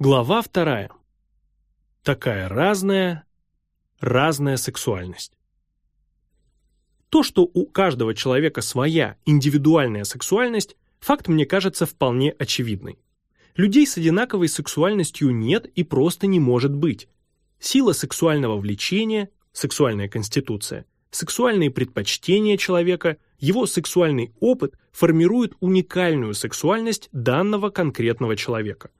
Глава вторая. Такая разная, разная сексуальность. То, что у каждого человека своя индивидуальная сексуальность, факт, мне кажется, вполне очевидный. Людей с одинаковой сексуальностью нет и просто не может быть. Сила сексуального влечения, сексуальная конституция, сексуальные предпочтения человека, его сексуальный опыт формируют уникальную сексуальность данного конкретного человека.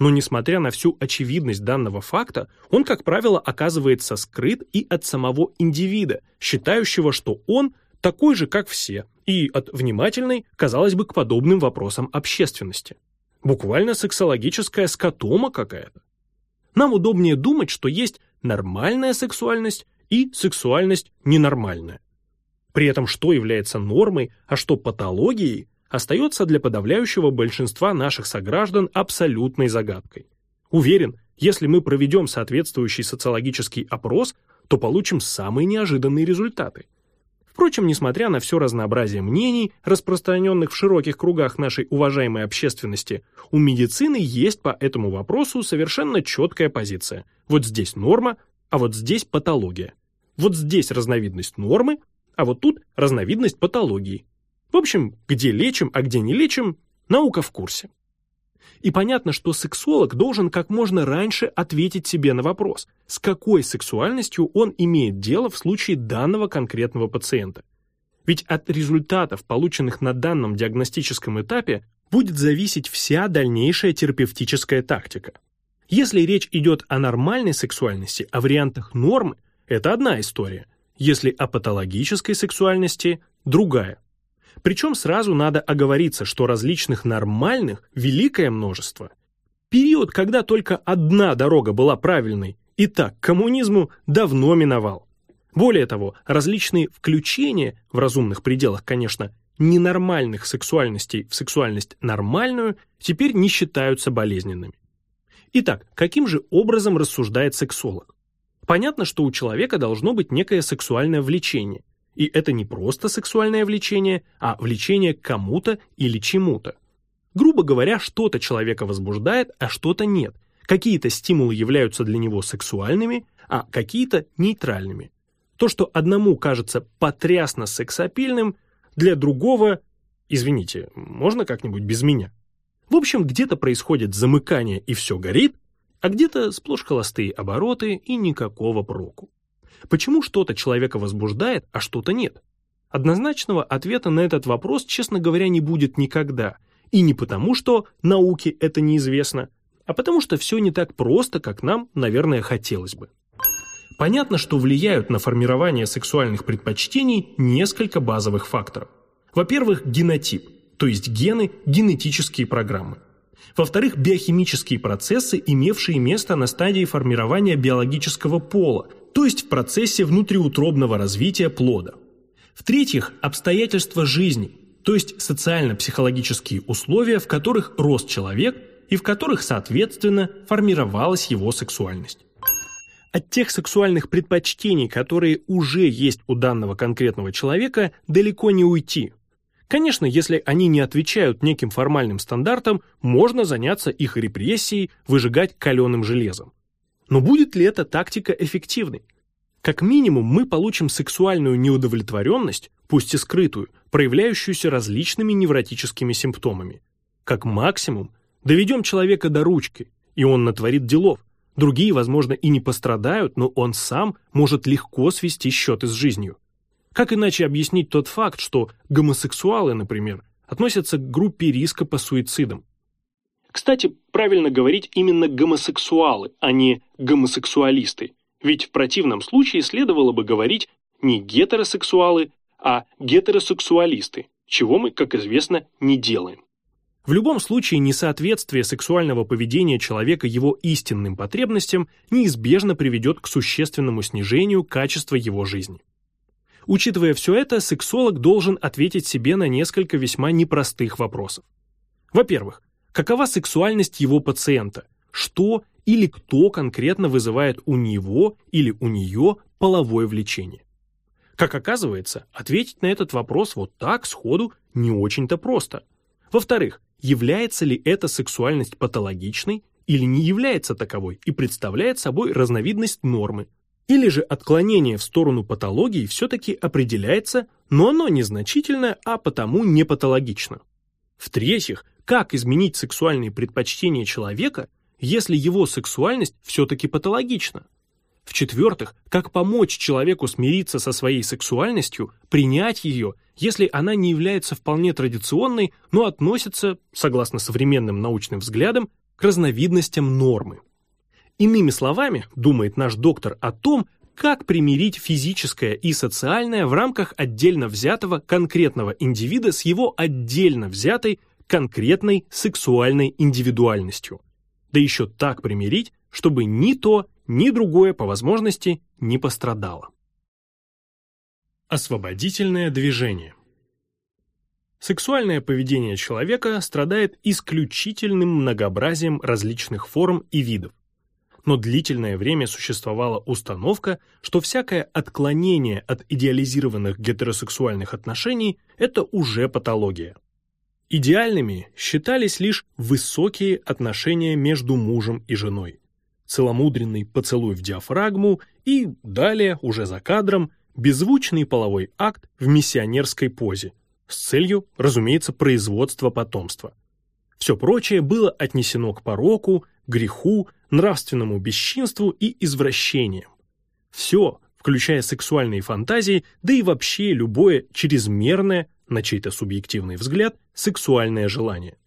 Но несмотря на всю очевидность данного факта, он, как правило, оказывается скрыт и от самого индивида, считающего, что он такой же, как все, и от внимательной, казалось бы, к подобным вопросам общественности. Буквально сексологическая скотома какая-то. Нам удобнее думать, что есть нормальная сексуальность и сексуальность ненормальная. При этом что является нормой, а что патологией, остается для подавляющего большинства наших сограждан абсолютной загадкой. Уверен, если мы проведем соответствующий социологический опрос, то получим самые неожиданные результаты. Впрочем, несмотря на все разнообразие мнений, распространенных в широких кругах нашей уважаемой общественности, у медицины есть по этому вопросу совершенно четкая позиция. Вот здесь норма, а вот здесь патология. Вот здесь разновидность нормы, а вот тут разновидность патологии. В общем, где лечим, а где не лечим, наука в курсе. И понятно, что сексолог должен как можно раньше ответить себе на вопрос, с какой сексуальностью он имеет дело в случае данного конкретного пациента. Ведь от результатов, полученных на данном диагностическом этапе, будет зависеть вся дальнейшая терапевтическая тактика. Если речь идет о нормальной сексуальности, о вариантах нормы, это одна история. Если о патологической сексуальности – другая. Причем сразу надо оговориться, что различных нормальных великое множество. Период, когда только одна дорога была правильной, и так коммунизму давно миновал. Более того, различные включения, в разумных пределах, конечно, ненормальных сексуальностей в сексуальность нормальную, теперь не считаются болезненными. Итак, каким же образом рассуждает сексолог? Понятно, что у человека должно быть некое сексуальное влечение, и это не просто сексуальное влечение, а влечение к кому-то или чему-то. Грубо говоря, что-то человека возбуждает, а что-то нет. Какие-то стимулы являются для него сексуальными, а какие-то нейтральными. То, что одному кажется потрясно сексапильным, для другого, извините, можно как-нибудь без меня? В общем, где-то происходит замыкание и все горит, а где-то сплошь холостые обороты и никакого проку. Почему что-то человека возбуждает, а что-то нет? Однозначного ответа на этот вопрос, честно говоря, не будет никогда. И не потому, что науке это неизвестно, а потому что все не так просто, как нам, наверное, хотелось бы. Понятно, что влияют на формирование сексуальных предпочтений несколько базовых факторов. Во-первых, генотип, то есть гены, генетические программы. Во-вторых, биохимические процессы, имевшие место на стадии формирования биологического пола, то есть в процессе внутриутробного развития плода. В-третьих, обстоятельства жизни, то есть социально-психологические условия, в которых рос человек и в которых, соответственно, формировалась его сексуальность. От тех сексуальных предпочтений, которые уже есть у данного конкретного человека, далеко не уйти. Конечно, если они не отвечают неким формальным стандартам, можно заняться их репрессией, выжигать каленым железом. Но будет ли эта тактика эффективной? Как минимум мы получим сексуальную неудовлетворенность, пусть и скрытую, проявляющуюся различными невротическими симптомами. Как максимум доведем человека до ручки, и он натворит делов. Другие, возможно, и не пострадают, но он сам может легко свести счеты с жизнью. Как иначе объяснить тот факт, что гомосексуалы, например, относятся к группе риска по суицидам? Кстати, правильно говорить именно гомосексуалы, а не гомосексуалисты, ведь в противном случае следовало бы говорить не гетеросексуалы, а гетеросексуалисты, чего мы, как известно, не делаем. В любом случае, несоответствие сексуального поведения человека его истинным потребностям неизбежно приведет к существенному снижению качества его жизни. Учитывая все это, сексолог должен ответить себе на несколько весьма непростых вопросов. Во-первых, Какова сексуальность его пациента? Что или кто конкретно вызывает у него или у нее половое влечение? Как оказывается, ответить на этот вопрос вот так, сходу, не очень-то просто. Во-вторых, является ли эта сексуальность патологичной или не является таковой и представляет собой разновидность нормы. Или же отклонение в сторону патологии все-таки определяется, но оно незначительно, а потому не патологично. В-третьих, как изменить сексуальные предпочтения человека, если его сексуальность все-таки патологична? В-четвертых, как помочь человеку смириться со своей сексуальностью, принять ее, если она не является вполне традиционной, но относится, согласно современным научным взглядам, к разновидностям нормы. Иными словами, думает наш доктор о том, как примирить физическое и социальное в рамках отдельно взятого конкретного индивида с его отдельно взятой конкретной сексуальной индивидуальностью. Да еще так примирить, чтобы ни то, ни другое по возможности не пострадало. Освободительное движение Сексуальное поведение человека страдает исключительным многообразием различных форм и видов но длительное время существовала установка, что всякое отклонение от идеализированных гетеросексуальных отношений – это уже патология. Идеальными считались лишь высокие отношения между мужем и женой, целомудренный поцелуй в диафрагму и, далее, уже за кадром, беззвучный половой акт в миссионерской позе, с целью, разумеется, производства потомства. Все прочее было отнесено к пороку, греху, нравственному бесчинству и извращениям. Все, включая сексуальные фантазии, да и вообще любое чрезмерное, на чей-то субъективный взгляд, сексуальное желание.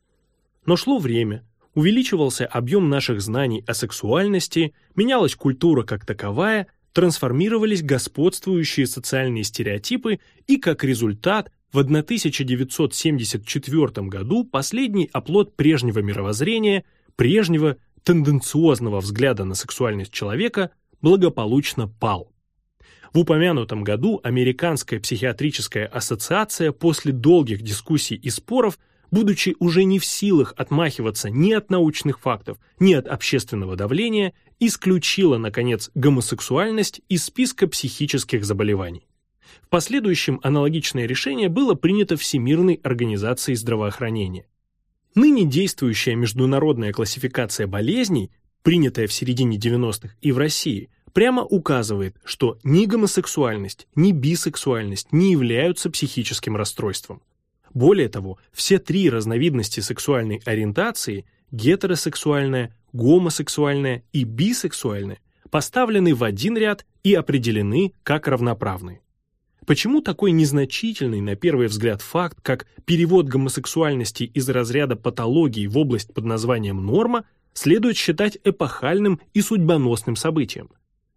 Но шло время, увеличивался объем наших знаний о сексуальности, менялась культура как таковая, трансформировались господствующие социальные стереотипы и, как результат, в 1974 году последний оплот прежнего мировоззрения, прежнего тенденциозного взгляда на сексуальность человека благополучно пал. В упомянутом году Американская психиатрическая ассоциация после долгих дискуссий и споров, будучи уже не в силах отмахиваться ни от научных фактов, ни от общественного давления, исключила, наконец, гомосексуальность из списка психических заболеваний. В последующем аналогичное решение было принято Всемирной организацией здравоохранения. Ныне действующая международная классификация болезней, принятая в середине 90-х и в России, прямо указывает, что ни гомосексуальность, ни бисексуальность не являются психическим расстройством. Более того, все три разновидности сексуальной ориентации – гетеросексуальная, гомосексуальная и бисексуальная – поставлены в один ряд и определены как равноправные. Почему такой незначительный, на первый взгляд, факт, как перевод гомосексуальности из разряда патологии в область под названием «норма» следует считать эпохальным и судьбоносным событием?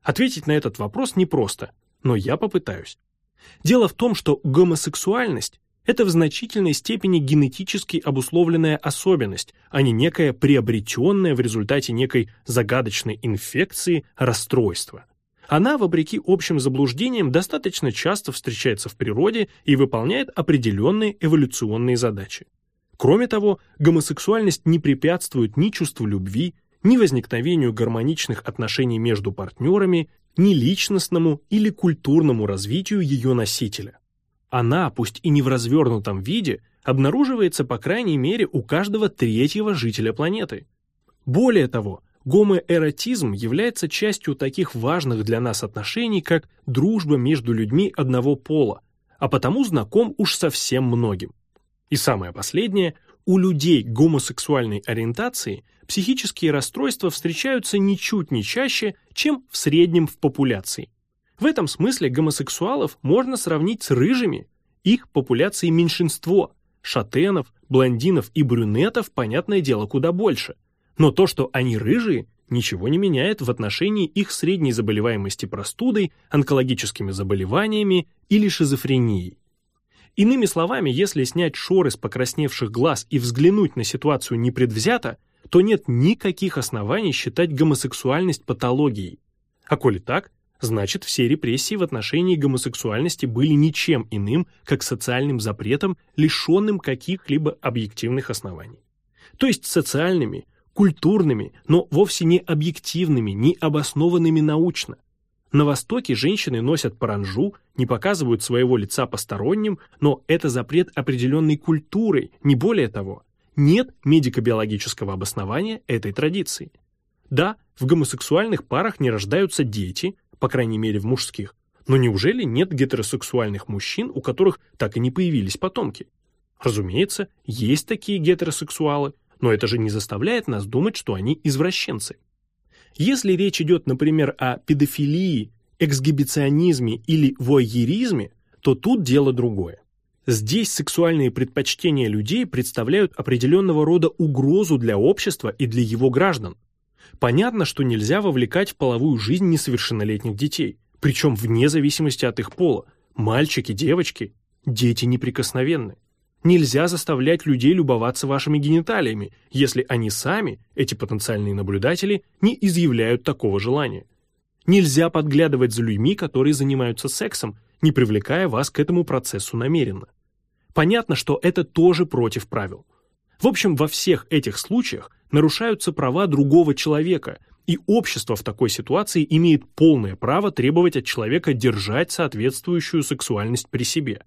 Ответить на этот вопрос непросто, но я попытаюсь. Дело в том, что гомосексуальность – это в значительной степени генетически обусловленная особенность, а не некая приобретенная в результате некой загадочной инфекции расстройство. Она, вопреки общим заблуждениям, достаточно часто встречается в природе и выполняет определенные эволюционные задачи. Кроме того, гомосексуальность не препятствует ни чувству любви, ни возникновению гармоничных отношений между партнерами, ни личностному или культурному развитию ее носителя. Она, пусть и не в развернутом виде, обнаруживается по крайней мере у каждого третьего жителя планеты. Более того, Гомоэротизм является частью таких важных для нас отношений, как дружба между людьми одного пола, а потому знаком уж совсем многим. И самое последнее, у людей гомосексуальной ориентации психические расстройства встречаются ничуть не чаще, чем в среднем в популяции. В этом смысле гомосексуалов можно сравнить с рыжими, их популяции меньшинство, шатенов, блондинов и брюнетов, понятное дело, куда больше – но то, что они рыжие, ничего не меняет в отношении их средней заболеваемости простудой, онкологическими заболеваниями или шизофренией. Иными словами, если снять шоры с покрасневших глаз и взглянуть на ситуацию непредвзято, то нет никаких оснований считать гомосексуальность патологией. А коли так, значит все репрессии в отношении гомосексуальности были ничем иным, как социальным запретом, лишенным каких-либо объективных оснований. То есть социальными, культурными, но вовсе не объективными, не обоснованными научно. На Востоке женщины носят паранжу, не показывают своего лица посторонним, но это запрет определенной культурой, не более того. Нет медико-биологического обоснования этой традиции. Да, в гомосексуальных парах не рождаются дети, по крайней мере в мужских, но неужели нет гетеросексуальных мужчин, у которых так и не появились потомки? Разумеется, есть такие гетеросексуалы, но это же не заставляет нас думать, что они извращенцы. Если речь идет, например, о педофилии, эксгибиционизме или войеризме, то тут дело другое. Здесь сексуальные предпочтения людей представляют определенного рода угрозу для общества и для его граждан. Понятно, что нельзя вовлекать в половую жизнь несовершеннолетних детей, причем вне зависимости от их пола. Мальчики, девочки, дети неприкосновенны. Нельзя заставлять людей любоваться вашими гениталиями, если они сами, эти потенциальные наблюдатели, не изъявляют такого желания. Нельзя подглядывать за людьми, которые занимаются сексом, не привлекая вас к этому процессу намеренно. Понятно, что это тоже против правил. В общем, во всех этих случаях нарушаются права другого человека, и общество в такой ситуации имеет полное право требовать от человека держать соответствующую сексуальность при себе.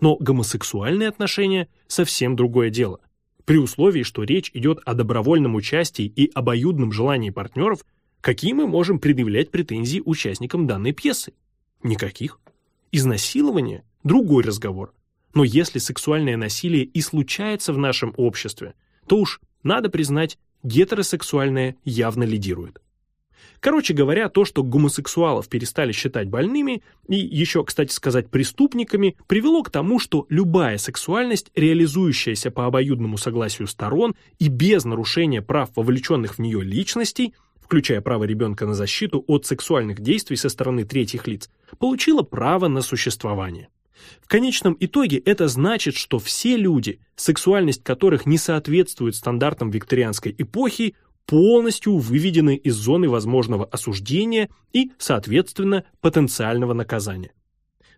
Но гомосексуальные отношения – совсем другое дело. При условии, что речь идет о добровольном участии и обоюдном желании партнеров, какие мы можем предъявлять претензии участникам данной пьесы? Никаких. Изнасилование – другой разговор. Но если сексуальное насилие и случается в нашем обществе, то уж, надо признать, гетеросексуальное явно лидирует. Короче говоря, то, что гомосексуалов перестали считать больными и еще, кстати сказать, преступниками, привело к тому, что любая сексуальность, реализующаяся по обоюдному согласию сторон и без нарушения прав вовлеченных в нее личностей, включая право ребенка на защиту от сексуальных действий со стороны третьих лиц, получила право на существование. В конечном итоге это значит, что все люди, сексуальность которых не соответствует стандартам викторианской эпохи, полностью выведены из зоны возможного осуждения и, соответственно, потенциального наказания.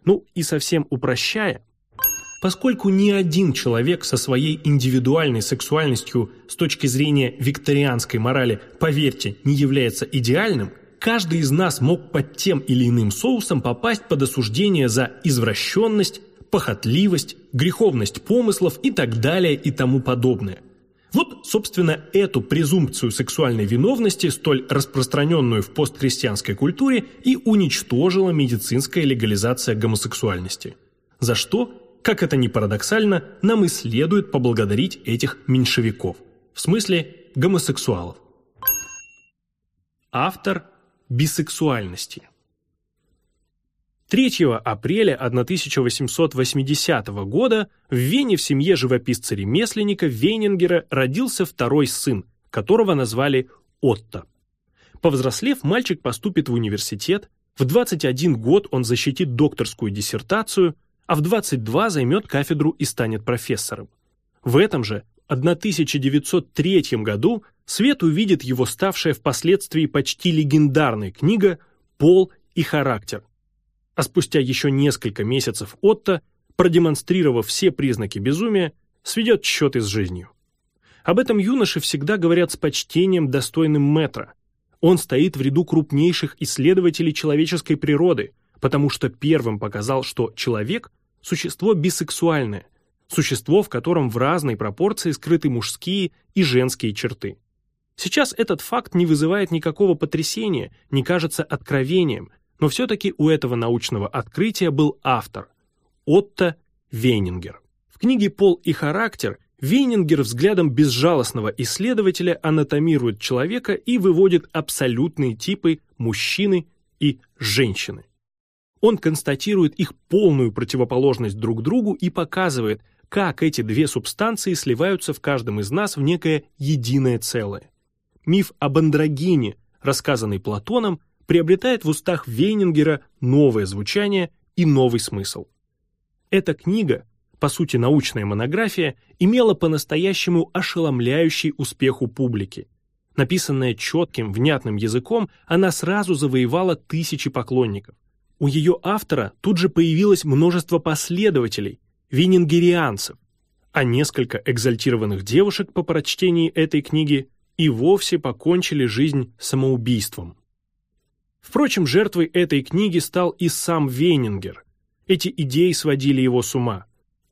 Ну и совсем упрощая, поскольку ни один человек со своей индивидуальной сексуальностью с точки зрения викторианской морали, поверьте, не является идеальным, каждый из нас мог под тем или иным соусом попасть под осуждение за извращенность, похотливость, греховность помыслов и так далее и тому подобное. Вот, собственно, эту презумпцию сексуальной виновности, столь распространенную в постхристианской культуре, и уничтожила медицинская легализация гомосексуальности. За что, как это ни парадоксально, нам и следует поблагодарить этих меньшевиков, в смысле гомосексуалов. Автор бисексуальности. 3 апреля 1880 года в Вене в семье живописца-ремесленника Вейнингера родился второй сын, которого назвали Отто. Повзрослев, мальчик поступит в университет, в 21 год он защитит докторскую диссертацию, а в 22 займет кафедру и станет профессором. В этом же 1903 году свет увидит его ставшая впоследствии почти легендарной книга «Пол и характер». А спустя еще несколько месяцев Отто, продемонстрировав все признаки безумия, сведет счеты с жизнью. Об этом юноше всегда говорят с почтением, достойным метра. Он стоит в ряду крупнейших исследователей человеческой природы, потому что первым показал, что человек – существо бисексуальное, существо, в котором в разной пропорции скрыты мужские и женские черты. Сейчас этот факт не вызывает никакого потрясения, не кажется откровением, но все-таки у этого научного открытия был автор – Отто Вейнингер. В книге «Пол и характер» Вейнингер взглядом безжалостного исследователя анатомирует человека и выводит абсолютные типы мужчины и женщины. Он констатирует их полную противоположность друг другу и показывает, как эти две субстанции сливаются в каждом из нас в некое единое целое. Миф об андрогине, рассказанный Платоном, приобретает в устах Вейнингера новое звучание и новый смысл. Эта книга, по сути научная монография, имела по-настоящему ошеломляющий успех у публики. Написанная четким, внятным языком, она сразу завоевала тысячи поклонников. У ее автора тут же появилось множество последователей, венингерианцев, а несколько экзальтированных девушек по прочтении этой книги и вовсе покончили жизнь самоубийством. Впрочем, жертвой этой книги стал и сам Вейнингер. Эти идеи сводили его с ума.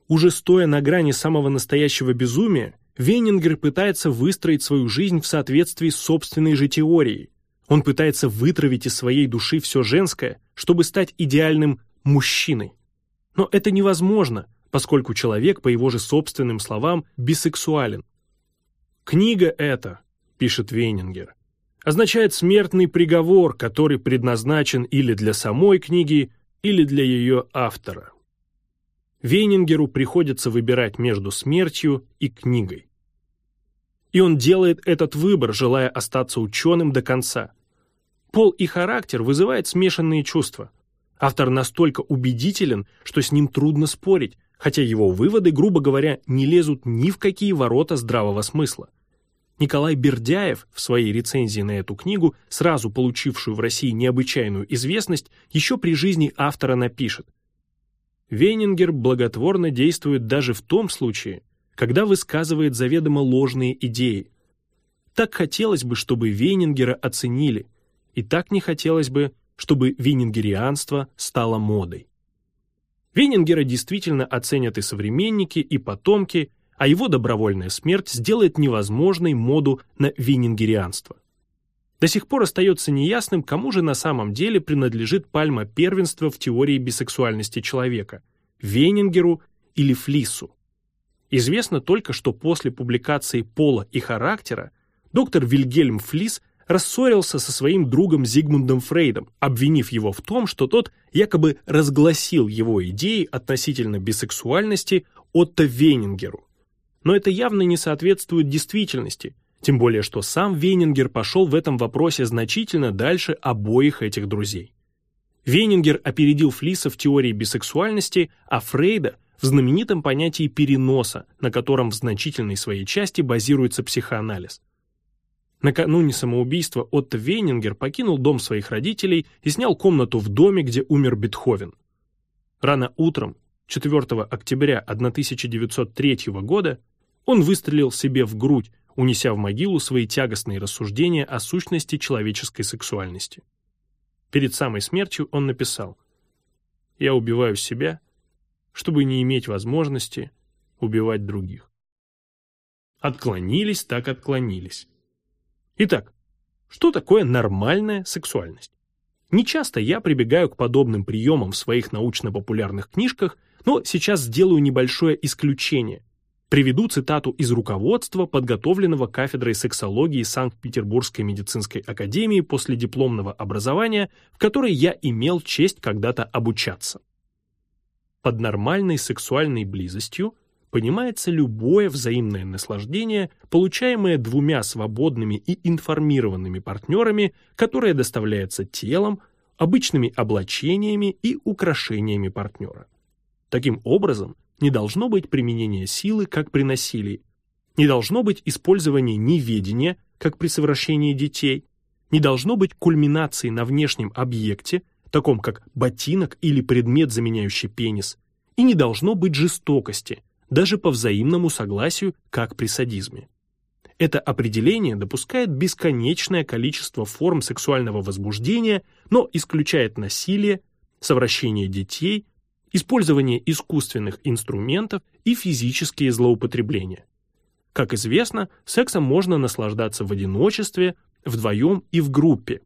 Уже стоя на грани самого настоящего безумия, Вейнингер пытается выстроить свою жизнь в соответствии с собственной же теорией. Он пытается вытравить из своей души все женское, чтобы стать идеальным мужчиной. Но это невозможно, поскольку человек, по его же собственным словам, бисексуален. «Книга эта», — пишет Вейнингер, означает смертный приговор, который предназначен или для самой книги, или для ее автора. Вейнингеру приходится выбирать между смертью и книгой. И он делает этот выбор, желая остаться ученым до конца. Пол и характер вызывают смешанные чувства. Автор настолько убедителен, что с ним трудно спорить, хотя его выводы, грубо говоря, не лезут ни в какие ворота здравого смысла. Николай Бердяев в своей рецензии на эту книгу, сразу получившую в России необычайную известность, еще при жизни автора напишет Вейнингер благотворно действует даже в том случае, когда высказывает заведомо ложные идеи. Так хотелось бы, чтобы Вейнингера оценили, и так не хотелось бы, чтобы вейнингерианство стало модой. Вейнингера действительно оценят и современники, и потомки, а его добровольная смерть сделает невозможной моду на вейнингерианство. До сих пор остается неясным, кому же на самом деле принадлежит пальма первенства в теории бисексуальности человека – Вейнингеру или Флису. Известно только, что после публикации «Пола и характера» доктор Вильгельм Флис рассорился со своим другом Зигмундом Фрейдом, обвинив его в том, что тот якобы разгласил его идеи относительно бисексуальности Отто Вейнингеру. Но это явно не соответствует действительности – тем более, что сам Вейнингер пошел в этом вопросе значительно дальше обоих этих друзей. Вейнингер опередил Флиса в теории бисексуальности, а Фрейда в знаменитом понятии переноса, на котором в значительной своей части базируется психоанализ. Накануне самоубийства Отто Вейнингер покинул дом своих родителей и снял комнату в доме, где умер Бетховен. Рано утром, 4 октября 1903 года, он выстрелил себе в грудь, унеся в могилу свои тягостные рассуждения о сущности человеческой сексуальности. Перед самой смертью он написал «Я убиваю себя, чтобы не иметь возможности убивать других». Отклонились так отклонились. Итак, что такое нормальная сексуальность? Нечасто я прибегаю к подобным приемам в своих научно-популярных книжках, но сейчас сделаю небольшое исключение, Приведу цитату из руководства, подготовленного кафедрой сексологии Санкт-Петербургской медицинской академии после дипломного образования, в которой я имел честь когда-то обучаться. Под нормальной сексуальной близостью понимается любое взаимное наслаждение, получаемое двумя свободными и информированными партнерами, которое доставляется телом, обычными облачениями и украшениями партнера. Таким образом, не должно быть применения силы, как при насилии. Не должно быть использования неведения, как при совращении детей. Не должно быть кульминации на внешнем объекте, таком как ботинок или предмет, заменяющий пенис. И не должно быть жестокости, даже по взаимному согласию, как при садизме. Это определение допускает бесконечное количество форм сексуального возбуждения, но исключает насилие, совращение детей, использование искусственных инструментов и физические злоупотребления. Как известно, сексом можно наслаждаться в одиночестве, вдвоем и в группе.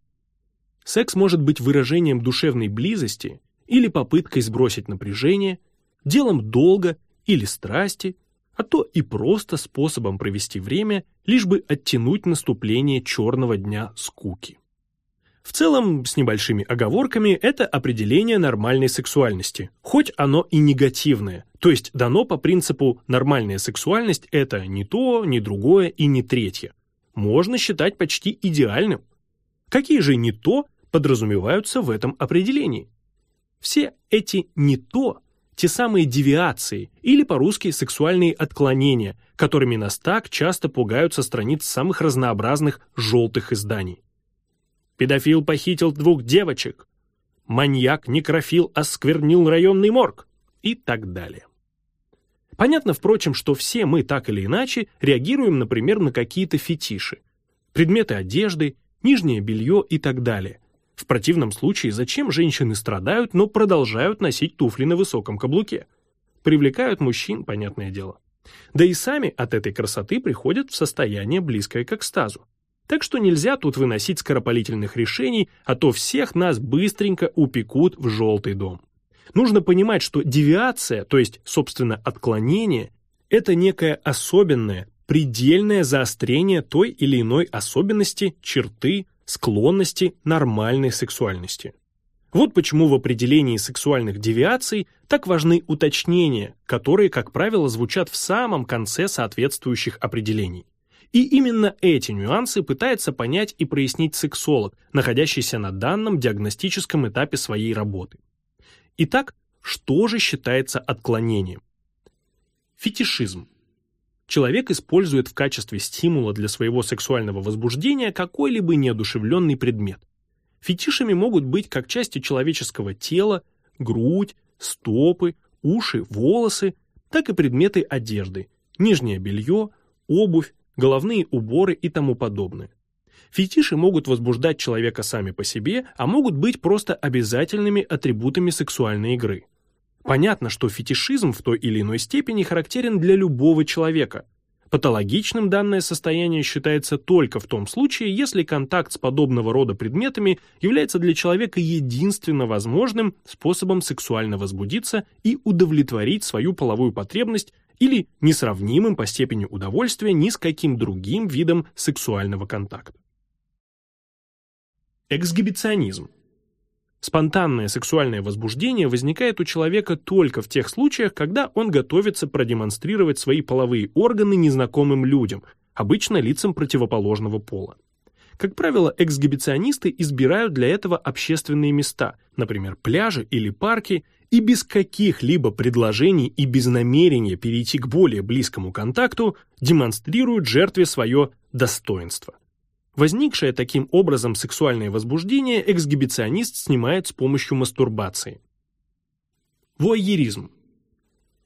Секс может быть выражением душевной близости или попыткой сбросить напряжение, делом долга или страсти, а то и просто способом провести время, лишь бы оттянуть наступление черного дня скуки. В целом, с небольшими оговорками, это определение нормальной сексуальности, хоть оно и негативное, то есть дано по принципу «нормальная сексуальность – это не то, не другое и не третье». Можно считать почти идеальным. Какие же «не то» подразумеваются в этом определении? Все эти «не то» – те самые девиации, или по-русски сексуальные отклонения, которыми нас так часто пугают со страниц самых разнообразных желтых изданий. Педофил похитил двух девочек. Маньяк-некрофил осквернил районный морг. И так далее. Понятно, впрочем, что все мы так или иначе реагируем, например, на какие-то фетиши. Предметы одежды, нижнее белье и так далее. В противном случае зачем женщины страдают, но продолжают носить туфли на высоком каблуке? Привлекают мужчин, понятное дело. Да и сами от этой красоты приходят в состояние близкое к экстазу. Так что нельзя тут выносить скоропалительных решений, а то всех нас быстренько упекут в желтый дом. Нужно понимать, что девиация, то есть, собственно, отклонение, это некое особенное, предельное заострение той или иной особенности, черты, склонности нормальной сексуальности. Вот почему в определении сексуальных девиаций так важны уточнения, которые, как правило, звучат в самом конце соответствующих определений. И именно эти нюансы пытается понять и прояснить сексолог, находящийся на данном диагностическом этапе своей работы. Итак, что же считается отклонением? Фетишизм. Человек использует в качестве стимула для своего сексуального возбуждения какой-либо неодушевленный предмет. Фетишами могут быть как части человеческого тела, грудь, стопы, уши, волосы, так и предметы одежды, нижнее белье, обувь, головные уборы и тому подобное. Фетиши могут возбуждать человека сами по себе, а могут быть просто обязательными атрибутами сексуальной игры. Понятно, что фетишизм в той или иной степени характерен для любого человека, Патологичным данное состояние считается только в том случае, если контакт с подобного рода предметами является для человека единственно возможным способом сексуально возбудиться и удовлетворить свою половую потребность или несравнимым по степени удовольствия ни с каким другим видом сексуального контакта. Эксгибиционизм Спонтанное сексуальное возбуждение возникает у человека только в тех случаях, когда он готовится продемонстрировать свои половые органы незнакомым людям, обычно лицам противоположного пола. Как правило, эксгибиционисты избирают для этого общественные места, например, пляжи или парки, и без каких-либо предложений и без намерения перейти к более близкому контакту демонстрируют жертве свое достоинство. Возникшее таким образом сексуальное возбуждение эксгибиционист снимает с помощью мастурбации. Вуайеризм.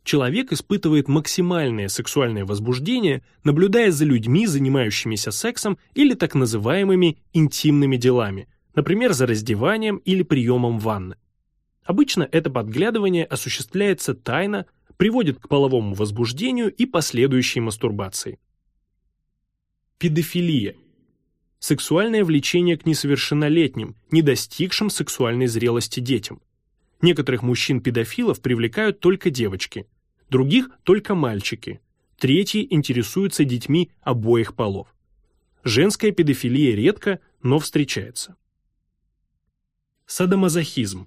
Человек испытывает максимальное сексуальное возбуждение, наблюдая за людьми, занимающимися сексом или так называемыми интимными делами, например, за раздеванием или приемом ванны. Обычно это подглядывание осуществляется тайно, приводит к половому возбуждению и последующей мастурбации. Педофилия – сексуальное влечение к несовершеннолетним, не достигшим сексуальной зрелости детям. Некоторых мужчин-педофилов привлекают только девочки, других – только мальчики, третьи интересуются детьми обоих полов. Женская педофилия редко, но встречается. Садомазохизм.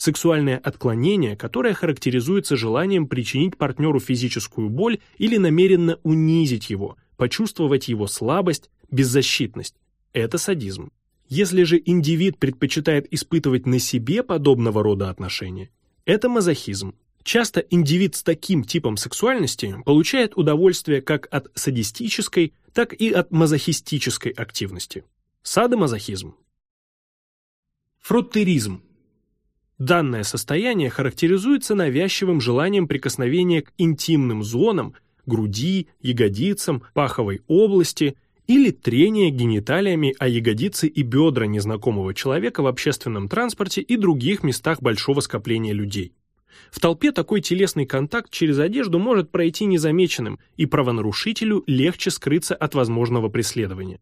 Сексуальное отклонение, которое характеризуется желанием причинить партнеру физическую боль или намеренно унизить его, почувствовать его слабость, беззащитность – это садизм. Если же индивид предпочитает испытывать на себе подобного рода отношения, это мазохизм. Часто индивид с таким типом сексуальности получает удовольствие как от садистической, так и от мазохистической активности. Садомазохизм. Фроттеризм. Данное состояние характеризуется навязчивым желанием прикосновения к интимным зонам, груди, ягодицам, паховой области – или трение гениталиями о ягодицы и бедра незнакомого человека в общественном транспорте и других местах большого скопления людей. В толпе такой телесный контакт через одежду может пройти незамеченным, и правонарушителю легче скрыться от возможного преследования.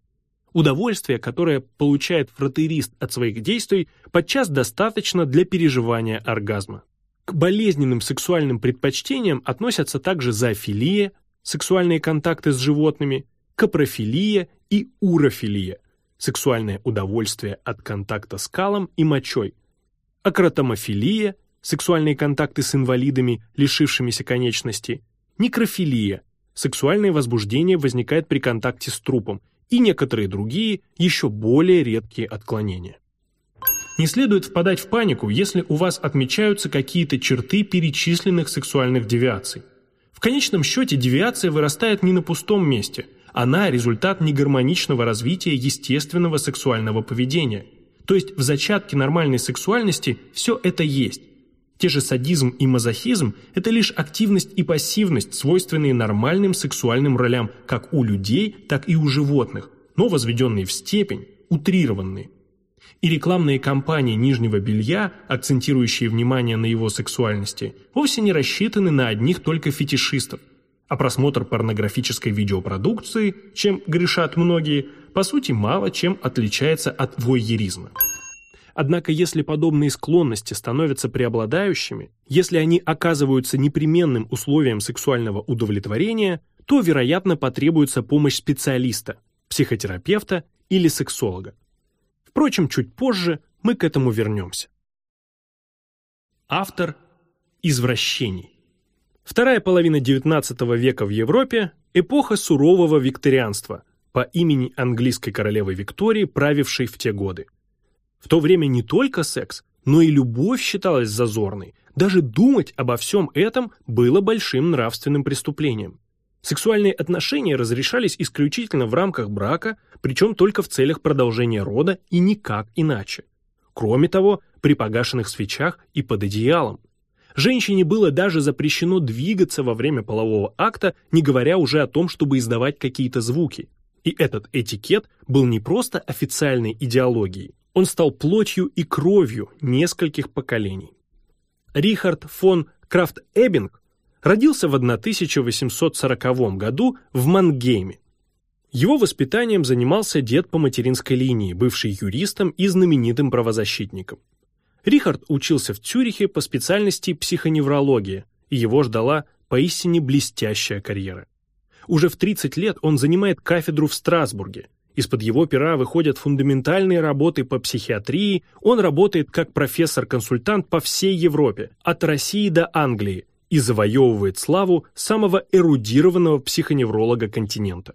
Удовольствие, которое получает фротерист от своих действий, подчас достаточно для переживания оргазма. К болезненным сексуальным предпочтениям относятся также зоофилия, сексуальные контакты с животными, капрофилия и урофилия – сексуальное удовольствие от контакта с калом и мочой, акротомофилия – сексуальные контакты с инвалидами, лишившимися конечности, некрофилия – сексуальное возбуждение возникает при контакте с трупом и некоторые другие, еще более редкие отклонения. Не следует впадать в панику, если у вас отмечаются какие-то черты перечисленных сексуальных девиаций. В конечном счете девиация вырастает не на пустом месте – она – результат негармоничного развития естественного сексуального поведения. То есть в зачатке нормальной сексуальности все это есть. Те же садизм и мазохизм – это лишь активность и пассивность, свойственные нормальным сексуальным ролям как у людей, так и у животных, но возведенные в степень, утрированные. И рекламные кампании нижнего белья, акцентирующие внимание на его сексуальности, вовсе не рассчитаны на одних только фетишистов – А просмотр порнографической видеопродукции, чем грешат многие, по сути мало чем отличается от войеризма. Однако если подобные склонности становятся преобладающими, если они оказываются непременным условием сексуального удовлетворения, то, вероятно, потребуется помощь специалиста, психотерапевта или сексолога. Впрочем, чуть позже мы к этому вернемся. Автор извращений. Вторая половина XIX века в Европе – эпоха сурового викторианства по имени английской королевы Виктории, правившей в те годы. В то время не только секс, но и любовь считалась зазорной. Даже думать обо всем этом было большим нравственным преступлением. Сексуальные отношения разрешались исключительно в рамках брака, причем только в целях продолжения рода и никак иначе. Кроме того, при погашенных свечах и под одеялом. Женщине было даже запрещено двигаться во время полового акта, не говоря уже о том, чтобы издавать какие-то звуки. И этот этикет был не просто официальной идеологией, он стал плотью и кровью нескольких поколений. Рихард фон Крафт-Эббинг родился в 1840 году в Мангейме. Его воспитанием занимался дед по материнской линии, бывший юристом и знаменитым правозащитником. Рихард учился в Цюрихе по специальности психоневрология, и его ждала поистине блестящая карьера. Уже в 30 лет он занимает кафедру в Страсбурге. Из-под его пера выходят фундаментальные работы по психиатрии, он работает как профессор-консультант по всей Европе, от России до Англии, и завоевывает славу самого эрудированного психоневролога континента.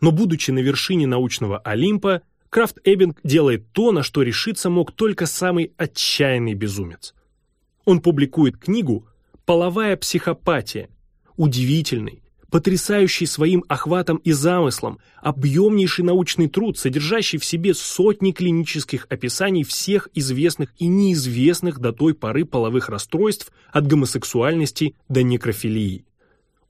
Но будучи на вершине научного Олимпа, Крафт Эббинг делает то, на что решиться мог только самый отчаянный безумец. Он публикует книгу «Половая психопатия», удивительный, потрясающий своим охватом и замыслом, объемнейший научный труд, содержащий в себе сотни клинических описаний всех известных и неизвестных до той поры половых расстройств от гомосексуальности до некрофилии.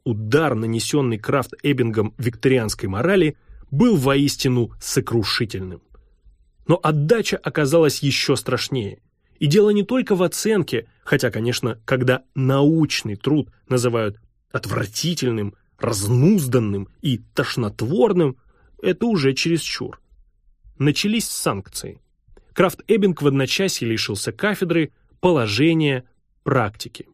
Удар, нанесенный Крафт Эббингом викторианской морали, был воистину сокрушительным. Но отдача оказалась еще страшнее. И дело не только в оценке, хотя, конечно, когда научный труд называют отвратительным, разнузданным и тошнотворным – это уже чересчур. Начались санкции. Крафт Эббинг в одночасье лишился кафедры, положения, практики.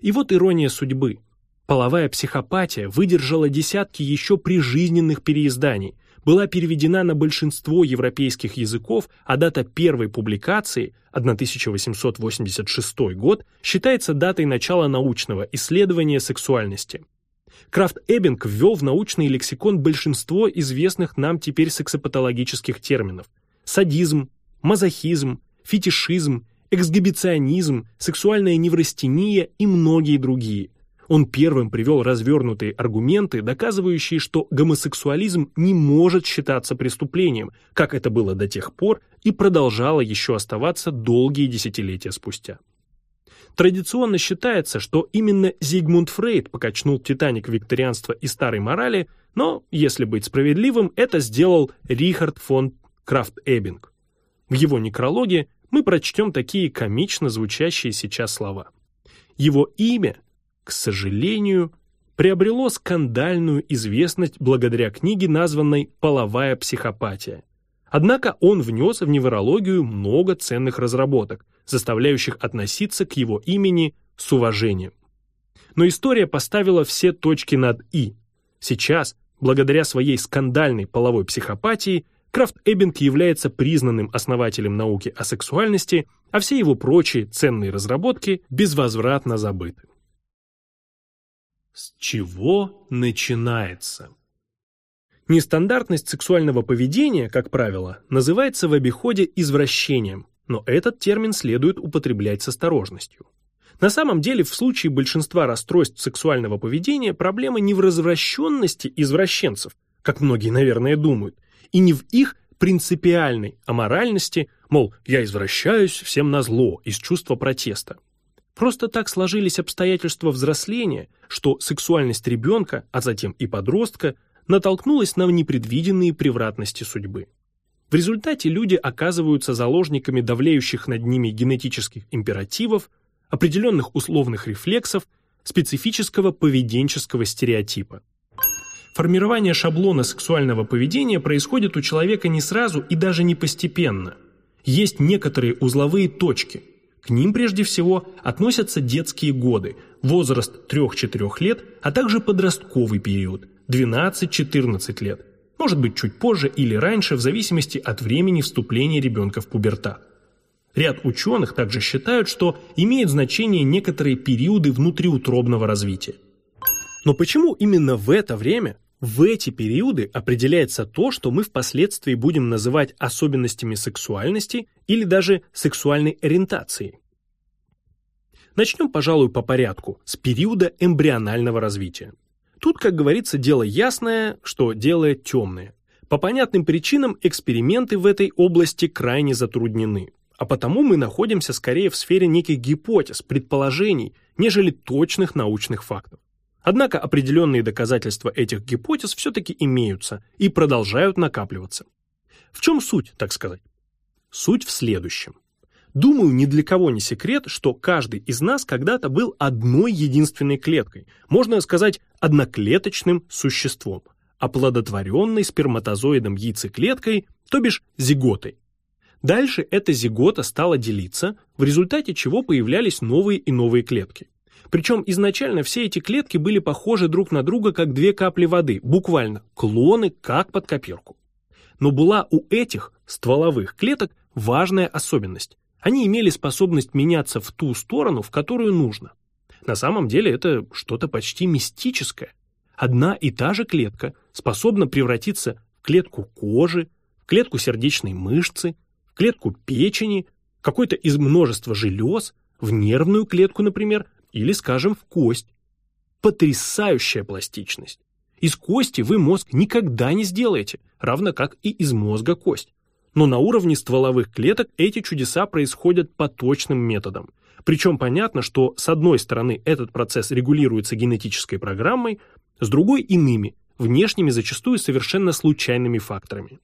И вот ирония судьбы. Половая психопатия выдержала десятки еще прижизненных переизданий, была переведена на большинство европейских языков, а дата первой публикации, 1886 год, считается датой начала научного исследования сексуальности. Крафт Эббинг ввел в научный лексикон большинство известных нам теперь сексопатологических терминов. Садизм, мазохизм, фетишизм, эксгибиционизм, сексуальная неврастения и многие другие – он первым привел развернутые аргументы, доказывающие, что гомосексуализм не может считаться преступлением, как это было до тех пор и продолжало еще оставаться долгие десятилетия спустя. Традиционно считается, что именно Зигмунд Фрейд покачнул «Титаник» викторианства и старой морали, но, если быть справедливым, это сделал Рихард фон Крафт-Эббинг. В его некрологе мы прочтем такие комично звучащие сейчас слова. Его имя к сожалению, приобрело скандальную известность благодаря книге, названной «Половая психопатия». Однако он внес в неврологию много ценных разработок, заставляющих относиться к его имени с уважением. Но история поставила все точки над «и». Сейчас, благодаря своей скандальной половой психопатии, Крафт Эббинг является признанным основателем науки о сексуальности, а все его прочие ценные разработки безвозвратно забыты. С чего начинается? Нестандартность сексуального поведения, как правило, называется в обиходе извращением, но этот термин следует употреблять с осторожностью. На самом деле, в случае большинства расстройств сексуального поведения проблема не в развращенности извращенцев, как многие, наверное, думают, и не в их принципиальной аморальности, мол, я извращаюсь всем назло из чувства протеста. Просто так сложились обстоятельства взросления, что сексуальность ребенка, а затем и подростка, натолкнулась на непредвиденные превратности судьбы. В результате люди оказываются заложниками давлеющих над ними генетических императивов, определенных условных рефлексов, специфического поведенческого стереотипа. Формирование шаблона сексуального поведения происходит у человека не сразу и даже не постепенно. Есть некоторые узловые точки. К ним прежде всего относятся детские годы, возраст 3-4 лет, а также подростковый период – 12-14 лет, может быть чуть позже или раньше в зависимости от времени вступления ребенка в пубертат. Ряд ученых также считают, что имеют значение некоторые периоды внутриутробного развития. Но почему именно в это время, в эти периоды определяется то, что мы впоследствии будем называть особенностями сексуальности или даже сексуальной ориентацией? Начнем, пожалуй, по порядку, с периода эмбрионального развития. Тут, как говорится, дело ясное, что дело темное. По понятным причинам эксперименты в этой области крайне затруднены, а потому мы находимся скорее в сфере неких гипотез, предположений, нежели точных научных фактов. Однако определенные доказательства этих гипотез все-таки имеются и продолжают накапливаться. В чем суть, так сказать? Суть в следующем. Думаю, ни для кого не секрет, что каждый из нас когда-то был одной единственной клеткой, можно сказать, одноклеточным существом, оплодотворенной сперматозоидом яйцеклеткой, то бишь зиготой. Дальше эта зигота стала делиться, в результате чего появлялись новые и новые клетки. Причем изначально все эти клетки были похожи друг на друга, как две капли воды, буквально клоны, как под копирку. Но была у этих стволовых клеток важная особенность. Они имели способность меняться в ту сторону, в которую нужно. На самом деле это что-то почти мистическое. Одна и та же клетка способна превратиться в клетку кожи, в клетку сердечной мышцы, в клетку печени, какой-то из множества желез, в нервную клетку, например, или, скажем, в кость. Потрясающая пластичность. Из кости вы мозг никогда не сделаете, равно как и из мозга кость. Но на уровне стволовых клеток эти чудеса происходят по точным методам. Причем понятно, что с одной стороны этот процесс регулируется генетической программой, с другой – иными, внешними зачастую совершенно случайными факторами.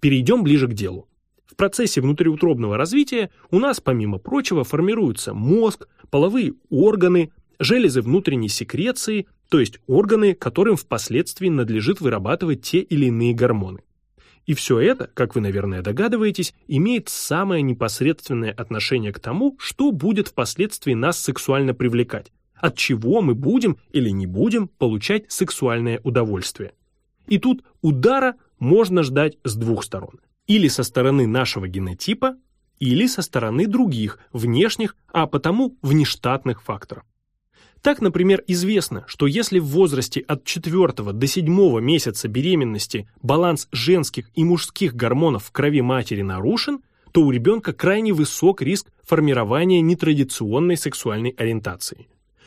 Перейдем ближе к делу. В процессе внутриутробного развития у нас, помимо прочего, формируются мозг, половые органы, железы внутренней секреции, то есть органы, которым впоследствии надлежит вырабатывать те или иные гормоны. И все это, как вы, наверное, догадываетесь, имеет самое непосредственное отношение к тому, что будет впоследствии нас сексуально привлекать, от чего мы будем или не будем получать сексуальное удовольствие. И тут удара можно ждать с двух сторон – или со стороны нашего генотипа, или со стороны других, внешних, а потому внештатных факторов. Так, например, известно, что если в возрасте от 4 до 7 месяца беременности баланс женских и мужских гормонов в крови матери нарушен, то у ребенка крайне высок риск формирования нетрадиционной сексуальной ориентации.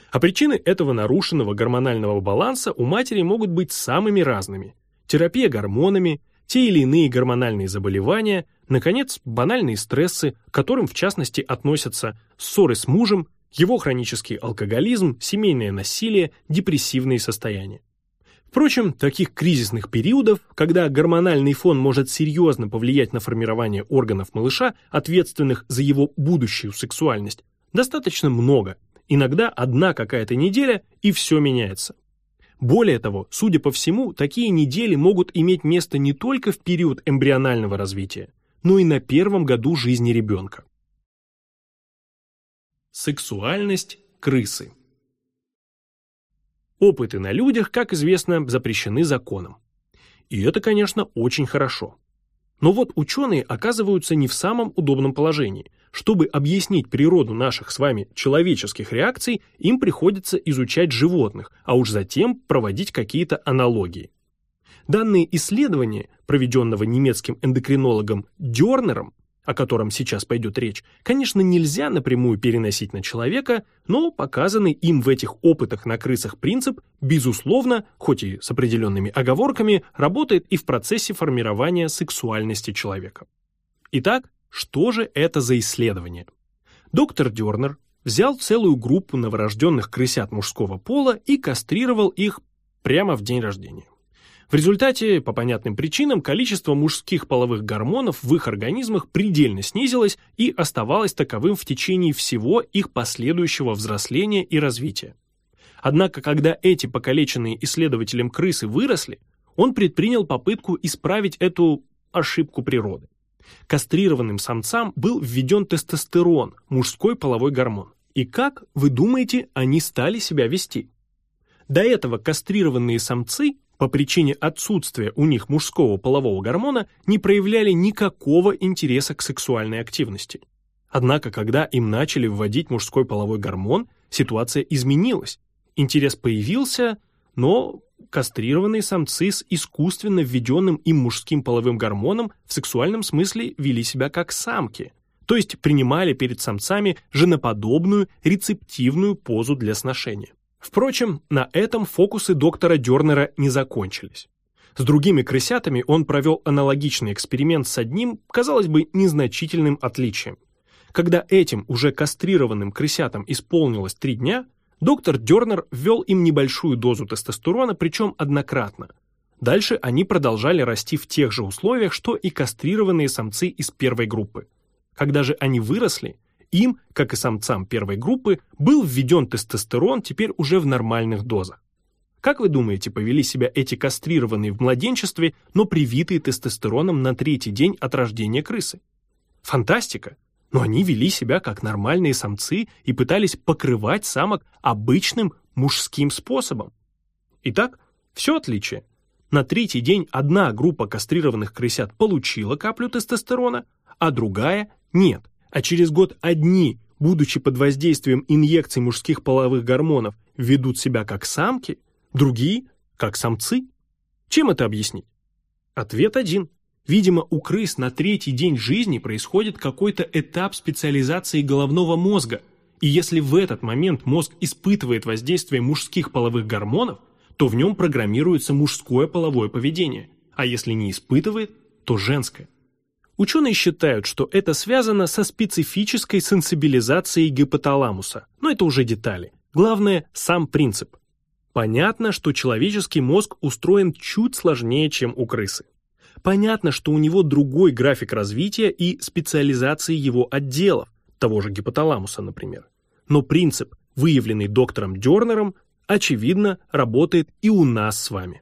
А причины этого нарушенного гормонального баланса у матери могут быть самыми разными. Терапия гормонами, те или иные гормональные заболевания, наконец, банальные стрессы, к которым в частности относятся ссоры с мужем, его хронический алкоголизм, семейное насилие, депрессивные состояния. Впрочем, таких кризисных периодов, когда гормональный фон может серьезно повлиять на формирование органов малыша, ответственных за его будущую сексуальность, достаточно много. Иногда одна какая-то неделя, и все меняется. Более того, судя по всему, такие недели могут иметь место не только в период эмбрионального развития, но и на первом году жизни ребенка. Сексуальность крысы Опыты на людях, как известно, запрещены законом. И это, конечно, очень хорошо. Но вот ученые оказываются не в самом удобном положении. Чтобы объяснить природу наших с вами человеческих реакций, им приходится изучать животных, а уж затем проводить какие-то аналогии. Данные исследования, проведенного немецким эндокринологом Дернером, о котором сейчас пойдет речь, конечно, нельзя напрямую переносить на человека, но показанный им в этих опытах на крысах принцип, безусловно, хоть и с определенными оговорками, работает и в процессе формирования сексуальности человека. Итак, что же это за исследование? Доктор Дернер взял целую группу новорожденных крысят мужского пола и кастрировал их прямо в день рождения. В результате, по понятным причинам, количество мужских половых гормонов в их организмах предельно снизилось и оставалось таковым в течение всего их последующего взросления и развития. Однако, когда эти покалеченные исследователем крысы выросли, он предпринял попытку исправить эту ошибку природы. Кастрированным самцам был введен тестостерон, мужской половой гормон. И как, вы думаете, они стали себя вести? До этого кастрированные самцы по причине отсутствия у них мужского полового гормона не проявляли никакого интереса к сексуальной активности. Однако, когда им начали вводить мужской половой гормон, ситуация изменилась. Интерес появился, но кастрированные самцы с искусственно введенным им мужским половым гормоном в сексуальном смысле вели себя как самки, то есть принимали перед самцами женоподобную рецептивную позу для сношения. Впрочем, на этом фокусы доктора Дернера не закончились. С другими крысятами он провел аналогичный эксперимент с одним, казалось бы, незначительным отличием. Когда этим уже кастрированным крысятам исполнилось три дня, доктор Дернер ввел им небольшую дозу тестостерона, причем однократно. Дальше они продолжали расти в тех же условиях, что и кастрированные самцы из первой группы. Когда же они выросли, им, как и самцам первой группы, был введен тестостерон теперь уже в нормальных дозах. Как вы думаете, повели себя эти кастрированные в младенчестве, но привитые тестостероном на третий день от рождения крысы? Фантастика! Но они вели себя как нормальные самцы и пытались покрывать самок обычным мужским способом. Итак, все отличие. На третий день одна группа кастрированных крысят получила каплю тестостерона, а другая – нет а через год одни, будучи под воздействием инъекций мужских половых гормонов, ведут себя как самки, другие – как самцы? Чем это объяснить? Ответ один. Видимо, у крыс на третий день жизни происходит какой-то этап специализации головного мозга, и если в этот момент мозг испытывает воздействие мужских половых гормонов, то в нем программируется мужское половое поведение, а если не испытывает, то женское. Ученые считают, что это связано со специфической сенсибилизацией гипоталамуса, но это уже детали. Главное – сам принцип. Понятно, что человеческий мозг устроен чуть сложнее, чем у крысы. Понятно, что у него другой график развития и специализации его отделов, того же гипоталамуса, например. Но принцип, выявленный доктором Дернером, очевидно, работает и у нас с вами.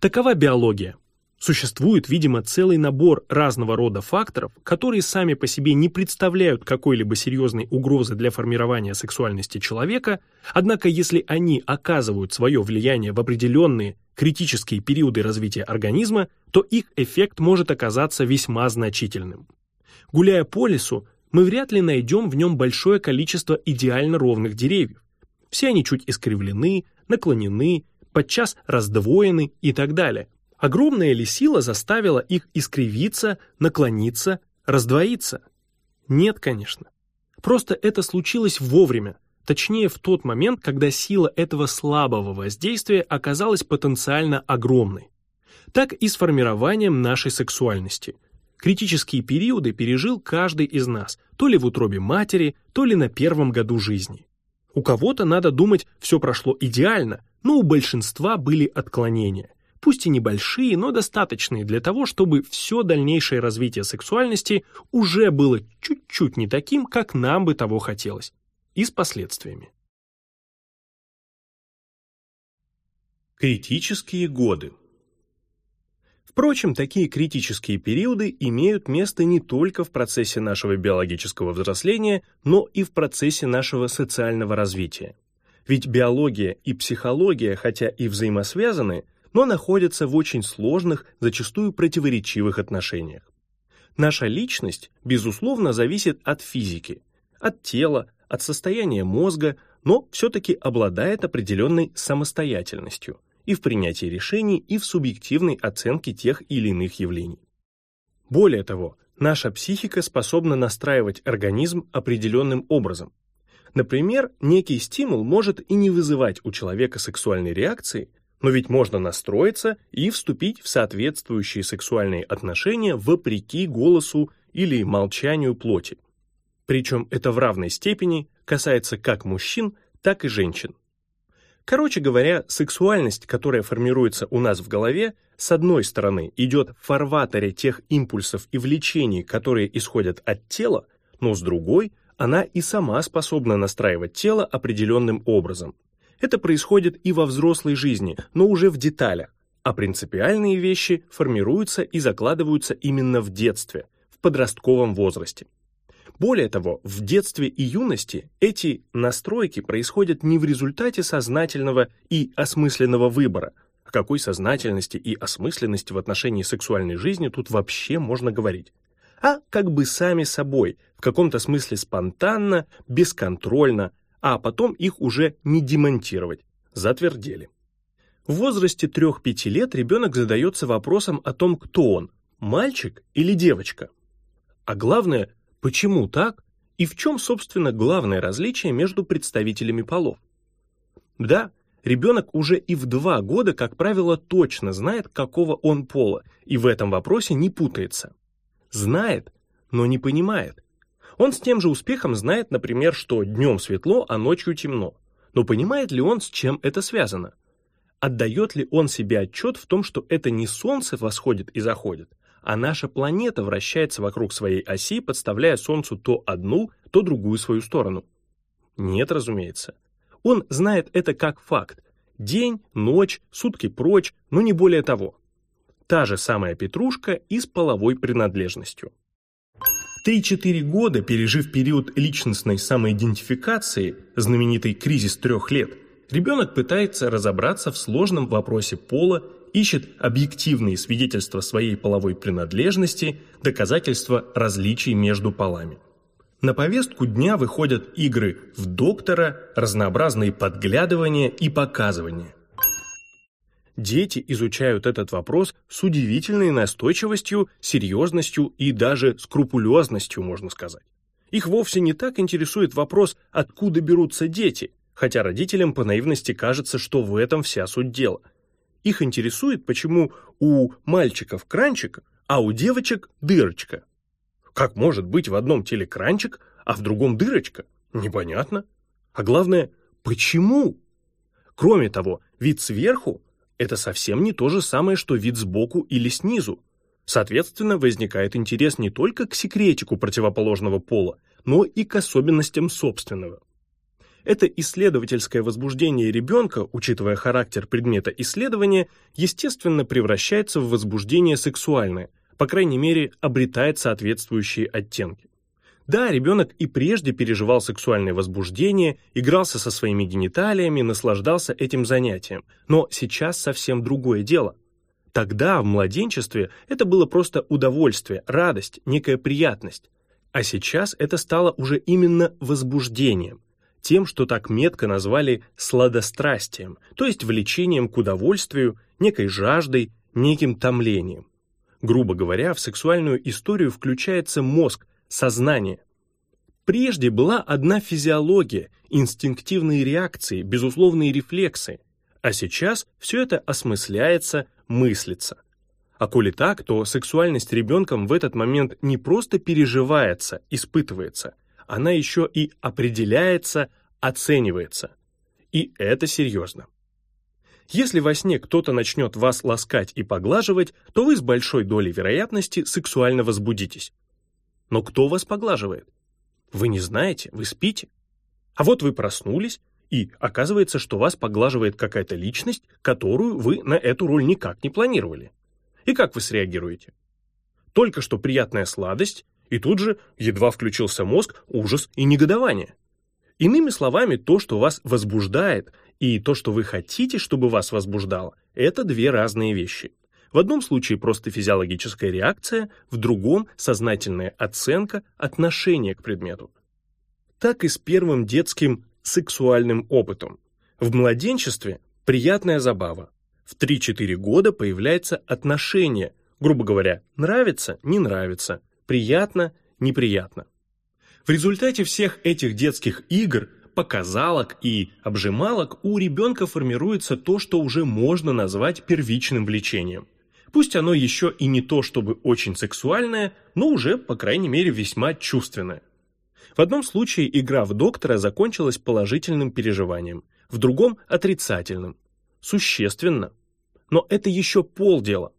Такова биология. Существует, видимо, целый набор разного рода факторов, которые сами по себе не представляют какой-либо серьезной угрозы для формирования сексуальности человека, однако если они оказывают свое влияние в определенные критические периоды развития организма, то их эффект может оказаться весьма значительным. Гуляя по лесу, мы вряд ли найдем в нем большое количество идеально ровных деревьев. Все они чуть искривлены, наклонены, подчас раздвоены и так далее – Огромная ли сила заставила их искривиться, наклониться, раздвоиться? Нет, конечно. Просто это случилось вовремя, точнее в тот момент, когда сила этого слабого воздействия оказалась потенциально огромной. Так и с формированием нашей сексуальности. Критические периоды пережил каждый из нас, то ли в утробе матери, то ли на первом году жизни. У кого-то, надо думать, все прошло идеально, но у большинства были отклонения пусть и небольшие, но достаточные для того, чтобы все дальнейшее развитие сексуальности уже было чуть-чуть не таким, как нам бы того хотелось, и с последствиями. Критические годы Впрочем, такие критические периоды имеют место не только в процессе нашего биологического взросления, но и в процессе нашего социального развития. Ведь биология и психология, хотя и взаимосвязаны, но находятся в очень сложных, зачастую противоречивых отношениях. Наша личность, безусловно, зависит от физики, от тела, от состояния мозга, но все-таки обладает определенной самостоятельностью и в принятии решений, и в субъективной оценке тех или иных явлений. Более того, наша психика способна настраивать организм определенным образом. Например, некий стимул может и не вызывать у человека сексуальной реакции, но ведь можно настроиться и вступить в соответствующие сексуальные отношения вопреки голосу или молчанию плоти. Причем это в равной степени касается как мужчин, так и женщин. Короче говоря, сексуальность, которая формируется у нас в голове, с одной стороны идет в фарватере тех импульсов и влечений, которые исходят от тела, но с другой она и сама способна настраивать тело определенным образом – Это происходит и во взрослой жизни, но уже в деталях, а принципиальные вещи формируются и закладываются именно в детстве, в подростковом возрасте. Более того, в детстве и юности эти настройки происходят не в результате сознательного и осмысленного выбора. О какой сознательности и осмысленности в отношении сексуальной жизни тут вообще можно говорить? А как бы сами собой, в каком-то смысле спонтанно, бесконтрольно, а потом их уже не демонтировать. Затвердели. В возрасте 3-5 лет ребенок задается вопросом о том, кто он – мальчик или девочка. А главное, почему так и в чем, собственно, главное различие между представителями полов. Да, ребенок уже и в два года, как правило, точно знает, какого он пола, и в этом вопросе не путается. Знает, но не понимает. Он с тем же успехом знает, например, что днем светло, а ночью темно. Но понимает ли он, с чем это связано? Отдает ли он себе отчет в том, что это не Солнце восходит и заходит, а наша планета вращается вокруг своей оси, подставляя Солнцу то одну, то другую свою сторону? Нет, разумеется. Он знает это как факт. День, ночь, сутки прочь, но не более того. Та же самая петрушка и с половой принадлежностью. 3-4 года, пережив период личностной самоидентификации, знаменитый кризис трех лет, ребенок пытается разобраться в сложном вопросе пола, ищет объективные свидетельства своей половой принадлежности, доказательства различий между полами. На повестку дня выходят игры в доктора, разнообразные подглядывания и показывания. Дети изучают этот вопрос с удивительной настойчивостью, серьезностью и даже скрупулезностью, можно сказать. Их вовсе не так интересует вопрос, откуда берутся дети, хотя родителям по наивности кажется, что в этом вся суть дела. Их интересует, почему у мальчиков кранчик, а у девочек дырочка. Как может быть в одном теле кранчик, а в другом дырочка? Непонятно. А главное, почему? Кроме того, вид сверху это совсем не то же самое, что вид сбоку или снизу. Соответственно, возникает интерес не только к секретику противоположного пола, но и к особенностям собственного. Это исследовательское возбуждение ребенка, учитывая характер предмета исследования, естественно превращается в возбуждение сексуальное, по крайней мере, обретает соответствующие оттенки. Да, ребенок и прежде переживал сексуальное возбуждение, игрался со своими гениталиями, наслаждался этим занятием, но сейчас совсем другое дело. Тогда, в младенчестве, это было просто удовольствие, радость, некая приятность. А сейчас это стало уже именно возбуждением, тем, что так метко назвали сладострастием, то есть влечением к удовольствию, некой жаждой, неким томлением. Грубо говоря, в сексуальную историю включается мозг, сознание. Прежде была одна физиология, инстинктивные реакции, безусловные рефлексы, а сейчас все это осмысляется, мыслится. А коли так, то сексуальность ребенком в этот момент не просто переживается, испытывается, она еще и определяется, оценивается. И это серьезно. Если во сне кто-то начнет вас ласкать и поглаживать, то вы с большой долей вероятности сексуально возбудитесь. Но кто вас поглаживает? Вы не знаете, вы спите. А вот вы проснулись, и оказывается, что вас поглаживает какая-то личность, которую вы на эту роль никак не планировали. И как вы среагируете? Только что приятная сладость, и тут же, едва включился мозг, ужас и негодование. Иными словами, то, что вас возбуждает, и то, что вы хотите, чтобы вас возбуждало, это две разные вещи. В одном случае просто физиологическая реакция, в другом – сознательная оценка отношения к предмету. Так и с первым детским сексуальным опытом. В младенчестве – приятная забава. В 3-4 года появляется отношение, грубо говоря, нравится, не нравится, приятно, неприятно. В результате всех этих детских игр, показалок и обжималок у ребенка формируется то, что уже можно назвать первичным влечением – Пусть оно еще и не то, чтобы очень сексуальное, но уже, по крайней мере, весьма чувственное. В одном случае игра в доктора закончилась положительным переживанием, в другом – отрицательным. Существенно. Но это еще полдела.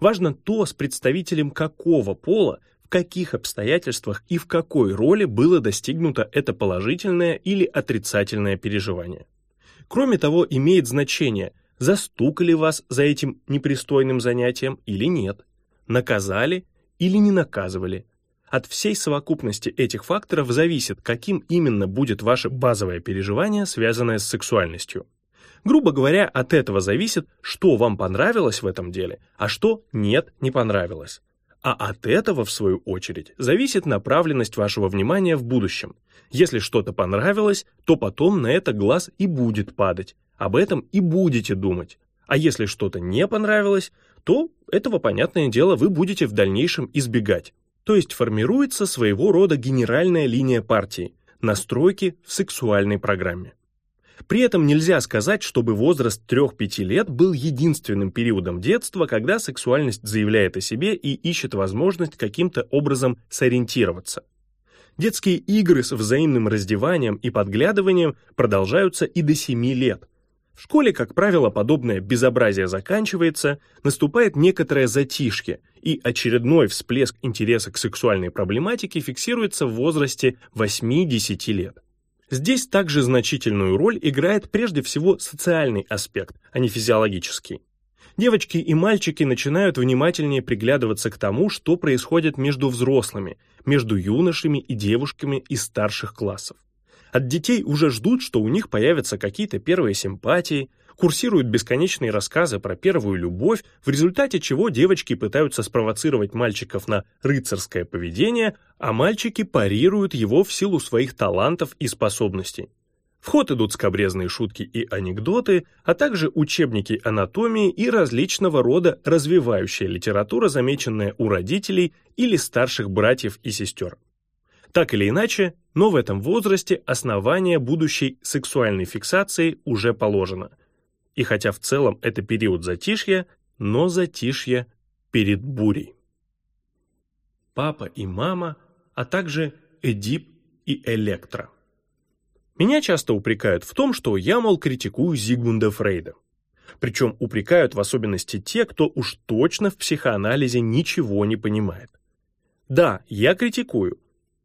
Важно то, с представителем какого пола, в каких обстоятельствах и в какой роли было достигнуто это положительное или отрицательное переживание. Кроме того, имеет значение, застукали вас за этим непристойным занятием или нет, наказали или не наказывали. От всей совокупности этих факторов зависит, каким именно будет ваше базовое переживание, связанное с сексуальностью. Грубо говоря, от этого зависит, что вам понравилось в этом деле, а что нет, не понравилось. А от этого, в свою очередь, зависит направленность вашего внимания в будущем. Если что-то понравилось, то потом на это глаз и будет падать, об этом и будете думать. А если что-то не понравилось, то этого, понятное дело, вы будете в дальнейшем избегать. То есть формируется своего рода генеральная линия партии, настройки в сексуальной программе. При этом нельзя сказать, чтобы возраст 3-5 лет был единственным периодом детства, когда сексуальность заявляет о себе и ищет возможность каким-то образом сориентироваться. Детские игры с взаимным раздеванием и подглядыванием продолжаются и до 7 лет. В школе, как правило, подобное безобразие заканчивается, наступает некоторое затишье, и очередной всплеск интереса к сексуальной проблематике фиксируется в возрасте 8-10 лет. Здесь также значительную роль играет прежде всего социальный аспект, а не физиологический. Девочки и мальчики начинают внимательнее приглядываться к тому, что происходит между взрослыми, между юношами и девушками из старших классов. От детей уже ждут, что у них появятся какие-то первые симпатии, курсируют бесконечные рассказы про первую любовь, в результате чего девочки пытаются спровоцировать мальчиков на рыцарское поведение, а мальчики парируют его в силу своих талантов и способностей. В ход идут скобрезные шутки и анекдоты, а также учебники анатомии и различного рода развивающая литература, замеченная у родителей или старших братьев и сестер. Так или иначе, но в этом возрасте основание будущей сексуальной фиксации уже положено – и хотя в целом это период затишья, но затишье перед бурей. Папа и мама, а также Эдип и Электра. Меня часто упрекают в том, что я, мол, критикую Зигмунда Фрейда. Причем упрекают в особенности те, кто уж точно в психоанализе ничего не понимает. Да, я критикую,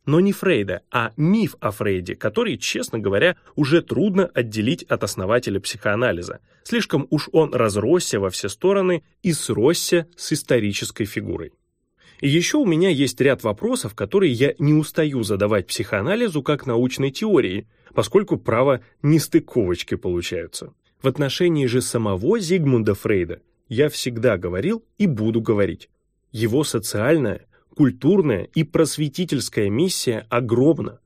но не Фрейда, а миф о Фрейде, который, честно говоря, уже трудно отделить от основателя психоанализа. Слишком уж он разросся во все стороны и сросся с исторической фигурой. И еще у меня есть ряд вопросов, которые я не устаю задавать психоанализу как научной теории, поскольку, право, нестыковочки получаются. В отношении же самого Зигмунда Фрейда я всегда говорил и буду говорить. Его социальная, культурная и просветительская миссия огромна.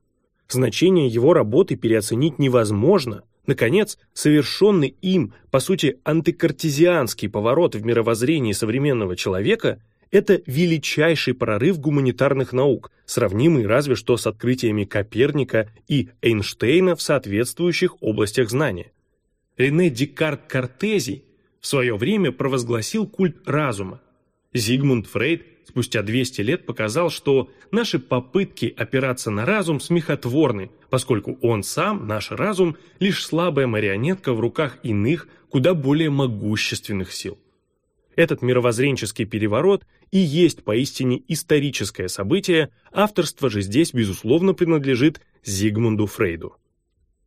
Значение его работы переоценить невозможно. Наконец, совершенный им, по сути, антикартезианский поворот в мировоззрении современного человека – это величайший прорыв гуманитарных наук, сравнимый разве что с открытиями Коперника и Эйнштейна в соответствующих областях знания. Рене Декарт Картезий в свое время провозгласил культ разума. Зигмунд Фрейд спустя 200 лет показал, что наши попытки опираться на разум смехотворны, поскольку он сам, наш разум, лишь слабая марионетка в руках иных, куда более могущественных сил. Этот мировоззренческий переворот и есть поистине историческое событие, авторство же здесь, безусловно, принадлежит Зигмунду Фрейду.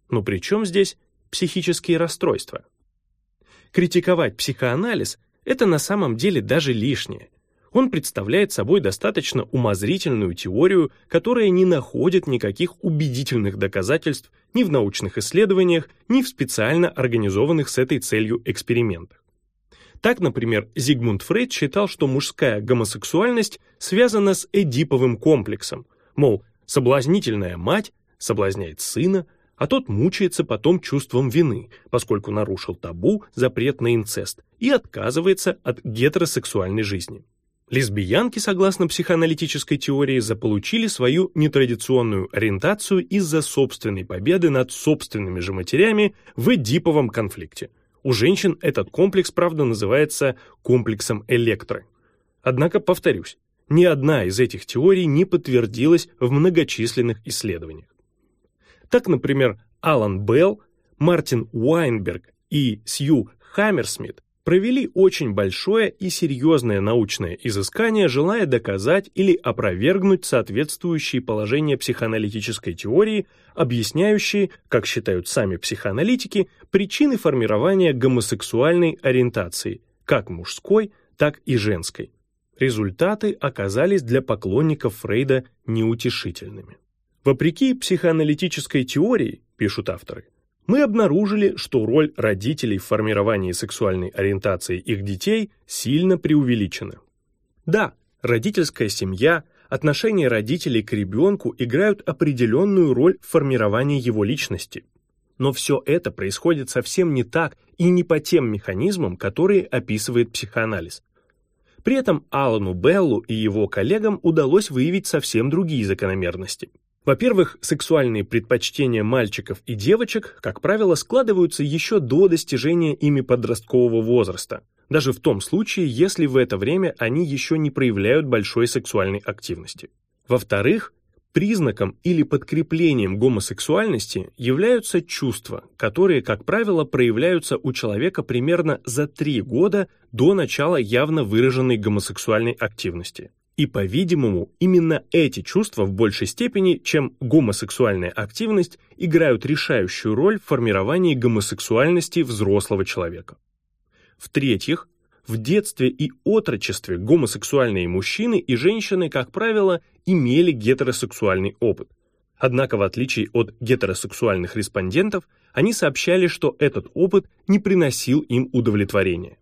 Но при чем здесь психические расстройства? Критиковать психоанализ – это на самом деле даже лишнее, он представляет собой достаточно умозрительную теорию, которая не находит никаких убедительных доказательств ни в научных исследованиях, ни в специально организованных с этой целью экспериментах. Так, например, Зигмунд Фрейд считал, что мужская гомосексуальность связана с эдиповым комплексом, мол, соблазнительная мать соблазняет сына, а тот мучается потом чувством вины, поскольку нарушил табу, запрет на инцест, и отказывается от гетеросексуальной жизни. Лесбиянки, согласно психоаналитической теории, заполучили свою нетрадиционную ориентацию из-за собственной победы над собственными же матерями в эдиповом конфликте. У женщин этот комплекс, правда, называется комплексом электры. Однако, повторюсь, ни одна из этих теорий не подтвердилась в многочисленных исследованиях. Так, например, Алан Белл, Мартин Уайнберг и Сью Хаммерсмит провели очень большое и серьезное научное изыскание, желая доказать или опровергнуть соответствующие положения психоаналитической теории, объясняющие, как считают сами психоаналитики, причины формирования гомосексуальной ориентации, как мужской, так и женской. Результаты оказались для поклонников Фрейда неутешительными. Вопреки психоаналитической теории, пишут авторы, мы обнаружили, что роль родителей в формировании сексуальной ориентации их детей сильно преувеличена. Да, родительская семья, отношения родителей к ребенку играют определенную роль в формировании его личности. Но все это происходит совсем не так и не по тем механизмам, которые описывает психоанализ. При этом Алану Беллу и его коллегам удалось выявить совсем другие закономерности – во-первых, сексуальные предпочтения мальчиков и девочек, как правило, складываются еще до достижения ими подросткового возраста, даже в том случае, если в это время они еще не проявляют большой сексуальной активности. Во-вторых, признаком или подкреплением гомосексуальности являются чувства, которые, как правило, проявляются у человека примерно за три года до начала явно выраженной гомосексуальной активности. И, по-видимому, именно эти чувства в большей степени, чем гомосексуальная активность, играют решающую роль в формировании гомосексуальности взрослого человека. В-третьих, в детстве и отрочестве гомосексуальные мужчины и женщины, как правило, имели гетеросексуальный опыт. Однако, в отличие от гетеросексуальных респондентов, они сообщали, что этот опыт не приносил им удовлетворения.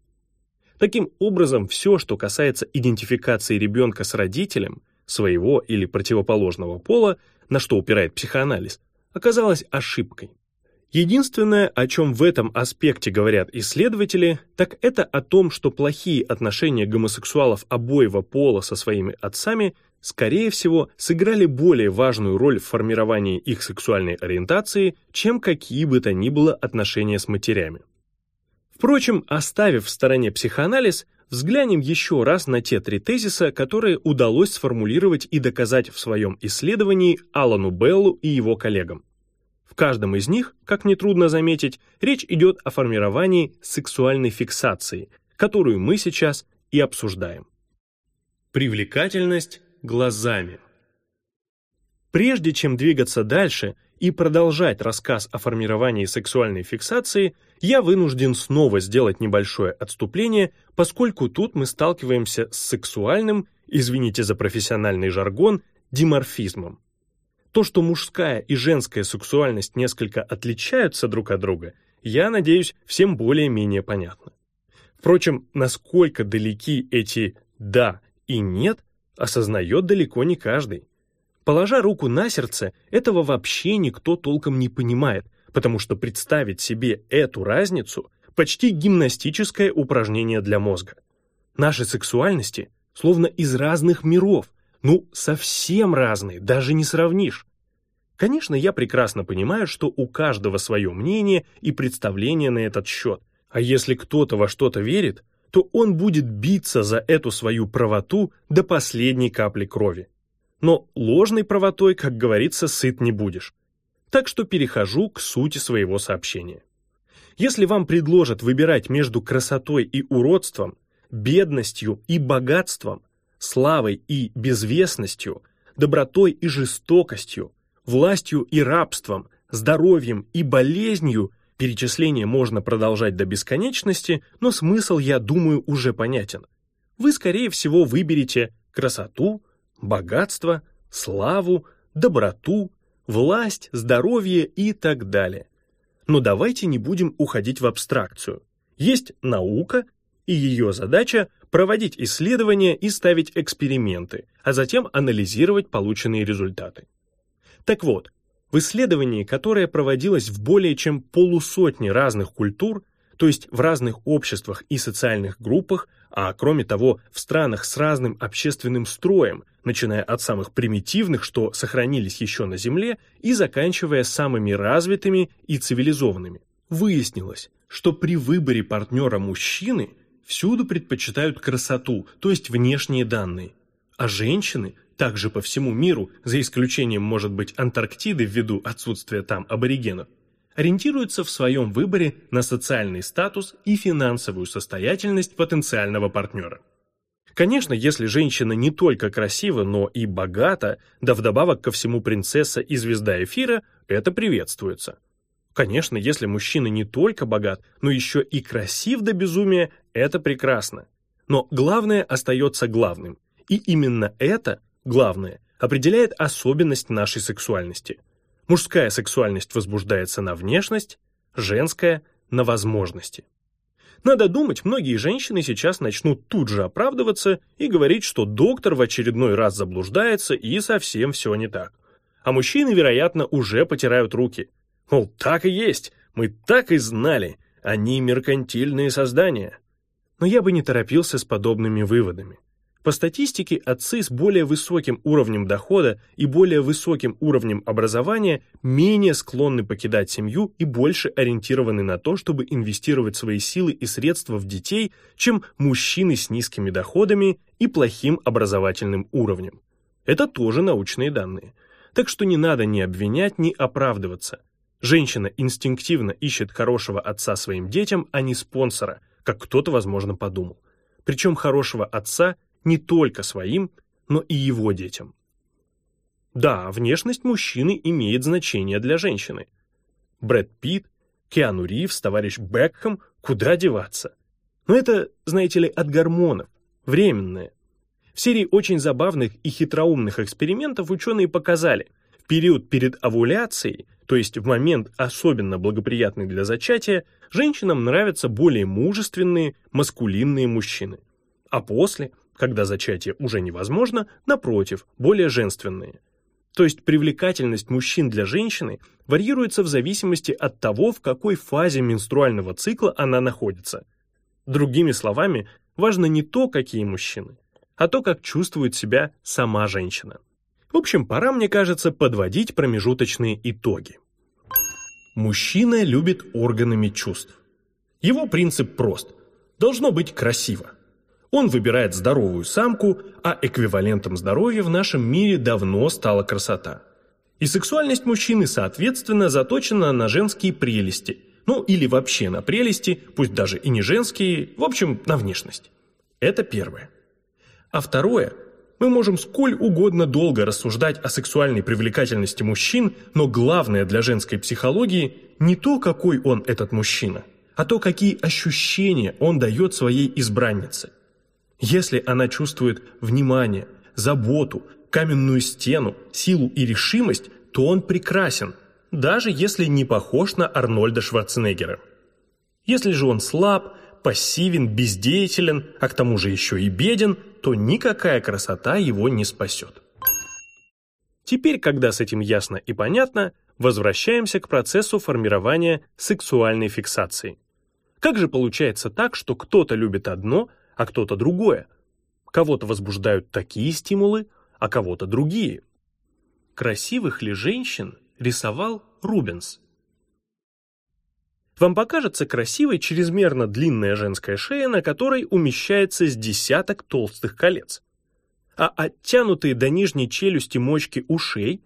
Таким образом, все, что касается идентификации ребенка с родителем, своего или противоположного пола, на что упирает психоанализ, оказалось ошибкой. Единственное, о чем в этом аспекте говорят исследователи, так это о том, что плохие отношения гомосексуалов обоего пола со своими отцами, скорее всего, сыграли более важную роль в формировании их сексуальной ориентации, чем какие бы то ни было отношения с матерями. Впрочем, оставив в стороне психоанализ, взглянем еще раз на те три тезиса, которые удалось сформулировать и доказать в своем исследовании Алану Беллу и его коллегам. В каждом из них, как нетрудно заметить, речь идет о формировании сексуальной фиксации, которую мы сейчас и обсуждаем. Привлекательность глазами. Прежде чем двигаться дальше и продолжать рассказ о формировании сексуальной фиксации, я вынужден снова сделать небольшое отступление, поскольку тут мы сталкиваемся с сексуальным, извините за профессиональный жаргон, диморфизмом. То, что мужская и женская сексуальность несколько отличаются друг от друга, я надеюсь, всем более-менее понятно. Впрочем, насколько далеки эти «да» и «нет» осознает далеко не каждый. Положа руку на сердце, этого вообще никто толком не понимает, потому что представить себе эту разницу – почти гимнастическое упражнение для мозга. Наши сексуальности словно из разных миров, ну, совсем разные, даже не сравнишь. Конечно, я прекрасно понимаю, что у каждого свое мнение и представление на этот счет, а если кто-то во что-то верит, то он будет биться за эту свою правоту до последней капли крови. Но ложной правотой, как говорится, сыт не будешь. Так что перехожу к сути своего сообщения. Если вам предложат выбирать между красотой и уродством, бедностью и богатством, славой и безвестностью, добротой и жестокостью, властью и рабством, здоровьем и болезнью, перечисление можно продолжать до бесконечности, но смысл, я думаю, уже понятен. Вы, скорее всего, выберете красоту, богатство, славу, доброту, власть, здоровье и так далее. Но давайте не будем уходить в абстракцию. Есть наука, и ее задача проводить исследования и ставить эксперименты, а затем анализировать полученные результаты. Так вот, в исследовании, которое проводилось в более чем полусотни разных культур, то есть в разных обществах и социальных группах, а кроме того в странах с разным общественным строем, начиная от самых примитивных, что сохранились еще на Земле, и заканчивая самыми развитыми и цивилизованными. Выяснилось, что при выборе партнера мужчины всюду предпочитают красоту, то есть внешние данные, а женщины также по всему миру, за исключением, может быть, Антарктиды ввиду отсутствия там аборигенов, ориентируются в своем выборе на социальный статус и финансовую состоятельность потенциального партнера. Конечно, если женщина не только красива, но и богата, да вдобавок ко всему принцесса и звезда эфира, это приветствуется. Конечно, если мужчина не только богат, но еще и красив до безумия, это прекрасно. Но главное остается главным. И именно это, главное, определяет особенность нашей сексуальности. Мужская сексуальность возбуждается на внешность, женская – на возможности. Надо думать, многие женщины сейчас начнут тут же оправдываться и говорить, что доктор в очередной раз заблуждается и совсем все не так. А мужчины, вероятно, уже потирают руки. Мол, так и есть, мы так и знали, они меркантильные создания. Но я бы не торопился с подобными выводами. По статистике, отцы с более высоким уровнем дохода и более высоким уровнем образования менее склонны покидать семью и больше ориентированы на то, чтобы инвестировать свои силы и средства в детей, чем мужчины с низкими доходами и плохим образовательным уровнем. Это тоже научные данные. Так что не надо ни обвинять, ни оправдываться. Женщина инстинктивно ищет хорошего отца своим детям, а не спонсора, как кто-то, возможно, подумал. Причем хорошего отца не только своим, но и его детям. Да, внешность мужчины имеет значение для женщины. Брэд Питт, Киану Ривз, товарищ Бекхэм, куда деваться? Но это, знаете ли, от гормонов, временное. В серии очень забавных и хитроумных экспериментов ученые показали, в период перед овуляцией, то есть в момент особенно благоприятный для зачатия, женщинам нравятся более мужественные, маскулинные мужчины. А после – когда зачатие уже невозможно, напротив, более женственные. То есть привлекательность мужчин для женщины варьируется в зависимости от того, в какой фазе менструального цикла она находится. Другими словами, важно не то, какие мужчины, а то, как чувствует себя сама женщина. В общем, пора, мне кажется, подводить промежуточные итоги. Мужчина любит органами чувств. Его принцип прост. Должно быть красиво. Он выбирает здоровую самку, а эквивалентом здоровья в нашем мире давно стала красота. И сексуальность мужчины, соответственно, заточена на женские прелести, ну или вообще на прелести, пусть даже и не женские, в общем, на внешность. Это первое. А второе, мы можем сколь угодно долго рассуждать о сексуальной привлекательности мужчин, но главное для женской психологии не то, какой он этот мужчина, а то, какие ощущения он дает своей избраннице – если она чувствует внимание, заботу, каменную стену, силу и решимость, то он прекрасен, даже если не похож на Арнольда Шварценеггера. Если же он слаб, пассивен, бездеятелен, а к тому же еще и беден, то никакая красота его не спасет. Теперь, когда с этим ясно и понятно, возвращаемся к процессу формирования сексуальной фиксации. Как же получается так, что кто-то любит одно, а кто-то другое. Кого-то возбуждают такие стимулы, а кого-то другие. Красивых ли женщин рисовал Рубенс? Вам покажется красивой чрезмерно длинная женская шея, на которой умещается с десяток толстых колец. А оттянутые до нижней челюсти мочки ушей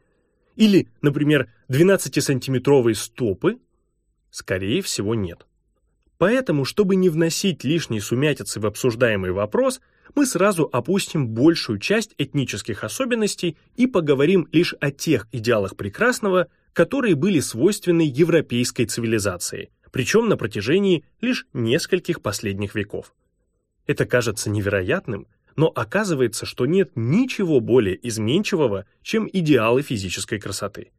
или, например, 12-сантиметровые стопы, скорее всего, нет. Поэтому, чтобы не вносить лишней сумятицы в обсуждаемый вопрос, мы сразу опустим большую часть этнических особенностей и поговорим лишь о тех идеалах прекрасного, которые были свойственны европейской цивилизации, причем на протяжении лишь нескольких последних веков. Это кажется невероятным, но оказывается, что нет ничего более изменчивого, чем идеалы физической красоты.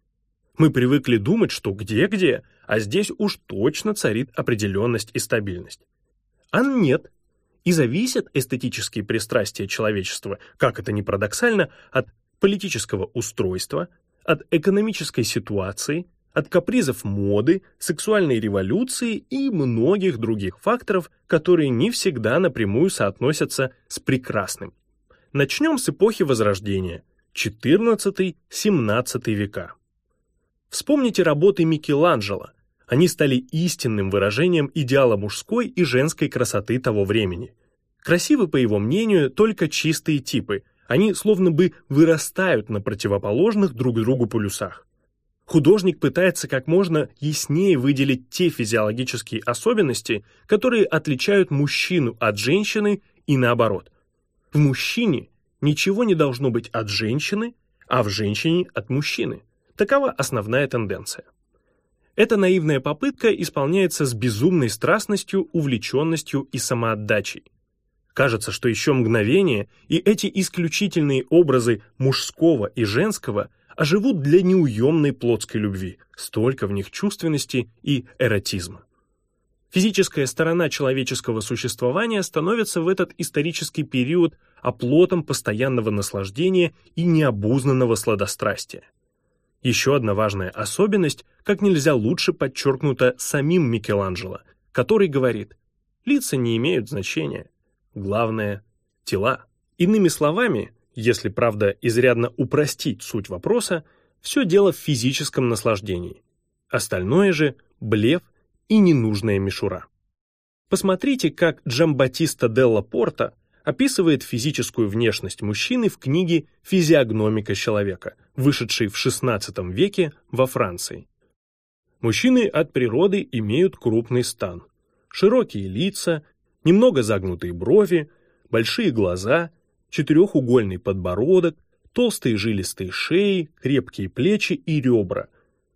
Мы привыкли думать, что где-где, а здесь уж точно царит определенность и стабильность. А нет. И зависят эстетические пристрастия человечества, как это ни парадоксально, от политического устройства, от экономической ситуации, от капризов моды, сексуальной революции и многих других факторов, которые не всегда напрямую соотносятся с прекрасным. Начнем с эпохи Возрождения, 14-17 века. Вспомните работы Микеланджело, они стали истинным выражением идеала мужской и женской красоты того времени. Красивы, по его мнению, только чистые типы, они словно бы вырастают на противоположных друг другу полюсах. Художник пытается как можно яснее выделить те физиологические особенности, которые отличают мужчину от женщины и наоборот. В мужчине ничего не должно быть от женщины, а в женщине от мужчины. Такова основная тенденция. Эта наивная попытка исполняется с безумной страстностью, увлеченностью и самоотдачей. Кажется, что еще мгновение, и эти исключительные образы мужского и женского а живут для неуемной плотской любви, столько в них чувственности и эротизма. Физическая сторона человеческого существования становится в этот исторический период оплотом постоянного наслаждения и необузнанного сладострастия. Еще одна важная особенность, как нельзя лучше подчеркнута самим Микеланджело, который говорит «лица не имеют значения, главное – тела». Иными словами, если, правда, изрядно упростить суть вопроса, все дело в физическом наслаждении. Остальное же – блеф и ненужная мишура. Посмотрите, как Джамбатиста Делла Порта описывает физическую внешность мужчины в книге «Физиогномика человека», вышедшей в XVI веке во Франции. Мужчины от природы имеют крупный стан, широкие лица, немного загнутые брови, большие глаза, четырехугольный подбородок, толстые жилистые шеи, крепкие плечи и ребра,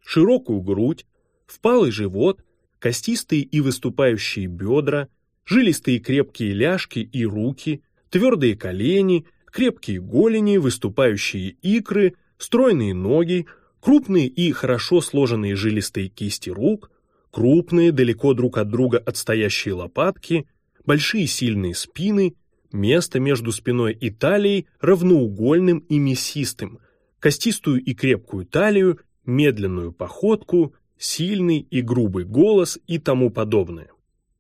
широкую грудь, впалый живот, костистые и выступающие бедра, жилистые крепкие ляжки и руки, твердые колени, крепкие голени, выступающие икры, стройные ноги, крупные и хорошо сложенные жилистые кисти рук, крупные, далеко друг от друга отстоящие лопатки, большие сильные спины Место между спиной и талией равноугольным и мясистым, костистую и крепкую талию, медленную походку, сильный и грубый голос и тому подобное.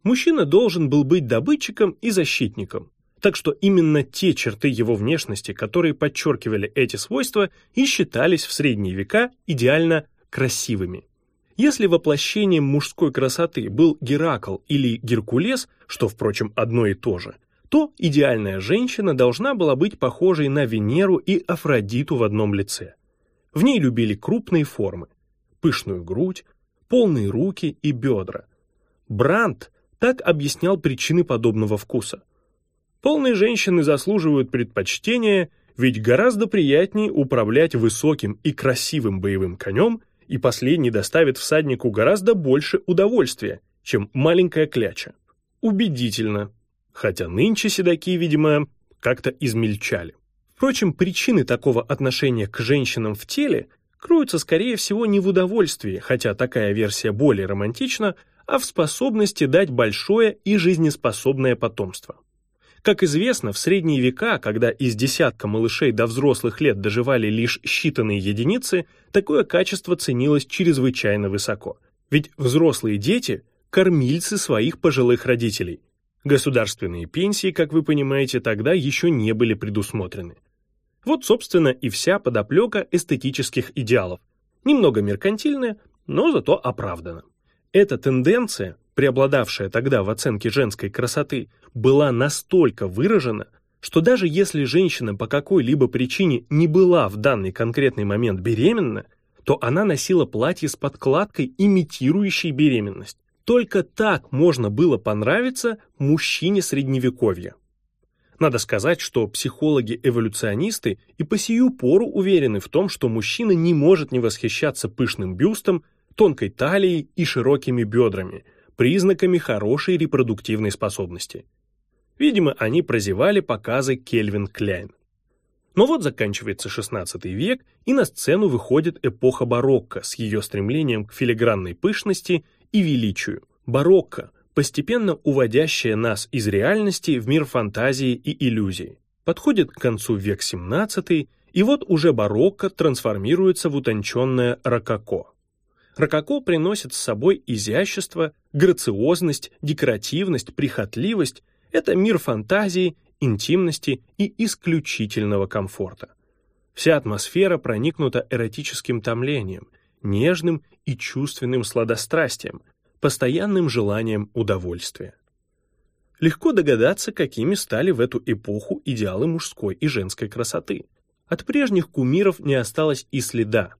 Мужчина должен был быть добытчиком и защитником, так что именно те черты его внешности, которые подчеркивали эти свойства, и считались в средние века идеально красивыми. Если воплощением мужской красоты был Геракл или Геркулес, что, впрочем, одно и то же, то идеальная женщина должна была быть похожей на Венеру и Афродиту в одном лице. В ней любили крупные формы, пышную грудь, полные руки и бедра. Брандт так объяснял причины подобного вкуса. Полные женщины заслуживают предпочтения, ведь гораздо приятнее управлять высоким и красивым боевым конем, и последний доставит всаднику гораздо больше удовольствия, чем маленькая кляча. Убедительно, хотя нынче седаки, видимо, как-то измельчали. Впрочем, причины такого отношения к женщинам в теле кроются, скорее всего, не в удовольствии, хотя такая версия более романтична, а в способности дать большое и жизнеспособное потомство. Как известно, в средние века, когда из десятка малышей до взрослых лет доживали лишь считанные единицы, такое качество ценилось чрезвычайно высоко. Ведь взрослые дети – кормильцы своих пожилых родителей – Государственные пенсии, как вы понимаете, тогда еще не были предусмотрены. Вот, собственно, и вся подоплека эстетических идеалов. Немного меркантильная, но зато оправдана. Эта тенденция, преобладавшая тогда в оценке женской красоты, была настолько выражена, что даже если женщина по какой-либо причине не была в данный конкретный момент беременна, то она носила платье с подкладкой, имитирующей беременность. Только так можно было понравиться мужчине средневековья. Надо сказать, что психологи-эволюционисты и по сию пору уверены в том, что мужчина не может не восхищаться пышным бюстом, тонкой талией и широкими бедрами, признаками хорошей репродуктивной способности. Видимо, они прозевали показы Кельвин Кляйн. Но вот заканчивается XVI век, и на сцену выходит эпоха барокко с ее стремлением к филигранной пышности и величию. Барокко, постепенно уводящее нас из реальности в мир фантазии и иллюзий. Подходит к концу век XVII, и вот уже барокко трансформируется в утонченное рококо. Рококо приносит с собой изящество, грациозность, декоративность, прихотливость. Это мир фантазии, интимности и исключительного комфорта. Вся атмосфера проникнута эротическим томлением – нежным и чувственным сладострастием, постоянным желанием удовольствия. Легко догадаться, какими стали в эту эпоху идеалы мужской и женской красоты. От прежних кумиров не осталось и следа.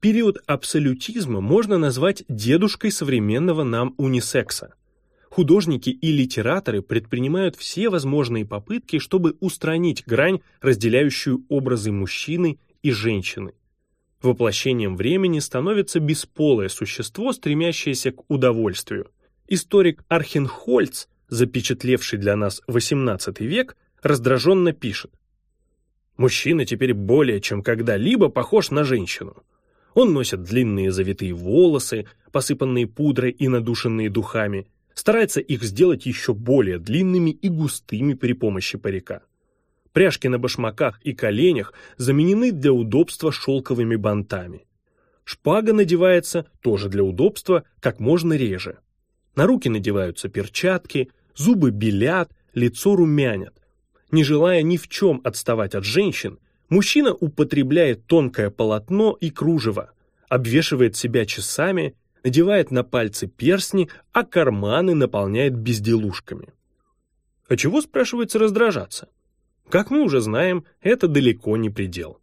Период абсолютизма можно назвать дедушкой современного нам унисекса. Художники и литераторы предпринимают все возможные попытки, чтобы устранить грань, разделяющую образы мужчины и женщины. Воплощением времени становится бесполое существо, стремящееся к удовольствию. Историк Архенхольц, запечатлевший для нас XVIII век, раздраженно пишет. Мужчина теперь более чем когда-либо похож на женщину. Он носит длинные завитые волосы, посыпанные пудрой и надушенные духами, старается их сделать еще более длинными и густыми при помощи парика. Пряжки на башмаках и коленях заменены для удобства шелковыми бантами. Шпага надевается тоже для удобства как можно реже. На руки надеваются перчатки, зубы белят, лицо румянят. Не желая ни в чем отставать от женщин, мужчина употребляет тонкое полотно и кружево, обвешивает себя часами надевает на пальцы перстни, а карманы наполняет безделушками. А чего, спрашивается, раздражаться? Как мы уже знаем, это далеко не предел.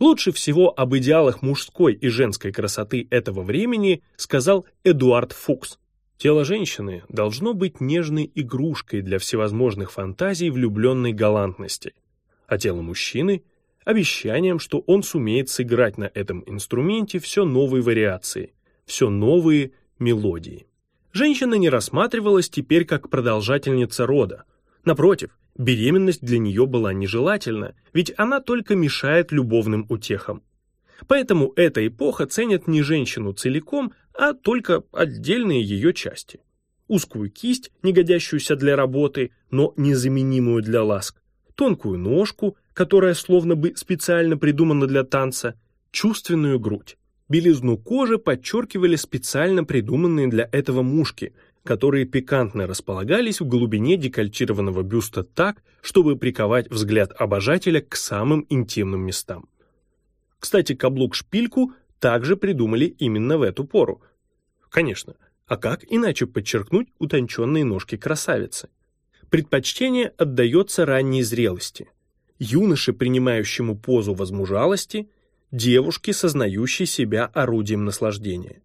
Лучше всего об идеалах мужской и женской красоты этого времени сказал Эдуард Фукс. Тело женщины должно быть нежной игрушкой для всевозможных фантазий влюбленной галантности, а тело мужчины – обещанием, что он сумеет сыграть на этом инструменте все новые вариации, все новые мелодии. Женщина не рассматривалась теперь как продолжательница рода. Напротив, беременность для нее была нежелательна, ведь она только мешает любовным утехам. Поэтому эта эпоха ценит не женщину целиком, а только отдельные ее части. Узкую кисть, не годящуюся для работы, но незаменимую для ласк, тонкую ножку, которая словно бы специально придумана для танца, чувственную грудь. Белизну кожи подчеркивали специально придуманные для этого мушки, которые пикантно располагались в глубине декольтированного бюста так, чтобы приковать взгляд обожателя к самым интимным местам. Кстати, каблук-шпильку также придумали именно в эту пору. Конечно, а как иначе подчеркнуть утонченные ножки красавицы? Предпочтение отдается ранней зрелости. Юноше, принимающему позу возмужалости – девушки, сознающей себя орудием наслаждения.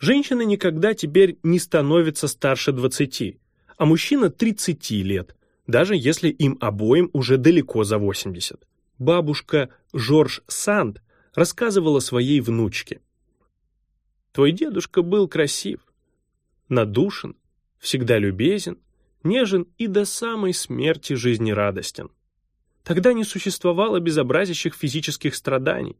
Женщина никогда теперь не становится старше 20, а мужчина 30 лет, даже если им обоим уже далеко за 80. Бабушка Жорж Санд рассказывала своей внучке. «Твой дедушка был красив, надушен, всегда любезен, нежен и до самой смерти жизнерадостен. Тогда не существовало безобразящих физических страданий,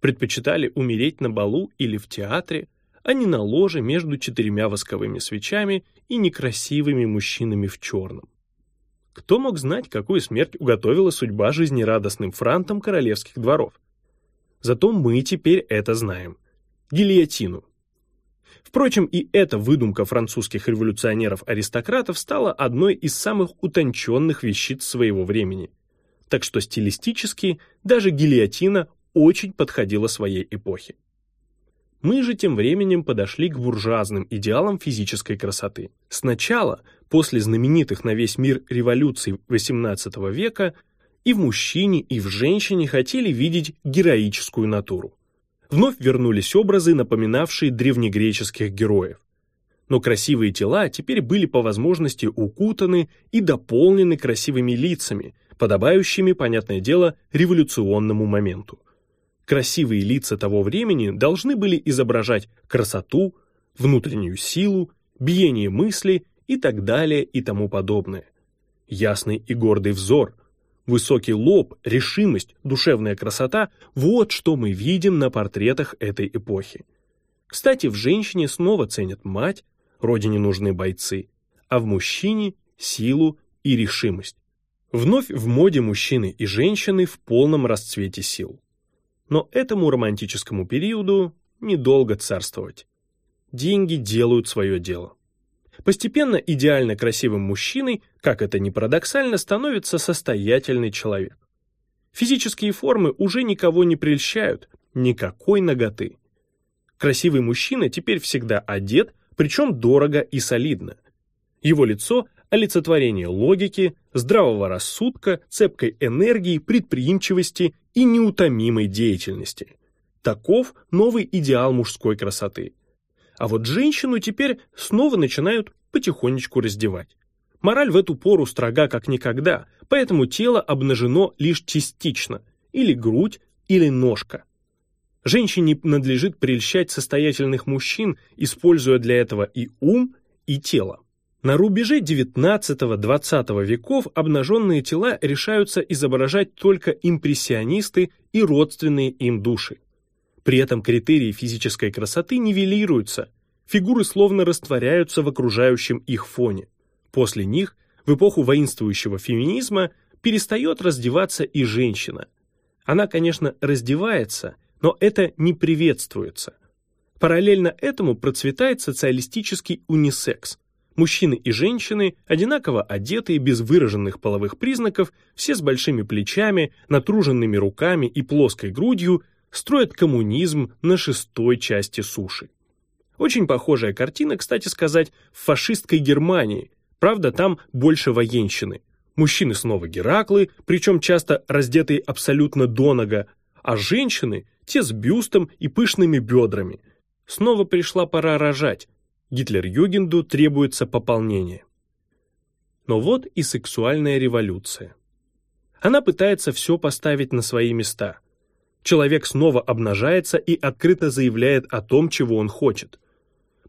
предпочитали умереть на балу или в театре, а не на ложе между четырьмя восковыми свечами и некрасивыми мужчинами в черном. Кто мог знать, какую смерть уготовила судьба жизнерадостным франтам королевских дворов? Зато мы теперь это знаем. Гильотину. Впрочем, и эта выдумка французских революционеров-аристократов стала одной из самых утонченных вещиц своего времени. Так что стилистически даже гильотина очень подходила своей эпохе. Мы же тем временем подошли к буржуазным идеалам физической красоты. Сначала, после знаменитых на весь мир революций XVIII века, и в мужчине, и в женщине хотели видеть героическую натуру. Вновь вернулись образы, напоминавшие древнегреческих героев. Но красивые тела теперь были по возможности укутаны и дополнены красивыми лицами, подобающими, понятное дело, революционному моменту. Красивые лица того времени должны были изображать красоту, внутреннюю силу, биение мысли и так далее и тому подобное. Ясный и гордый взор, высокий лоб, решимость, душевная красота – вот что мы видим на портретах этой эпохи. Кстати, в женщине снова ценят мать, родине нужны бойцы, а в мужчине – силу и решимость. Вновь в моде мужчины и женщины в полном расцвете сил. Но этому романтическому периоду недолго царствовать. Деньги делают свое дело. Постепенно идеально красивым мужчиной, как это ни парадоксально, становится состоятельный человек. Физические формы уже никого не прельщают, никакой ноготы. Красивый мужчина теперь всегда одет, причем дорого и солидно. Его лицо – олицетворение логики, здравого рассудка, цепкой энергии, предприимчивости и неутомимой деятельности. Таков новый идеал мужской красоты. А вот женщину теперь снова начинают потихонечку раздевать. Мораль в эту пору строга как никогда, поэтому тело обнажено лишь частично, или грудь, или ножка. Женщине надлежит прельщать состоятельных мужчин, используя для этого и ум, и тело. На рубеже XIX-XX веков обнаженные тела решаются изображать только импрессионисты и родственные им души. При этом критерии физической красоты нивелируются, фигуры словно растворяются в окружающем их фоне. После них, в эпоху воинствующего феминизма, перестает раздеваться и женщина. Она, конечно, раздевается, но это не приветствуется. Параллельно этому процветает социалистический унисекс. Мужчины и женщины, одинаково одетые, без выраженных половых признаков, все с большими плечами, натруженными руками и плоской грудью, строят коммунизм на шестой части суши. Очень похожая картина, кстати сказать, в фашистской Германии, Правда, там больше военщины. Мужчины снова Гераклы, причем часто раздетые абсолютно донога, а женщины – те с бюстом и пышными бедрами. Снова пришла пора рожать. Гитлер-Югенду требуется пополнение. Но вот и сексуальная революция. Она пытается все поставить на свои места. Человек снова обнажается и открыто заявляет о том, чего он хочет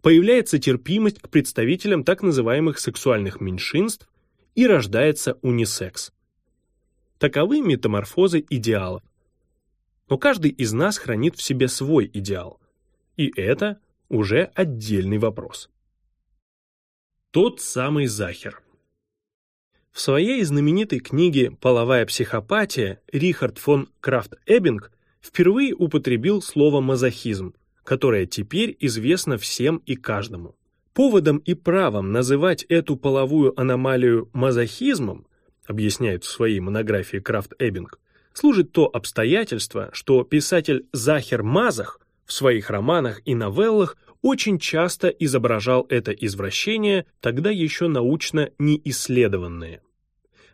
появляется терпимость к представителям так называемых сексуальных меньшинств и рождается унисекс. Таковы метаморфозы идеалов. Но каждый из нас хранит в себе свой идеал. И это уже отдельный вопрос. Тот самый Захер. В своей знаменитой книге «Половая психопатия» Рихард фон Крафт-Эббинг впервые употребил слово «мазохизм», которое теперь известно всем и каждому. Поводом и правом называть эту половую аномалию мазохизмом, объясняет в своей монографии Крафт Эббинг, служит то обстоятельство, что писатель Захер Мазах в своих романах и новеллах очень часто изображал это извращение, тогда еще научно не исследованное.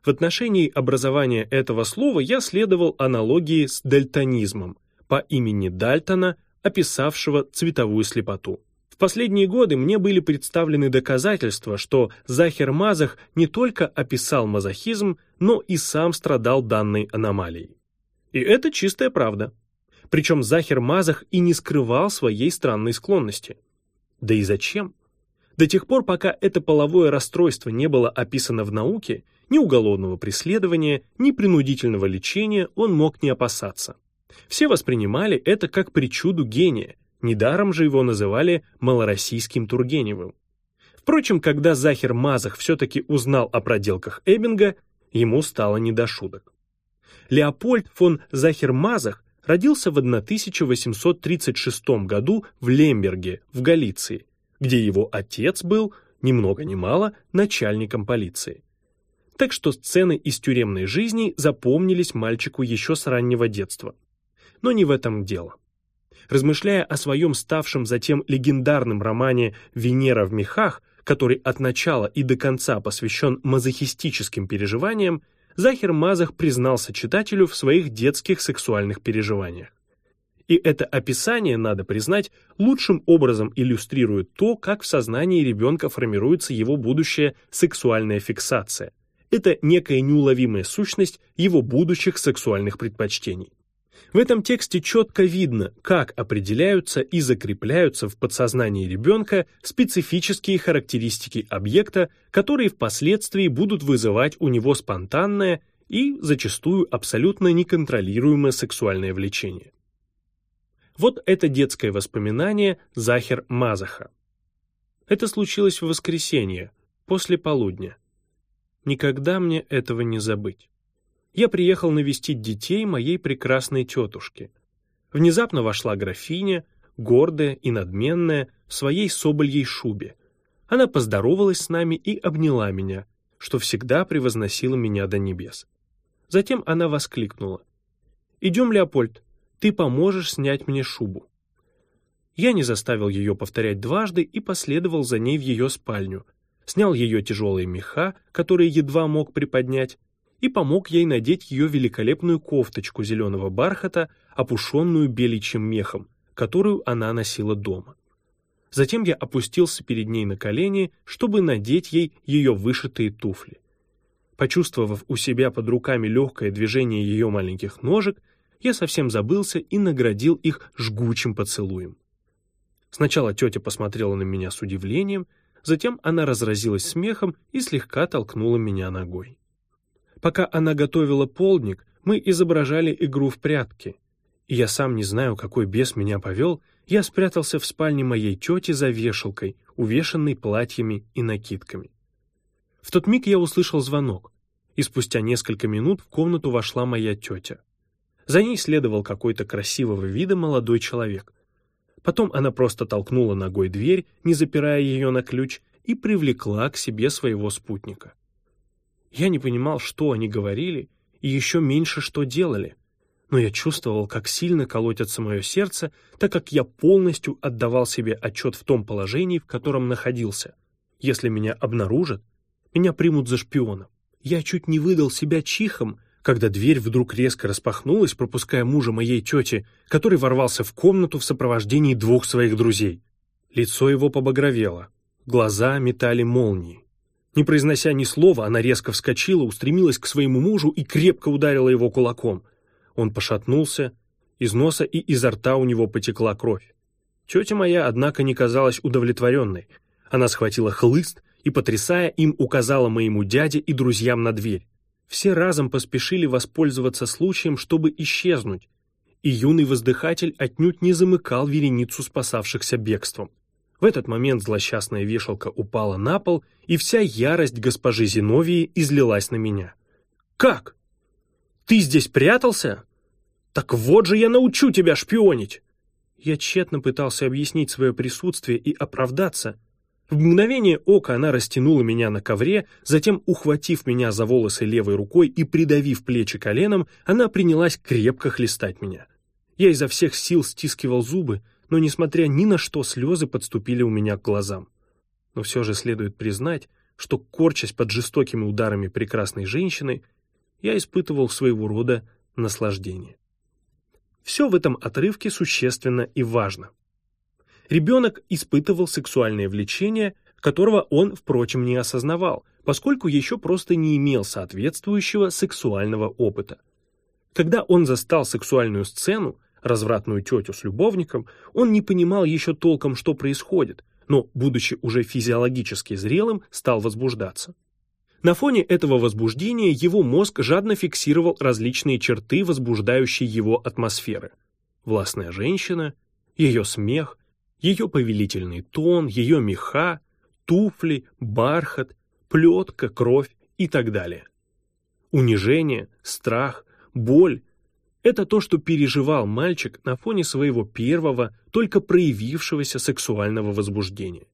В отношении образования этого слова я следовал аналогии с дальтонизмом по имени Дальтона описавшего цветовую слепоту. В последние годы мне были представлены доказательства, что Захер Мазах не только описал мазохизм, но и сам страдал данной аномалией. И это чистая правда. Причем Захер Мазах и не скрывал своей странной склонности. Да и зачем? До тех пор, пока это половое расстройство не было описано в науке, ни уголовного преследования, ни принудительного лечения он мог не опасаться. Все воспринимали это как причуду гения, недаром же его называли малороссийским Тургеневым. Впрочем, когда Захер Мазах все-таки узнал о проделках Эббинга, ему стало не до шуток. Леопольд фон Захер-Мазах родился в 1836 году в Лемберге, в Галиции, где его отец был, ни много ни мало, начальником полиции. Так что сцены из тюремной жизни запомнились мальчику еще с раннего детства. Но не в этом дело. Размышляя о своем ставшем затем легендарном романе «Венера в мехах», который от начала и до конца посвящен мазохистическим переживаниям, Захер Мазах признался читателю в своих детских сексуальных переживаниях. И это описание, надо признать, лучшим образом иллюстрирует то, как в сознании ребенка формируется его будущая сексуальная фиксация. Это некая неуловимая сущность его будущих сексуальных предпочтений. В этом тексте четко видно, как определяются и закрепляются в подсознании ребенка специфические характеристики объекта, которые впоследствии будут вызывать у него спонтанное и зачастую абсолютно неконтролируемое сексуальное влечение. Вот это детское воспоминание Захер Мазаха. Это случилось в воскресенье, после полудня. Никогда мне этого не забыть я приехал навестить детей моей прекрасной тетушки. Внезапно вошла графиня, гордая и надменная, в своей собольей шубе. Она поздоровалась с нами и обняла меня, что всегда превозносила меня до небес. Затем она воскликнула. «Идем, Леопольд, ты поможешь снять мне шубу». Я не заставил ее повторять дважды и последовал за ней в ее спальню, снял ее тяжелые меха, которые едва мог приподнять, и помог ей надеть ее великолепную кофточку зеленого бархата, опушенную беличьим мехом, которую она носила дома. Затем я опустился перед ней на колени, чтобы надеть ей ее вышитые туфли. Почувствовав у себя под руками легкое движение ее маленьких ножек, я совсем забылся и наградил их жгучим поцелуем. Сначала тетя посмотрела на меня с удивлением, затем она разразилась смехом и слегка толкнула меня ногой. Пока она готовила полдник, мы изображали игру в прятки. И я сам не знаю, какой бес меня повел, я спрятался в спальне моей тети за вешалкой, увешанной платьями и накидками. В тот миг я услышал звонок, и спустя несколько минут в комнату вошла моя тетя. За ней следовал какой-то красивого вида молодой человек. Потом она просто толкнула ногой дверь, не запирая ее на ключ, и привлекла к себе своего спутника. Я не понимал, что они говорили, и еще меньше, что делали. Но я чувствовал, как сильно колотится мое сердце, так как я полностью отдавал себе отчет в том положении, в котором находился. Если меня обнаружат, меня примут за шпиона. Я чуть не выдал себя чихом, когда дверь вдруг резко распахнулась, пропуская мужа моей тети, который ворвался в комнату в сопровождении двух своих друзей. Лицо его побагровело, глаза метали молнии. Не произнося ни слова, она резко вскочила, устремилась к своему мужу и крепко ударила его кулаком. Он пошатнулся, из носа и изо рта у него потекла кровь. Тетя моя, однако, не казалась удовлетворенной. Она схватила хлыст и, потрясая им, указала моему дяде и друзьям на дверь. Все разом поспешили воспользоваться случаем, чтобы исчезнуть, и юный воздыхатель отнюдь не замыкал вереницу спасавшихся бегством. В этот момент злосчастная вешалка упала на пол, и вся ярость госпожи Зиновии излилась на меня. «Как? Ты здесь прятался? Так вот же я научу тебя шпионить!» Я тщетно пытался объяснить свое присутствие и оправдаться. В мгновение ока она растянула меня на ковре, затем, ухватив меня за волосы левой рукой и придавив плечи коленом, она принялась крепко хлестать меня. Я изо всех сил стискивал зубы, но, несмотря ни на что, слезы подступили у меня к глазам. Но все же следует признать, что, корчась под жестокими ударами прекрасной женщины, я испытывал своего рода наслаждение. Все в этом отрывке существенно и важно. Ребенок испытывал сексуальное влечение, которого он, впрочем, не осознавал, поскольку еще просто не имел соответствующего сексуального опыта. Когда он застал сексуальную сцену, развратную тетю с любовником, он не понимал еще толком, что происходит, но, будучи уже физиологически зрелым, стал возбуждаться. На фоне этого возбуждения его мозг жадно фиксировал различные черты возбуждающей его атмосферы. Властная женщина, ее смех, ее повелительный тон, ее меха, туфли, бархат, плетка, кровь и так далее. Унижение, страх, боль это то, что переживал мальчик на фоне своего первого, только проявившегося сексуального возбуждения.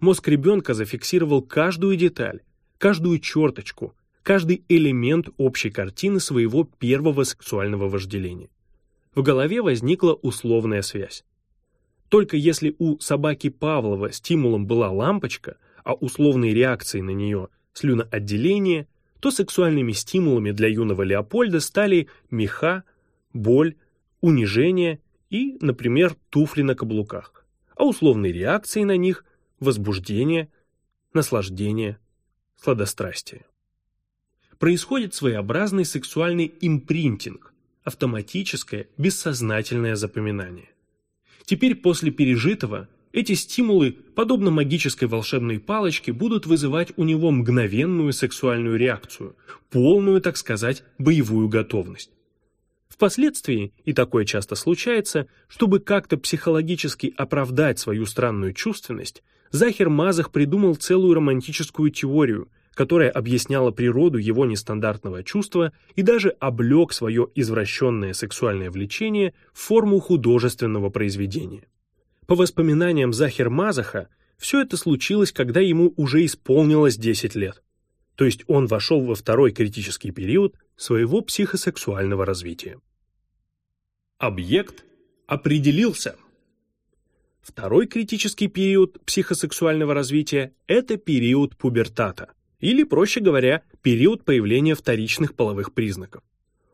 Мозг ребенка зафиксировал каждую деталь, каждую черточку, каждый элемент общей картины своего первого сексуального вожделения. В голове возникла условная связь. Только если у собаки Павлова стимулом была лампочка, а условной реакцией на нее слюноотделение, то сексуальными стимулами для юного Леопольда стали меха, боль, унижение и, например, туфли на каблуках, а условной реакцией на них – возбуждение, наслаждение, сладострастие. Происходит своеобразный сексуальный импринтинг, автоматическое, бессознательное запоминание. Теперь после пережитого эти стимулы, подобно магической волшебной палочке, будут вызывать у него мгновенную сексуальную реакцию, полную, так сказать, боевую готовность. Впоследствии, и такое часто случается, чтобы как-то психологически оправдать свою странную чувственность, Захер Мазах придумал целую романтическую теорию, которая объясняла природу его нестандартного чувства и даже облег свое извращенное сексуальное влечение в форму художественного произведения. По воспоминаниям Захер Мазаха, все это случилось, когда ему уже исполнилось 10 лет. То есть он вошел во второй критический период своего психосексуального развития. Объект определился. Второй критический период психосексуального развития – это период пубертата, или, проще говоря, период появления вторичных половых признаков.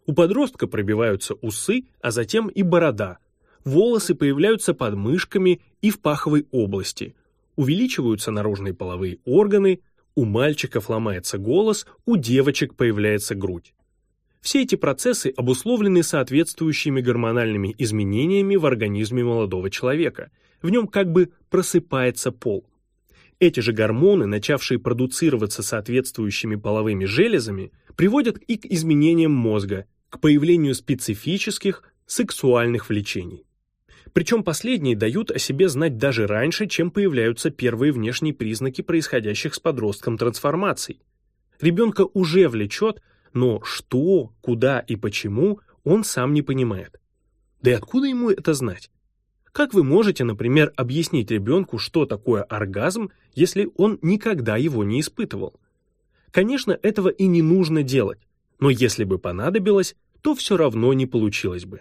У подростка пробиваются усы, а затем и борода. Волосы появляются под мышками и в паховой области. Увеличиваются наружные половые органы, у мальчиков ломается голос, у девочек появляется грудь. Все эти процессы обусловлены соответствующими гормональными изменениями в организме молодого человека. В нем как бы просыпается пол. Эти же гормоны, начавшие продуцироваться соответствующими половыми железами, приводят и к изменениям мозга, к появлению специфических сексуальных влечений. Причем последние дают о себе знать даже раньше, чем появляются первые внешние признаки происходящих с подростком трансформаций. Ребенка уже влечет, но что, куда и почему он сам не понимает. Да и откуда ему это знать? Как вы можете, например, объяснить ребенку, что такое оргазм, если он никогда его не испытывал? Конечно, этого и не нужно делать, но если бы понадобилось, то все равно не получилось бы.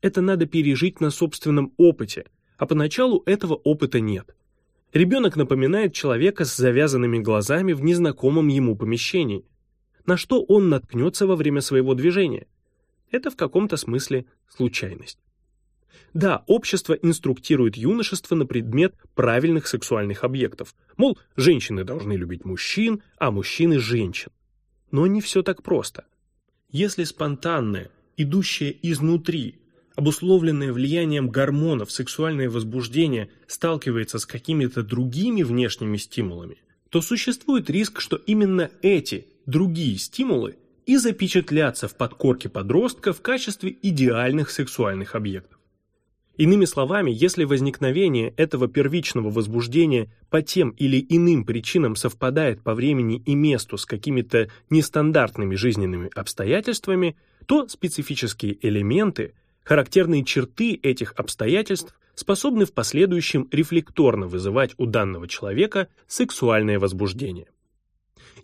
Это надо пережить на собственном опыте, а поначалу этого опыта нет. Ребенок напоминает человека с завязанными глазами в незнакомом ему помещении. На что он наткнется во время своего движения? Это в каком-то смысле случайность. Да, общество инструктирует юношество на предмет правильных сексуальных объектов. Мол, женщины должны любить мужчин, а мужчины – женщин. Но не все так просто. Если спонтанное, идущее изнутри, обусловленное влиянием гормонов сексуальное возбуждение сталкивается с какими-то другими внешними стимулами, то существует риск, что именно эти другие стимулы и запечатлятся в подкорке подростка в качестве идеальных сексуальных объектов. Иными словами, если возникновение этого первичного возбуждения по тем или иным причинам совпадает по времени и месту с какими-то нестандартными жизненными обстоятельствами, то специфические элементы, характерные черты этих обстоятельств способны в последующем рефлекторно вызывать у данного человека сексуальное возбуждение.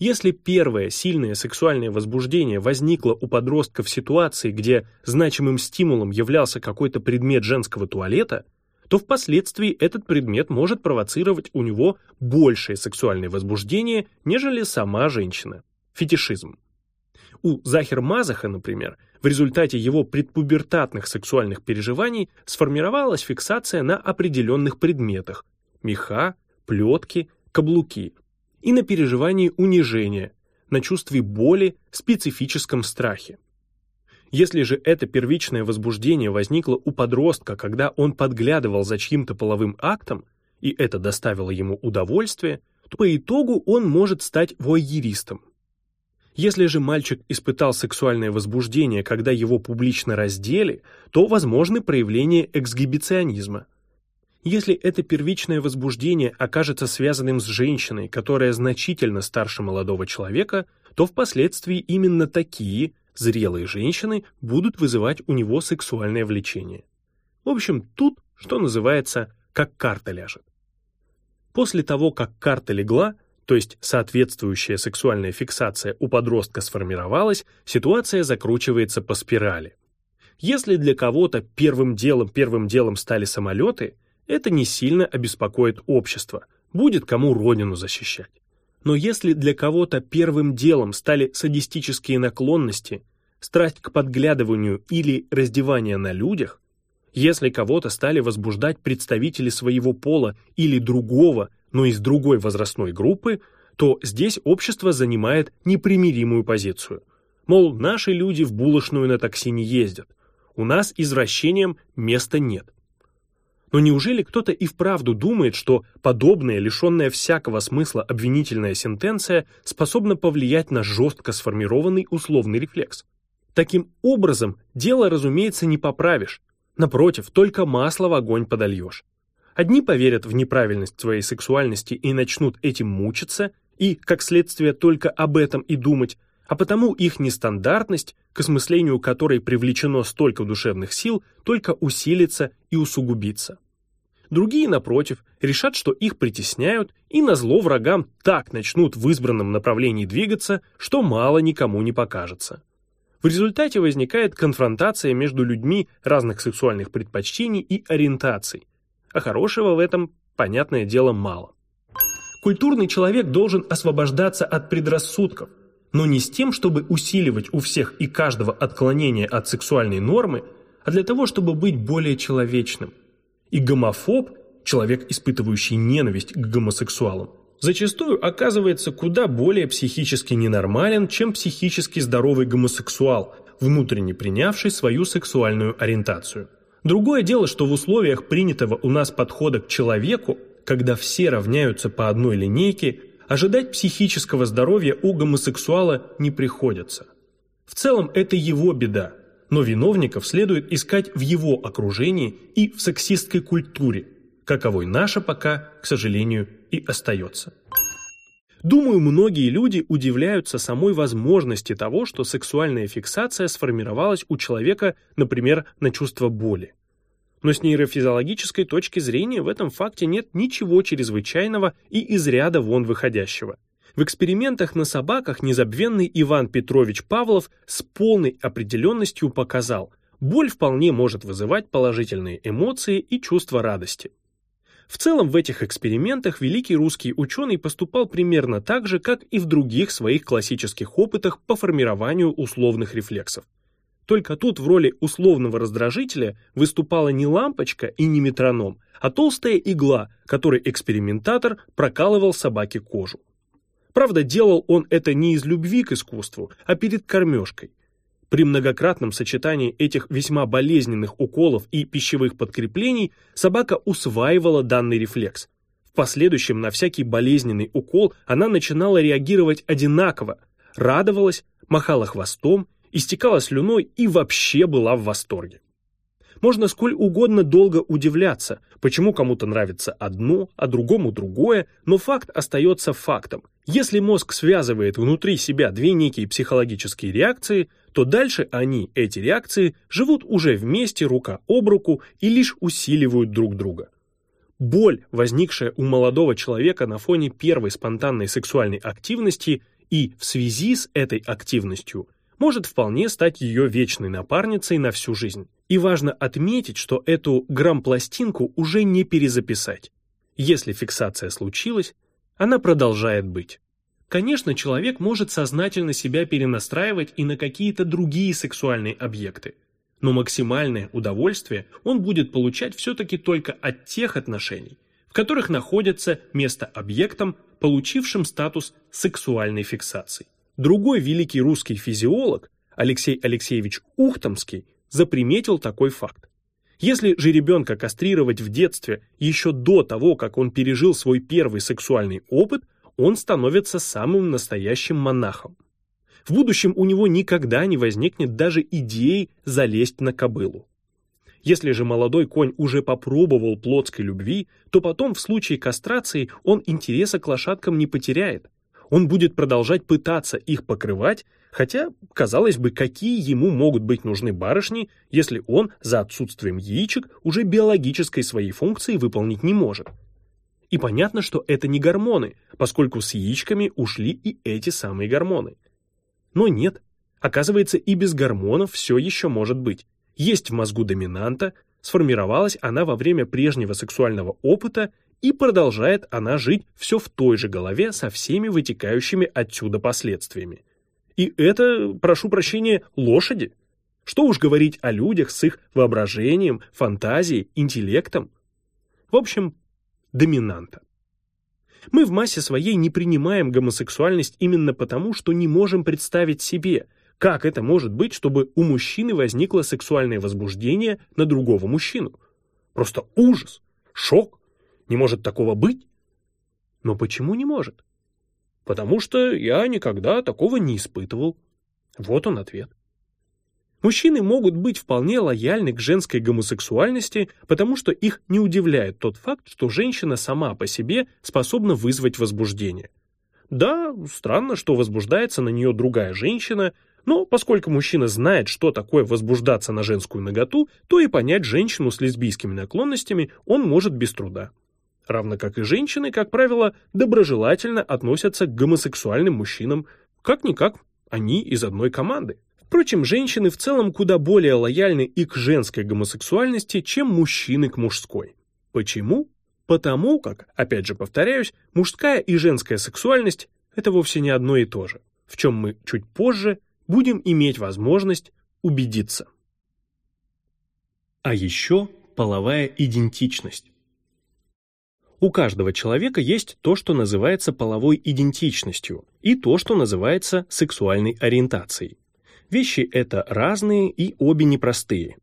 Если первое сильное сексуальное возбуждение возникло у подростка в ситуации, где значимым стимулом являлся какой-то предмет женского туалета, то впоследствии этот предмет может провоцировать у него большее сексуальное возбуждение, нежели сама женщина. Фетишизм. У Захер Мазаха, например, в результате его предпубертатных сексуальных переживаний сформировалась фиксация на определенных предметах – меха, плетки, каблуки и на переживании унижения, на чувстве боли, специфическом страхе. Если же это первичное возбуждение возникло у подростка, когда он подглядывал за чьим-то половым актом, и это доставило ему удовольствие, то по итогу он может стать вуайеристом. Если же мальчик испытал сексуальное возбуждение, когда его публично раздели, то возможны проявления эксгибиционизма, если это первичное возбуждение окажется связанным с женщиной, которая значительно старше молодого человека, то впоследствии именно такие зрелые женщины будут вызывать у него сексуальное влечение. В общем, тут, что называется, как карта ляжет. После того, как карта легла, то есть соответствующая сексуальная фиксация у подростка сформировалась, ситуация закручивается по спирали. Если для кого-то первым делом первым делом стали самолеты, это не сильно обеспокоит общество, будет кому родину защищать. Но если для кого-то первым делом стали садистические наклонности, страсть к подглядыванию или раздевание на людях, если кого-то стали возбуждать представители своего пола или другого, но из другой возрастной группы, то здесь общество занимает непримиримую позицию. Мол, наши люди в булочную на такси не ездят, у нас извращением места нет. Но неужели кто-то и вправду думает, что подобная, лишенная всякого смысла обвинительная сентенция способна повлиять на жестко сформированный условный рефлекс? Таким образом, дело, разумеется, не поправишь. Напротив, только масло в огонь подольешь. Одни поверят в неправильность своей сексуальности и начнут этим мучиться, и, как следствие, только об этом и думать, а потому их нестандартность, к осмыслению которой привлечено столько душевных сил, только усилится и усугубится. Другие, напротив, решат, что их притесняют, и на зло врагам так начнут в избранном направлении двигаться, что мало никому не покажется. В результате возникает конфронтация между людьми разных сексуальных предпочтений и ориентаций, а хорошего в этом, понятное дело, мало. Культурный человек должен освобождаться от предрассудков, но не с тем, чтобы усиливать у всех и каждого отклонение от сексуальной нормы, а для того, чтобы быть более человечным. И гомофоб, человек, испытывающий ненависть к гомосексуалам, зачастую оказывается куда более психически ненормален, чем психически здоровый гомосексуал, внутренне принявший свою сексуальную ориентацию. Другое дело, что в условиях принятого у нас подхода к человеку, когда все равняются по одной линейке, ожидать психического здоровья у гомосексуала не приходится. В целом это его беда, но виновников следует искать в его окружении и в сексистской культуре, каковой наша пока, к сожалению, и остается. Думаю, многие люди удивляются самой возможности того, что сексуальная фиксация сформировалась у человека, например, на чувство боли. Но с нейрофизиологической точки зрения в этом факте нет ничего чрезвычайного и из ряда вон выходящего. В экспериментах на собаках незабвенный Иван Петрович Павлов с полной определенностью показал, боль вполне может вызывать положительные эмоции и чувство радости. В целом в этих экспериментах великий русский ученый поступал примерно так же, как и в других своих классических опытах по формированию условных рефлексов. Только тут в роли условного раздражителя выступала не лампочка и не метроном, а толстая игла, которой экспериментатор прокалывал собаке кожу. Правда, делал он это не из любви к искусству, а перед кормежкой. При многократном сочетании этих весьма болезненных уколов и пищевых подкреплений собака усваивала данный рефлекс. В последующем на всякий болезненный укол она начинала реагировать одинаково, радовалась, махала хвостом, истекала слюной и вообще была в восторге. Можно сколь угодно долго удивляться, почему кому-то нравится одно, а другому другое, но факт остается фактом. Если мозг связывает внутри себя две некие психологические реакции, то дальше они, эти реакции, живут уже вместе рука об руку и лишь усиливают друг друга. Боль, возникшая у молодого человека на фоне первой спонтанной сексуальной активности и в связи с этой активностью, может вполне стать ее вечной напарницей на всю жизнь. И важно отметить, что эту грампластинку уже не перезаписать. Если фиксация случилась, она продолжает быть. Конечно, человек может сознательно себя перенастраивать и на какие-то другие сексуальные объекты, но максимальное удовольствие он будет получать все-таки только от тех отношений, в которых находится место объектом, получившим статус сексуальной фиксации. Другой великий русский физиолог, Алексей Алексеевич Ухтомский, заприметил такой факт. Если же ребенка кастрировать в детстве еще до того, как он пережил свой первый сексуальный опыт, он становится самым настоящим монахом. В будущем у него никогда не возникнет даже идеи залезть на кобылу. Если же молодой конь уже попробовал плотской любви, то потом в случае кастрации он интереса к лошадкам не потеряет. Он будет продолжать пытаться их покрывать, хотя, казалось бы, какие ему могут быть нужны барышни, если он за отсутствием яичек уже биологической своей функции выполнить не может. И понятно, что это не гормоны, поскольку с яичками ушли и эти самые гормоны. Но нет, оказывается, и без гормонов все еще может быть. Есть в мозгу доминанта, сформировалась она во время прежнего сексуального опыта и продолжает она жить все в той же голове со всеми вытекающими отсюда последствиями. И это, прошу прощения, лошади. Что уж говорить о людях с их воображением, фантазией, интеллектом. В общем, доминанта. Мы в массе своей не принимаем гомосексуальность именно потому, что не можем представить себе, как это может быть, чтобы у мужчины возникло сексуальное возбуждение на другого мужчину. Просто ужас, шок, не может такого быть. Но почему не может? Потому что я никогда такого не испытывал. Вот он ответ. Мужчины могут быть вполне лояльны к женской гомосексуальности, потому что их не удивляет тот факт, что женщина сама по себе способна вызвать возбуждение. Да, странно, что возбуждается на нее другая женщина, но поскольку мужчина знает, что такое возбуждаться на женскую наготу, то и понять женщину с лесбийскими наклонностями он может без труда. Равно как и женщины, как правило, доброжелательно относятся к гомосексуальным мужчинам. Как-никак, они из одной команды. Впрочем, женщины в целом куда более лояльны и к женской гомосексуальности, чем мужчины к мужской. Почему? Потому как, опять же повторяюсь, мужская и женская сексуальность – это вовсе не одно и то же, в чем мы чуть позже будем иметь возможность убедиться. А еще половая идентичность. У каждого человека есть то, что называется половой идентичностью, и то, что называется сексуальной ориентацией. Вещи это разные и обе непростые.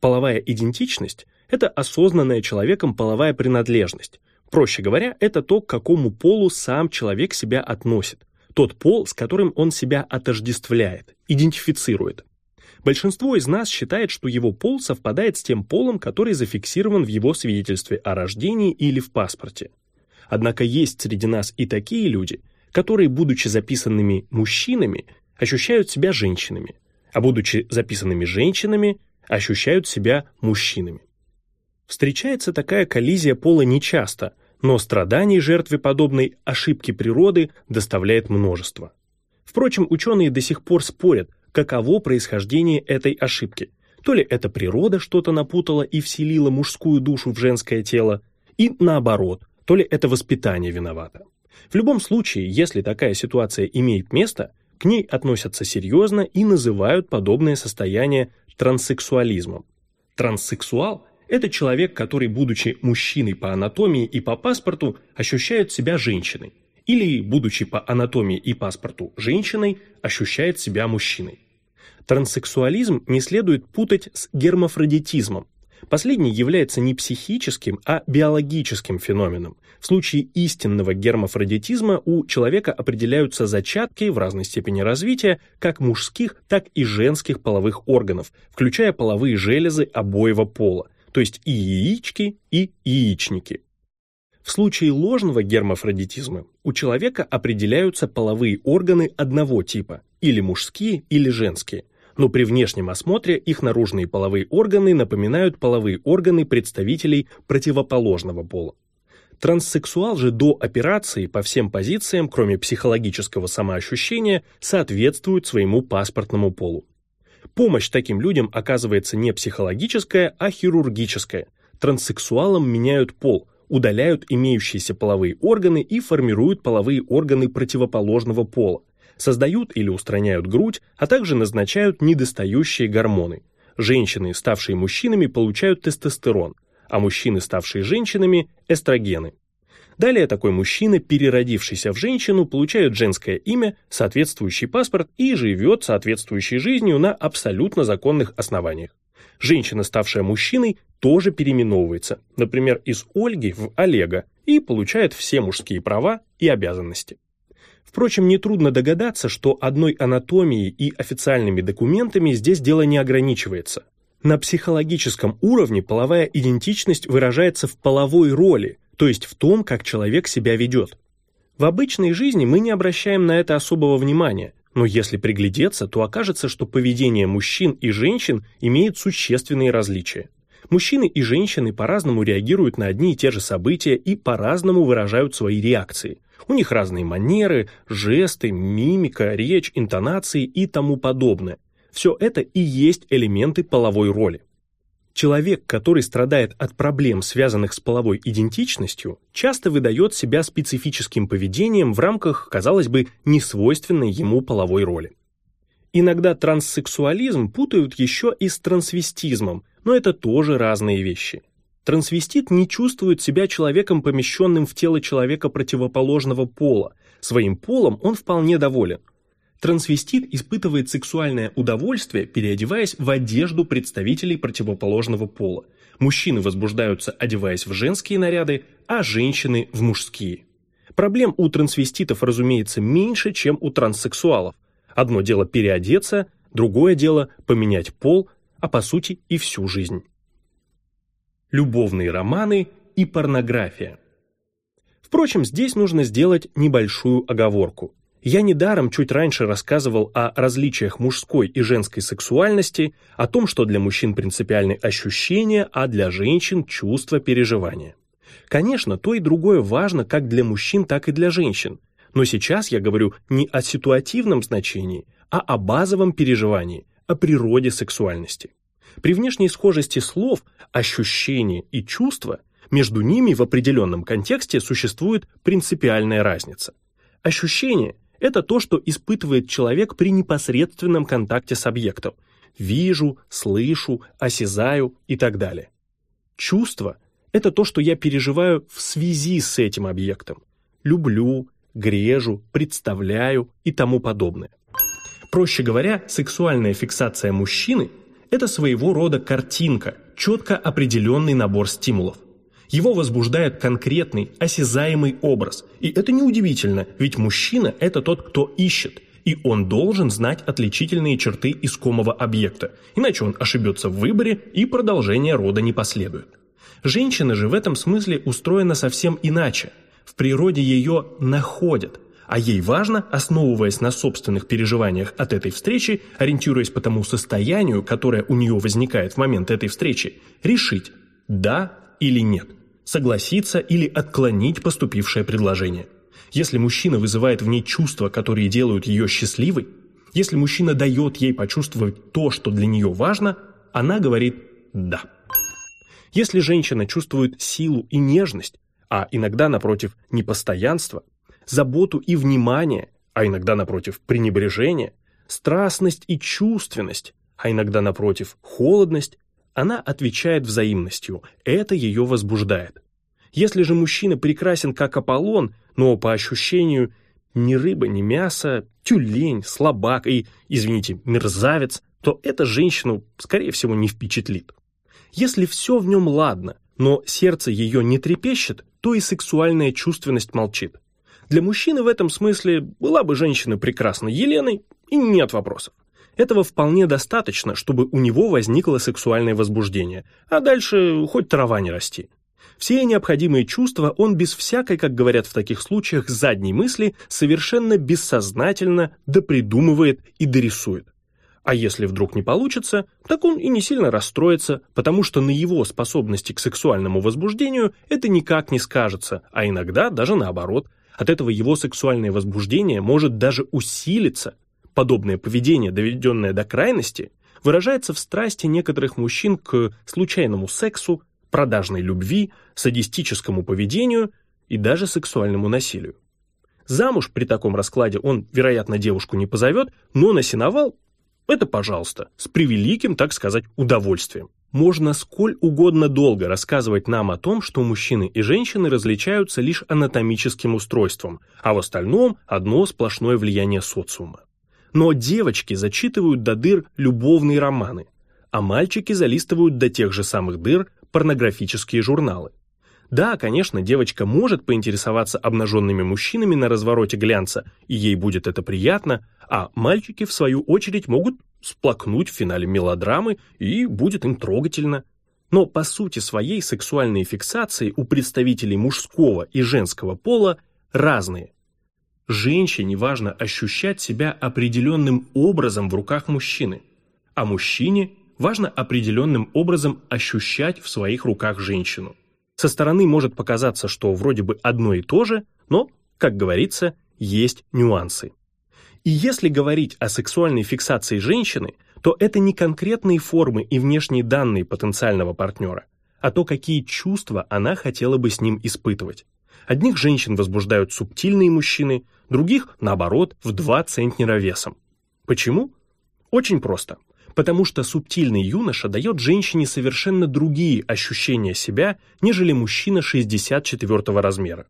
Половая идентичность – это осознанная человеком половая принадлежность. Проще говоря, это то, к какому полу сам человек себя относит. Тот пол, с которым он себя отождествляет, идентифицирует. Большинство из нас считает, что его пол совпадает с тем полом, который зафиксирован в его свидетельстве о рождении или в паспорте. Однако есть среди нас и такие люди, которые, будучи записанными мужчинами, ощущают себя женщинами, а будучи записанными женщинами, ощущают себя мужчинами. Встречается такая коллизия пола нечасто, но страданий жертве подобной ошибки природы доставляет множество. Впрочем, ученые до сих пор спорят, каково происхождение этой ошибки. То ли это природа что-то напутала и вселила мужскую душу в женское тело, и наоборот, то ли это воспитание виновато. В любом случае, если такая ситуация имеет место, к ней относятся серьезно и называют подобное состояние транссексуализмом. Транссексуал – это человек, который, будучи мужчиной по анатомии и по паспорту, ощущает себя женщиной, или, будучи по анатомии и паспорту женщиной, ощущает себя мужчиной. Транссексуализм не следует путать с гермафродитизмом. Последний является не психическим, а биологическим феноменом. В случае истинного гермафродитизма у человека определяются зачатки в разной степени развития как мужских, так и женских половых органов, включая половые железы обоего пола, то есть и яички, и яичники. В случае ложного гермафродитизма у человека определяются половые органы одного типа, или мужские, или женские, но при внешнем осмотре их наружные половые органы напоминают половые органы представителей противоположного пола. Транссексуал же до операции по всем позициям, кроме психологического самоощущения, соответствует своему паспортному полу. Помощь таким людям оказывается не психологическая, а хирургическая. Транссексуалам меняют пол, удаляют имеющиеся половые органы и формируют половые органы противоположного пола создают или устраняют грудь, а также назначают недостающие гормоны. Женщины, ставшие мужчинами, получают тестостерон, а мужчины, ставшие женщинами – эстрогены. Далее такой мужчина, переродившийся в женщину, получает женское имя, соответствующий паспорт и живет соответствующей жизнью на абсолютно законных основаниях. Женщина, ставшая мужчиной, тоже переименовывается, например, из Ольги в Олега, и получает все мужские права и обязанности. Впрочем, нетрудно догадаться, что одной анатомией и официальными документами здесь дело не ограничивается. На психологическом уровне половая идентичность выражается в половой роли, то есть в том, как человек себя ведет. В обычной жизни мы не обращаем на это особого внимания, но если приглядеться, то окажется, что поведение мужчин и женщин имеет существенные различия. Мужчины и женщины по-разному реагируют на одни и те же события и по-разному выражают свои реакции. У них разные манеры, жесты, мимика, речь, интонации и тому подобное. Все это и есть элементы половой роли. Человек, который страдает от проблем, связанных с половой идентичностью, часто выдает себя специфическим поведением в рамках, казалось бы, несвойственной ему половой роли. Иногда транссексуализм путают еще и с трансвестизмом, но это тоже разные вещи. Трансвестит не чувствует себя человеком, помещенным в тело человека противоположного пола. Своим полом он вполне доволен. Трансвестит испытывает сексуальное удовольствие, переодеваясь в одежду представителей противоположного пола. Мужчины возбуждаются, одеваясь в женские наряды, а женщины – в мужские. Проблем у трансвеститов, разумеется, меньше, чем у транссексуалов. Одно дело переодеться, другое дело поменять пол, а по сути и всю жизнь любовные романы и порнография. Впрочем, здесь нужно сделать небольшую оговорку. Я недаром чуть раньше рассказывал о различиях мужской и женской сексуальности, о том, что для мужчин принципиальны ощущения, а для женщин чувства переживания. Конечно, то и другое важно как для мужчин, так и для женщин. Но сейчас я говорю не о ситуативном значении, а о базовом переживании, о природе сексуальности. При внешней схожести слов, ощущения и чувства Между ними в определенном контексте существует принципиальная разница. Ощущение – это то, что испытывает человек при непосредственном контакте с объектом. Вижу, слышу, осязаю и так далее. Чувство – это то, что я переживаю в связи с этим объектом. Люблю, грежу, представляю и тому подобное. Проще говоря, сексуальная фиксация мужчины – это своего рода картинка, четко определенный набор стимулов. Его возбуждает конкретный, осязаемый образ. И это неудивительно, ведь мужчина – это тот, кто ищет, и он должен знать отличительные черты искомого объекта, иначе он ошибется в выборе и продолжение рода не последует. Женщина же в этом смысле устроена совсем иначе. В природе ее находят, а ей важно, основываясь на собственных переживаниях от этой встречи, ориентируясь по тому состоянию, которое у нее возникает в момент этой встречи, решить «да» или «нет», согласиться или отклонить поступившее предложение. Если мужчина вызывает в ней чувства, которые делают ее счастливой, если мужчина дает ей почувствовать то, что для нее важно, она говорит «да». Если женщина чувствует силу и нежность, а иногда, напротив, непостоянство, заботу и внимание, а иногда, напротив, пренебрежение, страстность и чувственность, а иногда, напротив, холодность, она отвечает взаимностью, это ее возбуждает. Если же мужчина прекрасен как Аполлон, но по ощущению ни рыба, ни мясо, тюлень, слабак и, извините, мерзавец, то эта женщину, скорее всего, не впечатлит. Если все в нем ладно, но сердце ее не трепещет, то и сексуальная чувственность молчит. Для мужчины в этом смысле была бы женщина прекрасной Еленой, и нет вопросов. Этого вполне достаточно, чтобы у него возникло сексуальное возбуждение, а дальше хоть трава не расти. Все необходимые чувства он без всякой, как говорят в таких случаях, задней мысли совершенно бессознательно допридумывает и дорисует. А если вдруг не получится, так он и не сильно расстроится, потому что на его способности к сексуальному возбуждению это никак не скажется, а иногда даже наоборот. От этого его сексуальное возбуждение может даже усилиться, Подобное поведение, доведенное до крайности, выражается в страсти некоторых мужчин к случайному сексу, продажной любви, садистическому поведению и даже сексуальному насилию. Замуж при таком раскладе он, вероятно, девушку не позовет, но на сеновал – это пожалуйста, с превеликим, так сказать, удовольствием. Можно сколь угодно долго рассказывать нам о том, что мужчины и женщины различаются лишь анатомическим устройством, а в остальном одно сплошное влияние социума. Но девочки зачитывают до дыр любовные романы, а мальчики залистывают до тех же самых дыр порнографические журналы. Да, конечно, девочка может поинтересоваться обнаженными мужчинами на развороте глянца, и ей будет это приятно, а мальчики, в свою очередь, могут сплакнуть в финале мелодрамы, и будет им трогательно. Но по сути своей сексуальные фиксации у представителей мужского и женского пола разные. Женщине важно ощущать себя определенным образом в руках мужчины, а мужчине важно определенным образом ощущать в своих руках женщину. Со стороны может показаться, что вроде бы одно и то же, но, как говорится, есть нюансы. И если говорить о сексуальной фиксации женщины, то это не конкретные формы и внешние данные потенциального партнера, а то, какие чувства она хотела бы с ним испытывать. Одних женщин возбуждают субтильные мужчины, других, наоборот, в два центнера весом. Почему? Очень просто. Потому что субтильный юноша дает женщине совершенно другие ощущения себя, нежели мужчина 64 размера.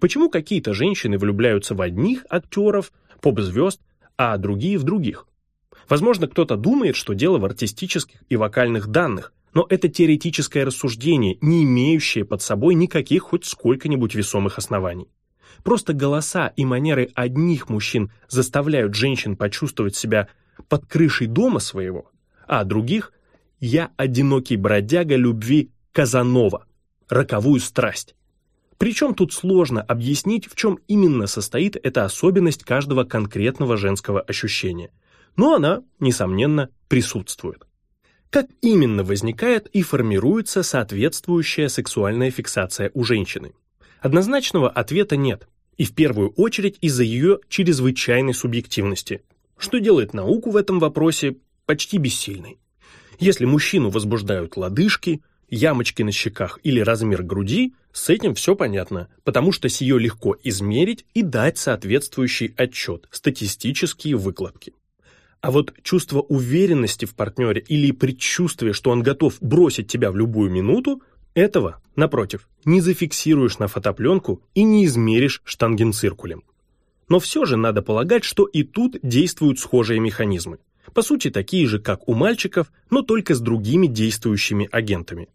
Почему какие-то женщины влюбляются в одних актеров, поп-звезд, а другие в других? Возможно, кто-то думает, что дело в артистических и вокальных данных, но это теоретическое рассуждение, не имеющее под собой никаких хоть сколько-нибудь весомых оснований. Просто голоса и манеры одних мужчин заставляют женщин почувствовать себя под крышей дома своего, а других «я одинокий бродяга любви Казанова», роковую страсть. Причем тут сложно объяснить, в чем именно состоит эта особенность каждого конкретного женского ощущения. Но она, несомненно, присутствует. Как именно возникает и формируется соответствующая сексуальная фиксация у женщины? Однозначного ответа нет, и в первую очередь из-за ее чрезвычайной субъективности, что делает науку в этом вопросе почти бессильной. Если мужчину возбуждают лодыжки, ямочки на щеках или размер груди, с этим все понятно, потому что с ее легко измерить и дать соответствующий отчет, статистические выкладки. А вот чувство уверенности в партнере или предчувствие, что он готов бросить тебя в любую минуту, этого, напротив, не зафиксируешь на фотопленку и не измеришь штангенциркулем. Но все же надо полагать, что и тут действуют схожие механизмы. По сути, такие же, как у мальчиков, но только с другими действующими агентами.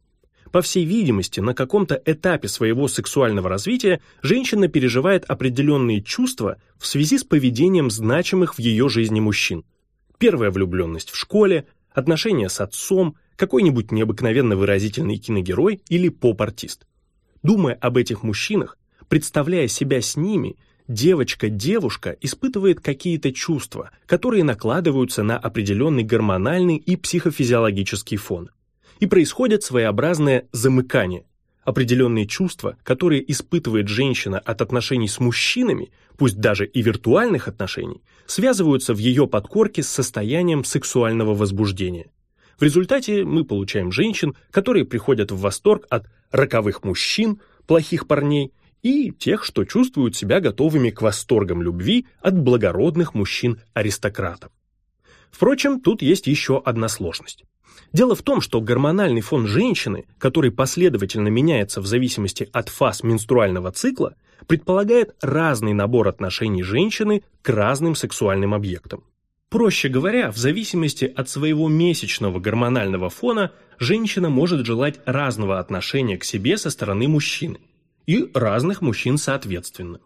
По всей видимости, на каком-то этапе своего сексуального развития женщина переживает определенные чувства в связи с поведением значимых в ее жизни мужчин – первая влюбленность в школе, отношения с отцом, какой-нибудь необыкновенно выразительный киногерой или поп-артист. Думая об этих мужчинах, представляя себя с ними, девочка-девушка испытывает какие-то чувства, которые накладываются на определенный гормональный и психофизиологический фон. И происходит своеобразное замыкание. Определенные чувства, которые испытывает женщина от отношений с мужчинами, пусть даже и виртуальных отношений, связываются в ее подкорке с состоянием сексуального возбуждения. В результате мы получаем женщин, которые приходят в восторг от роковых мужчин, плохих парней и тех, что чувствуют себя готовыми к восторгам любви от благородных мужчин-аристократов. Впрочем, тут есть еще одна сложность. Дело в том, что гормональный фон женщины, который последовательно меняется в зависимости от фаз менструального цикла, предполагает разный набор отношений женщины к разным сексуальным объектам. Проще говоря, в зависимости от своего месячного гормонального фона, женщина может желать разного отношения к себе со стороны мужчины. И разных мужчин соответственно.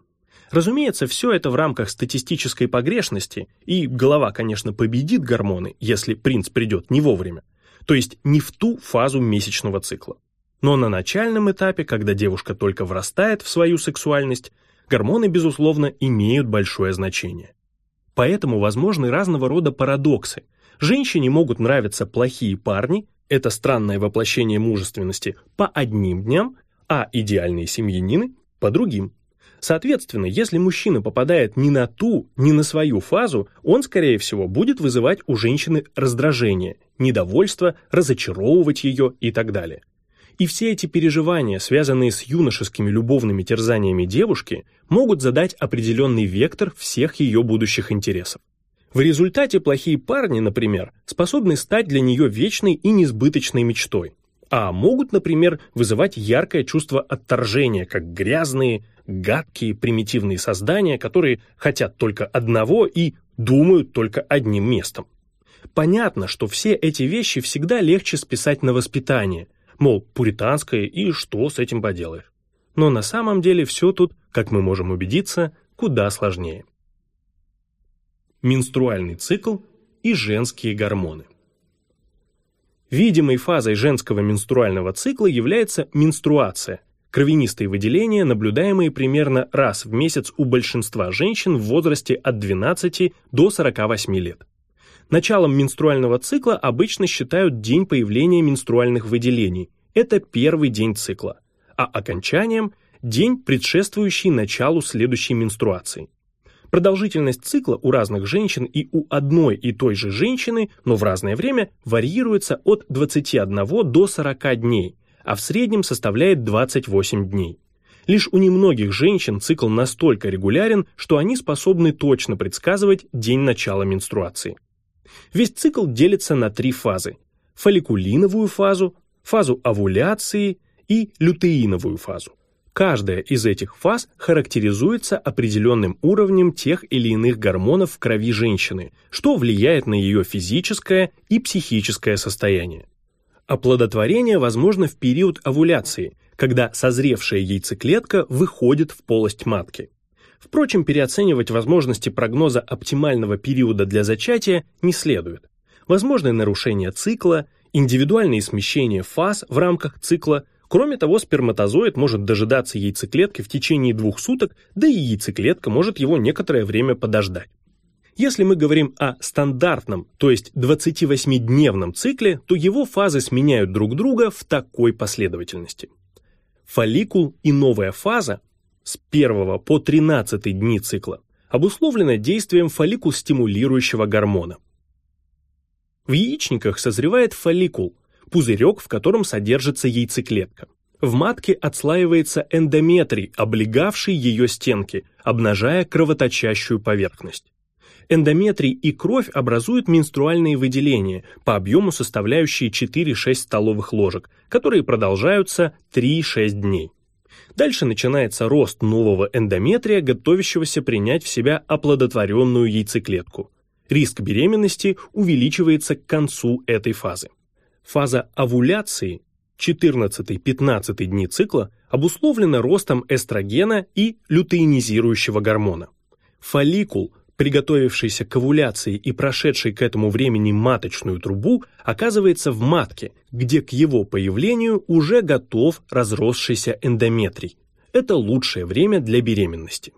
Разумеется, все это в рамках статистической погрешности, и голова, конечно, победит гормоны, если принц придет не вовремя, то есть не в ту фазу месячного цикла. Но на начальном этапе, когда девушка только врастает в свою сексуальность, гормоны, безусловно, имеют большое значение. Поэтому возможны разного рода парадоксы. Женщине могут нравиться плохие парни, это странное воплощение мужественности, по одним дням, а идеальные семьянины – по другим. Соответственно, если мужчина попадает не на ту, не на свою фазу, он, скорее всего, будет вызывать у женщины раздражение, недовольство, разочаровывать ее и так далее. И все эти переживания, связанные с юношескими любовными терзаниями девушки, могут задать определенный вектор всех ее будущих интересов. В результате плохие парни, например, способны стать для нее вечной и несбыточной мечтой, а могут, например, вызывать яркое чувство отторжения, как грязные, гадкие, примитивные создания, которые хотят только одного и думают только одним местом. Понятно, что все эти вещи всегда легче списать на воспитание – мол, пуританское, и что с этим поделаешь. Но на самом деле все тут, как мы можем убедиться, куда сложнее. Менструальный цикл и женские гормоны. Видимой фазой женского менструального цикла является менструация, кровянистые выделения, наблюдаемые примерно раз в месяц у большинства женщин в возрасте от 12 до 48 лет. Началом менструального цикла обычно считают день появления менструальных выделений. Это первый день цикла. А окончанием – день, предшествующий началу следующей менструации. Продолжительность цикла у разных женщин и у одной и той же женщины, но в разное время, варьируется от 21 до 40 дней, а в среднем составляет 28 дней. Лишь у немногих женщин цикл настолько регулярен, что они способны точно предсказывать день начала менструации. Весь цикл делится на три фазы – фолликулиновую фазу, фазу овуляции и лютеиновую фазу. Каждая из этих фаз характеризуется определенным уровнем тех или иных гормонов в крови женщины, что влияет на ее физическое и психическое состояние. Оплодотворение возможно в период овуляции, когда созревшая яйцеклетка выходит в полость матки. Впрочем, переоценивать возможности прогноза оптимального периода для зачатия не следует. Возможны нарушения цикла, индивидуальные смещения фаз в рамках цикла. Кроме того, сперматозоид может дожидаться яйцеклетки в течение двух суток, да и яйцеклетка может его некоторое время подождать. Если мы говорим о стандартном, то есть 28-дневном цикле, то его фазы сменяют друг друга в такой последовательности. Фолликул и новая фаза с 1 по 13 дни цикла обусловлено действием фолликул-стимулирующего гормона. В яичниках созревает фолликул, пузырек, в котором содержится яйцеклетка. В матке отслаивается эндометрий, облегавший ее стенки, обнажая кровоточащую поверхность. Эндометрий и кровь образуют менструальные выделения, по объему составляющие 4-6 столовых ложек, которые продолжаются 3-6 дней. Дальше начинается рост нового эндометрия, готовящегося принять в себя оплодотворенную яйцеклетку. Риск беременности увеличивается к концу этой фазы. Фаза овуляции 14-15 дни цикла обусловлена ростом эстрогена и лютеинизирующего гормона. Фолликул, приготовившийся к овуляции и прошедший к этому времени маточную трубу, оказывается в матке, где к его появлению уже готов разросшийся эндометрий. Это лучшее время для беременности.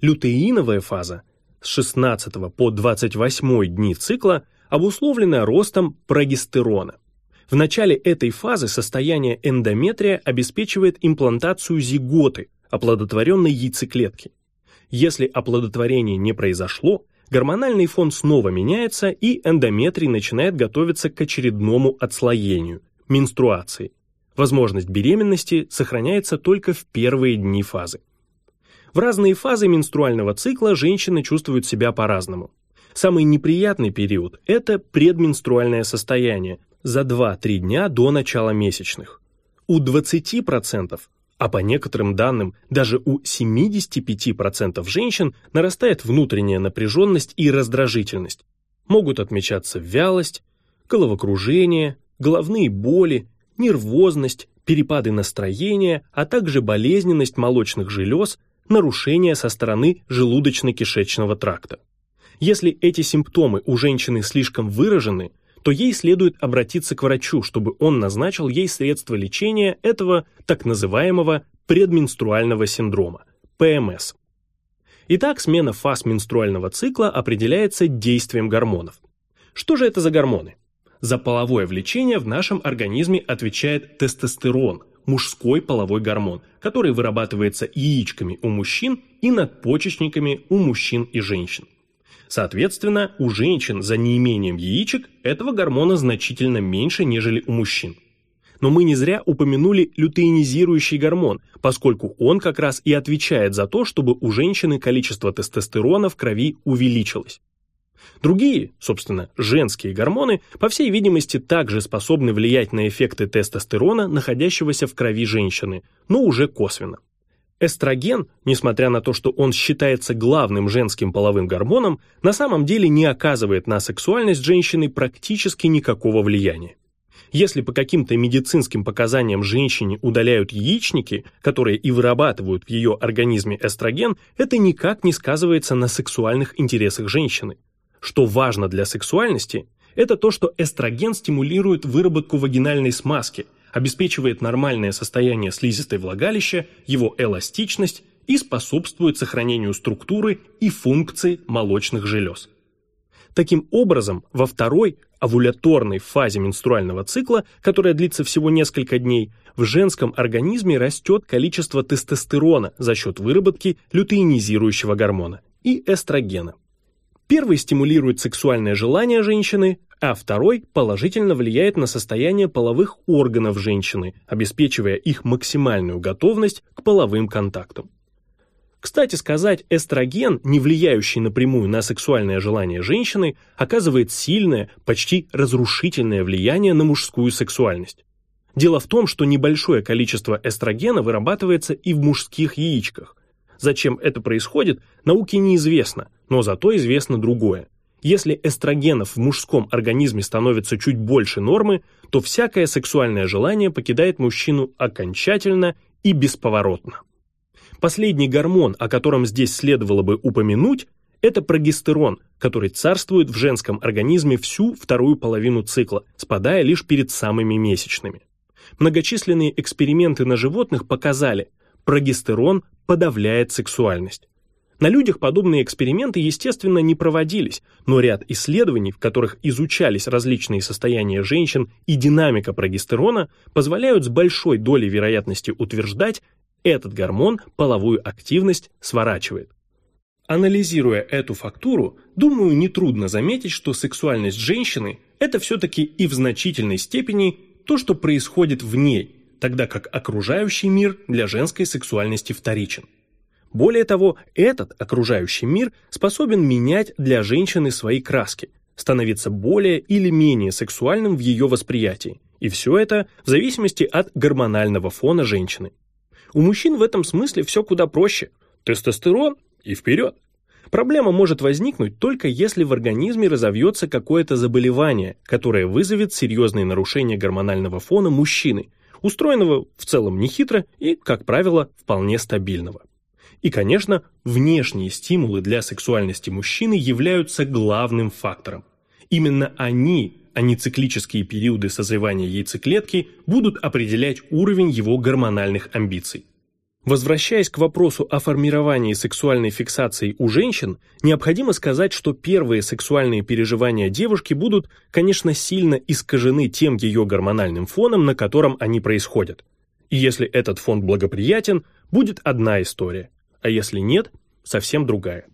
Лютеиновая фаза с 16 по 28 дни цикла обусловлена ростом прогестерона. В начале этой фазы состояние эндометрия обеспечивает имплантацию зиготы, оплодотворенной яйцеклетки. Если оплодотворение не произошло, гормональный фон снова меняется и эндометрий начинает готовиться к очередному отслоению – менструации. Возможность беременности сохраняется только в первые дни фазы. В разные фазы менструального цикла женщины чувствуют себя по-разному. Самый неприятный период – это предменструальное состояние, за 2-3 дня до начала месячных. У 20%, а по некоторым данным даже у 75% женщин нарастает внутренняя напряженность и раздражительность. Могут отмечаться вялость, головокружение, головные боли, нервозность, перепады настроения, а также болезненность молочных желез, нарушения со стороны желудочно-кишечного тракта. Если эти симптомы у женщины слишком выражены, то ей следует обратиться к врачу, чтобы он назначил ей средства лечения этого так называемого предменструального синдрома – ПМС. Итак, смена фаз менструального цикла определяется действием гормонов. Что же это за гормоны? За половое влечение в нашем организме отвечает тестостерон, мужской половой гормон, который вырабатывается яичками у мужчин и надпочечниками у мужчин и женщин. Соответственно, у женщин за неимением яичек этого гормона значительно меньше, нежели у мужчин. Но мы не зря упомянули лютеинизирующий гормон, поскольку он как раз и отвечает за то, чтобы у женщины количество тестостерона в крови увеличилось. Другие, собственно, женские гормоны, по всей видимости, также способны влиять на эффекты тестостерона, находящегося в крови женщины, но уже косвенно. Эстроген, несмотря на то, что он считается главным женским половым гормоном, на самом деле не оказывает на сексуальность женщины практически никакого влияния. Если по каким-то медицинским показаниям женщине удаляют яичники, которые и вырабатывают в ее организме эстроген, это никак не сказывается на сексуальных интересах женщины. Что важно для сексуальности, это то, что эстроген стимулирует выработку вагинальной смазки – обеспечивает нормальное состояние слизистой влагалища, его эластичность и способствует сохранению структуры и функций молочных желез. Таким образом, во второй овуляторной фазе менструального цикла, которая длится всего несколько дней, в женском организме растет количество тестостерона за счет выработки лютеинизирующего гормона и эстрогена. Первый стимулирует сексуальное желание женщины, а второй положительно влияет на состояние половых органов женщины, обеспечивая их максимальную готовность к половым контактам. Кстати сказать, эстроген, не влияющий напрямую на сексуальное желание женщины, оказывает сильное, почти разрушительное влияние на мужскую сексуальность. Дело в том, что небольшое количество эстрогена вырабатывается и в мужских яичках. Зачем это происходит, науке неизвестно, но зато известно другое. Если эстрогенов в мужском организме становится чуть больше нормы, то всякое сексуальное желание покидает мужчину окончательно и бесповоротно. Последний гормон, о котором здесь следовало бы упомянуть, это прогестерон, который царствует в женском организме всю вторую половину цикла, спадая лишь перед самыми месячными. Многочисленные эксперименты на животных показали, прогестерон подавляет сексуальность. На людях подобные эксперименты, естественно, не проводились, но ряд исследований, в которых изучались различные состояния женщин и динамика прогестерона, позволяют с большой долей вероятности утверждать, этот гормон половую активность сворачивает. Анализируя эту фактуру, думаю, нетрудно заметить, что сексуальность женщины это все-таки и в значительной степени то, что происходит в ней, тогда как окружающий мир для женской сексуальности вторичен. Более того, этот окружающий мир способен менять для женщины свои краски, становиться более или менее сексуальным в ее восприятии, и все это в зависимости от гормонального фона женщины. У мужчин в этом смысле все куда проще. Тестостерон и вперед. Проблема может возникнуть только если в организме разовьется какое-то заболевание, которое вызовет серьезные нарушения гормонального фона мужчины, устроенного в целом нехитро и, как правило, вполне стабильного. И, конечно, внешние стимулы для сексуальности мужчины являются главным фактором. Именно они, а не циклические периоды созревания яйцеклетки, будут определять уровень его гормональных амбиций. Возвращаясь к вопросу о формировании сексуальной фиксации у женщин, необходимо сказать, что первые сексуальные переживания девушки будут, конечно, сильно искажены тем ее гормональным фоном, на котором они происходят. И если этот фон благоприятен, будет одна история, а если нет, совсем другая.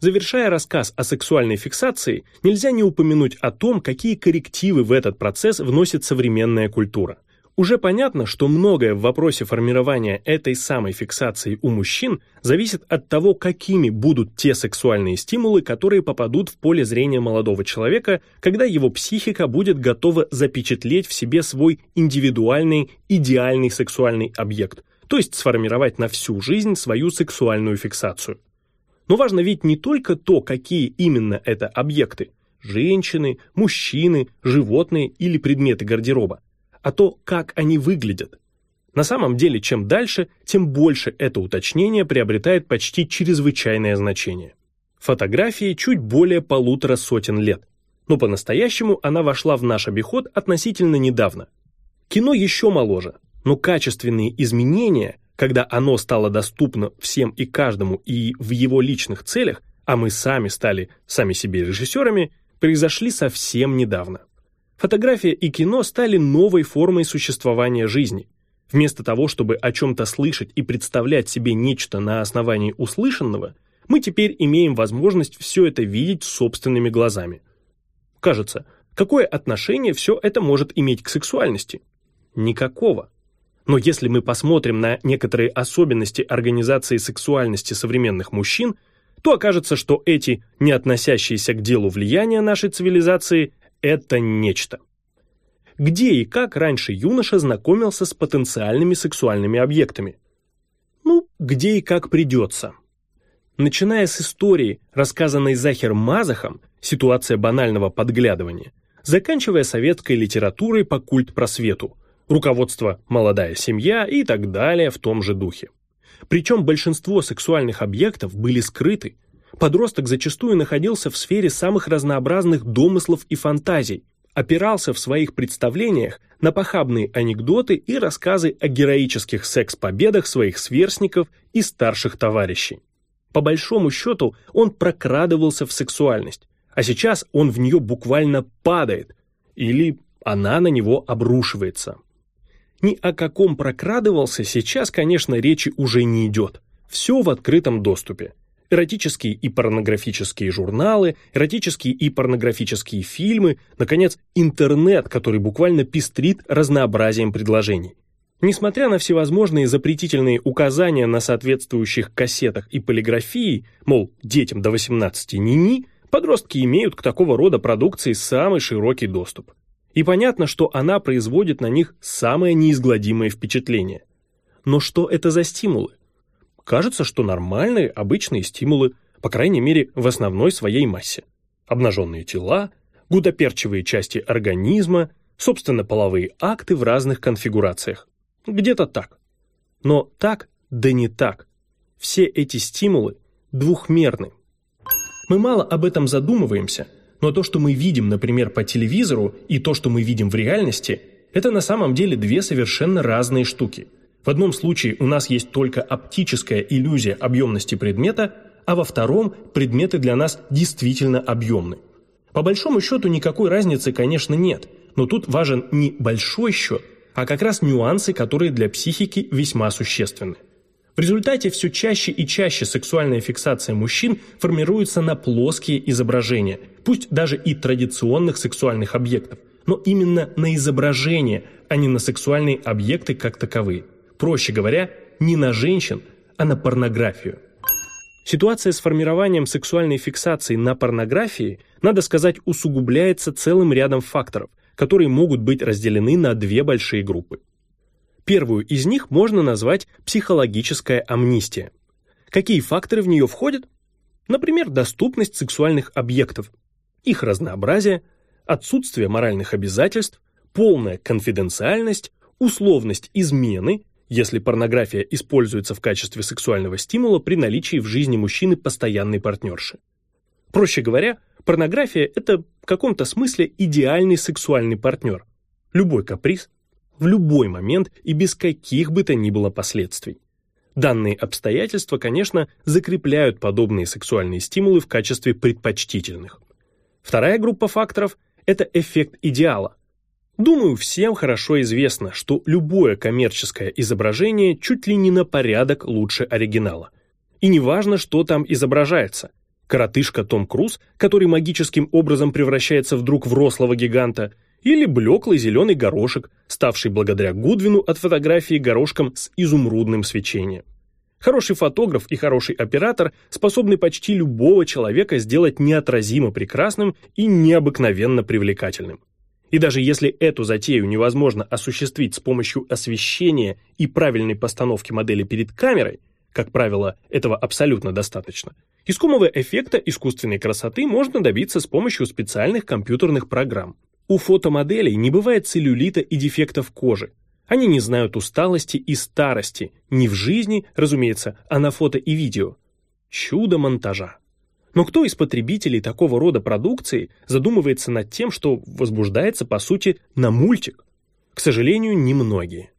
Завершая рассказ о сексуальной фиксации, нельзя не упомянуть о том, какие коррективы в этот процесс вносит современная культура. Уже понятно, что многое в вопросе формирования этой самой фиксации у мужчин зависит от того, какими будут те сексуальные стимулы, которые попадут в поле зрения молодого человека, когда его психика будет готова запечатлеть в себе свой индивидуальный, идеальный сексуальный объект, то есть сформировать на всю жизнь свою сексуальную фиксацию. Но важно ведь не только то, какие именно это объекты – женщины, мужчины, животные или предметы гардероба, а то, как они выглядят. На самом деле, чем дальше, тем больше это уточнение приобретает почти чрезвычайное значение. Фотографии чуть более полутора сотен лет, но по-настоящему она вошла в наш обиход относительно недавно. Кино еще моложе, но качественные изменения, когда оно стало доступно всем и каждому и в его личных целях, а мы сами стали сами себе режиссерами, произошли совсем недавно. Фотография и кино стали новой формой существования жизни. Вместо того, чтобы о чем-то слышать и представлять себе нечто на основании услышанного, мы теперь имеем возможность все это видеть собственными глазами. Кажется, какое отношение все это может иметь к сексуальности? Никакого. Но если мы посмотрим на некоторые особенности организации сексуальности современных мужчин, то окажется, что эти, не относящиеся к делу влияния нашей цивилизации, это нечто. Где и как раньше юноша знакомился с потенциальными сексуальными объектами? Ну, где и как придется. Начиная с истории, рассказанной Захер Мазахом, ситуация банального подглядывания, заканчивая советской литературой по культ-просвету, руководство «Молодая семья» и так далее в том же духе. Причем большинство сексуальных объектов были скрыты, Подросток зачастую находился в сфере самых разнообразных домыслов и фантазий, опирался в своих представлениях на похабные анекдоты и рассказы о героических секс-победах своих сверстников и старших товарищей. По большому счету он прокрадывался в сексуальность, а сейчас он в нее буквально падает, или она на него обрушивается. Ни о каком прокрадывался сейчас, конечно, речи уже не идет. Все в открытом доступе эротические и порнографические журналы, эротические и порнографические фильмы, наконец, интернет, который буквально пестрит разнообразием предложений. Несмотря на всевозможные запретительные указания на соответствующих кассетах и полиграфии, мол, детям до 18 ни-ни, подростки имеют к такого рода продукции самый широкий доступ. И понятно, что она производит на них самое неизгладимое впечатление. Но что это за стимулы? Кажется, что нормальные, обычные стимулы, по крайней мере, в основной своей массе. Обнаженные тела, гудоперчивые части организма, собственно, половые акты в разных конфигурациях. Где-то так. Но так, да не так. Все эти стимулы двухмерны. Мы мало об этом задумываемся, но то, что мы видим, например, по телевизору, и то, что мы видим в реальности, это на самом деле две совершенно разные штуки – в одном случае у нас есть только оптическая иллюзия объемности предмета, а во втором предметы для нас действительно объемны. По большому счету никакой разницы, конечно, нет, но тут важен не большой счет, а как раз нюансы, которые для психики весьма существенны. В результате все чаще и чаще сексуальная фиксация мужчин формируется на плоские изображения, пусть даже и традиционных сексуальных объектов, но именно на изображения, а не на сексуальные объекты как таковые. Проще говоря, не на женщин, а на порнографию. Ситуация с формированием сексуальной фиксации на порнографии, надо сказать, усугубляется целым рядом факторов, которые могут быть разделены на две большие группы. Первую из них можно назвать психологическая амнистия. Какие факторы в нее входят? Например, доступность сексуальных объектов, их разнообразие, отсутствие моральных обязательств, полная конфиденциальность, условность измены, если порнография используется в качестве сексуального стимула при наличии в жизни мужчины постоянной партнерши. Проще говоря, порнография – это в каком-то смысле идеальный сексуальный партнер. Любой каприз, в любой момент и без каких бы то ни было последствий. Данные обстоятельства, конечно, закрепляют подобные сексуальные стимулы в качестве предпочтительных. Вторая группа факторов – это эффект идеала. Думаю, всем хорошо известно, что любое коммерческое изображение чуть ли не на порядок лучше оригинала. И неважно, что там изображается. Коротышка Том Круз, который магическим образом превращается вдруг в рослого гиганта – или блеклый зеленый горошек, ставший благодаря Гудвину от фотографии горошком с изумрудным свечением. Хороший фотограф и хороший оператор способны почти любого человека сделать неотразимо прекрасным и необыкновенно привлекательным. И даже если эту затею невозможно осуществить с помощью освещения и правильной постановки модели перед камерой, как правило, этого абсолютно достаточно, искомого эффекта искусственной красоты можно добиться с помощью специальных компьютерных программ. У фотомоделей не бывает целлюлита и дефектов кожи. Они не знают усталости и старости, не в жизни, разумеется, а на фото и видео. Чудо монтажа. Но кто из потребителей такого рода продукции задумывается над тем, что возбуждается, по сути, на мультик? К сожалению, немногие.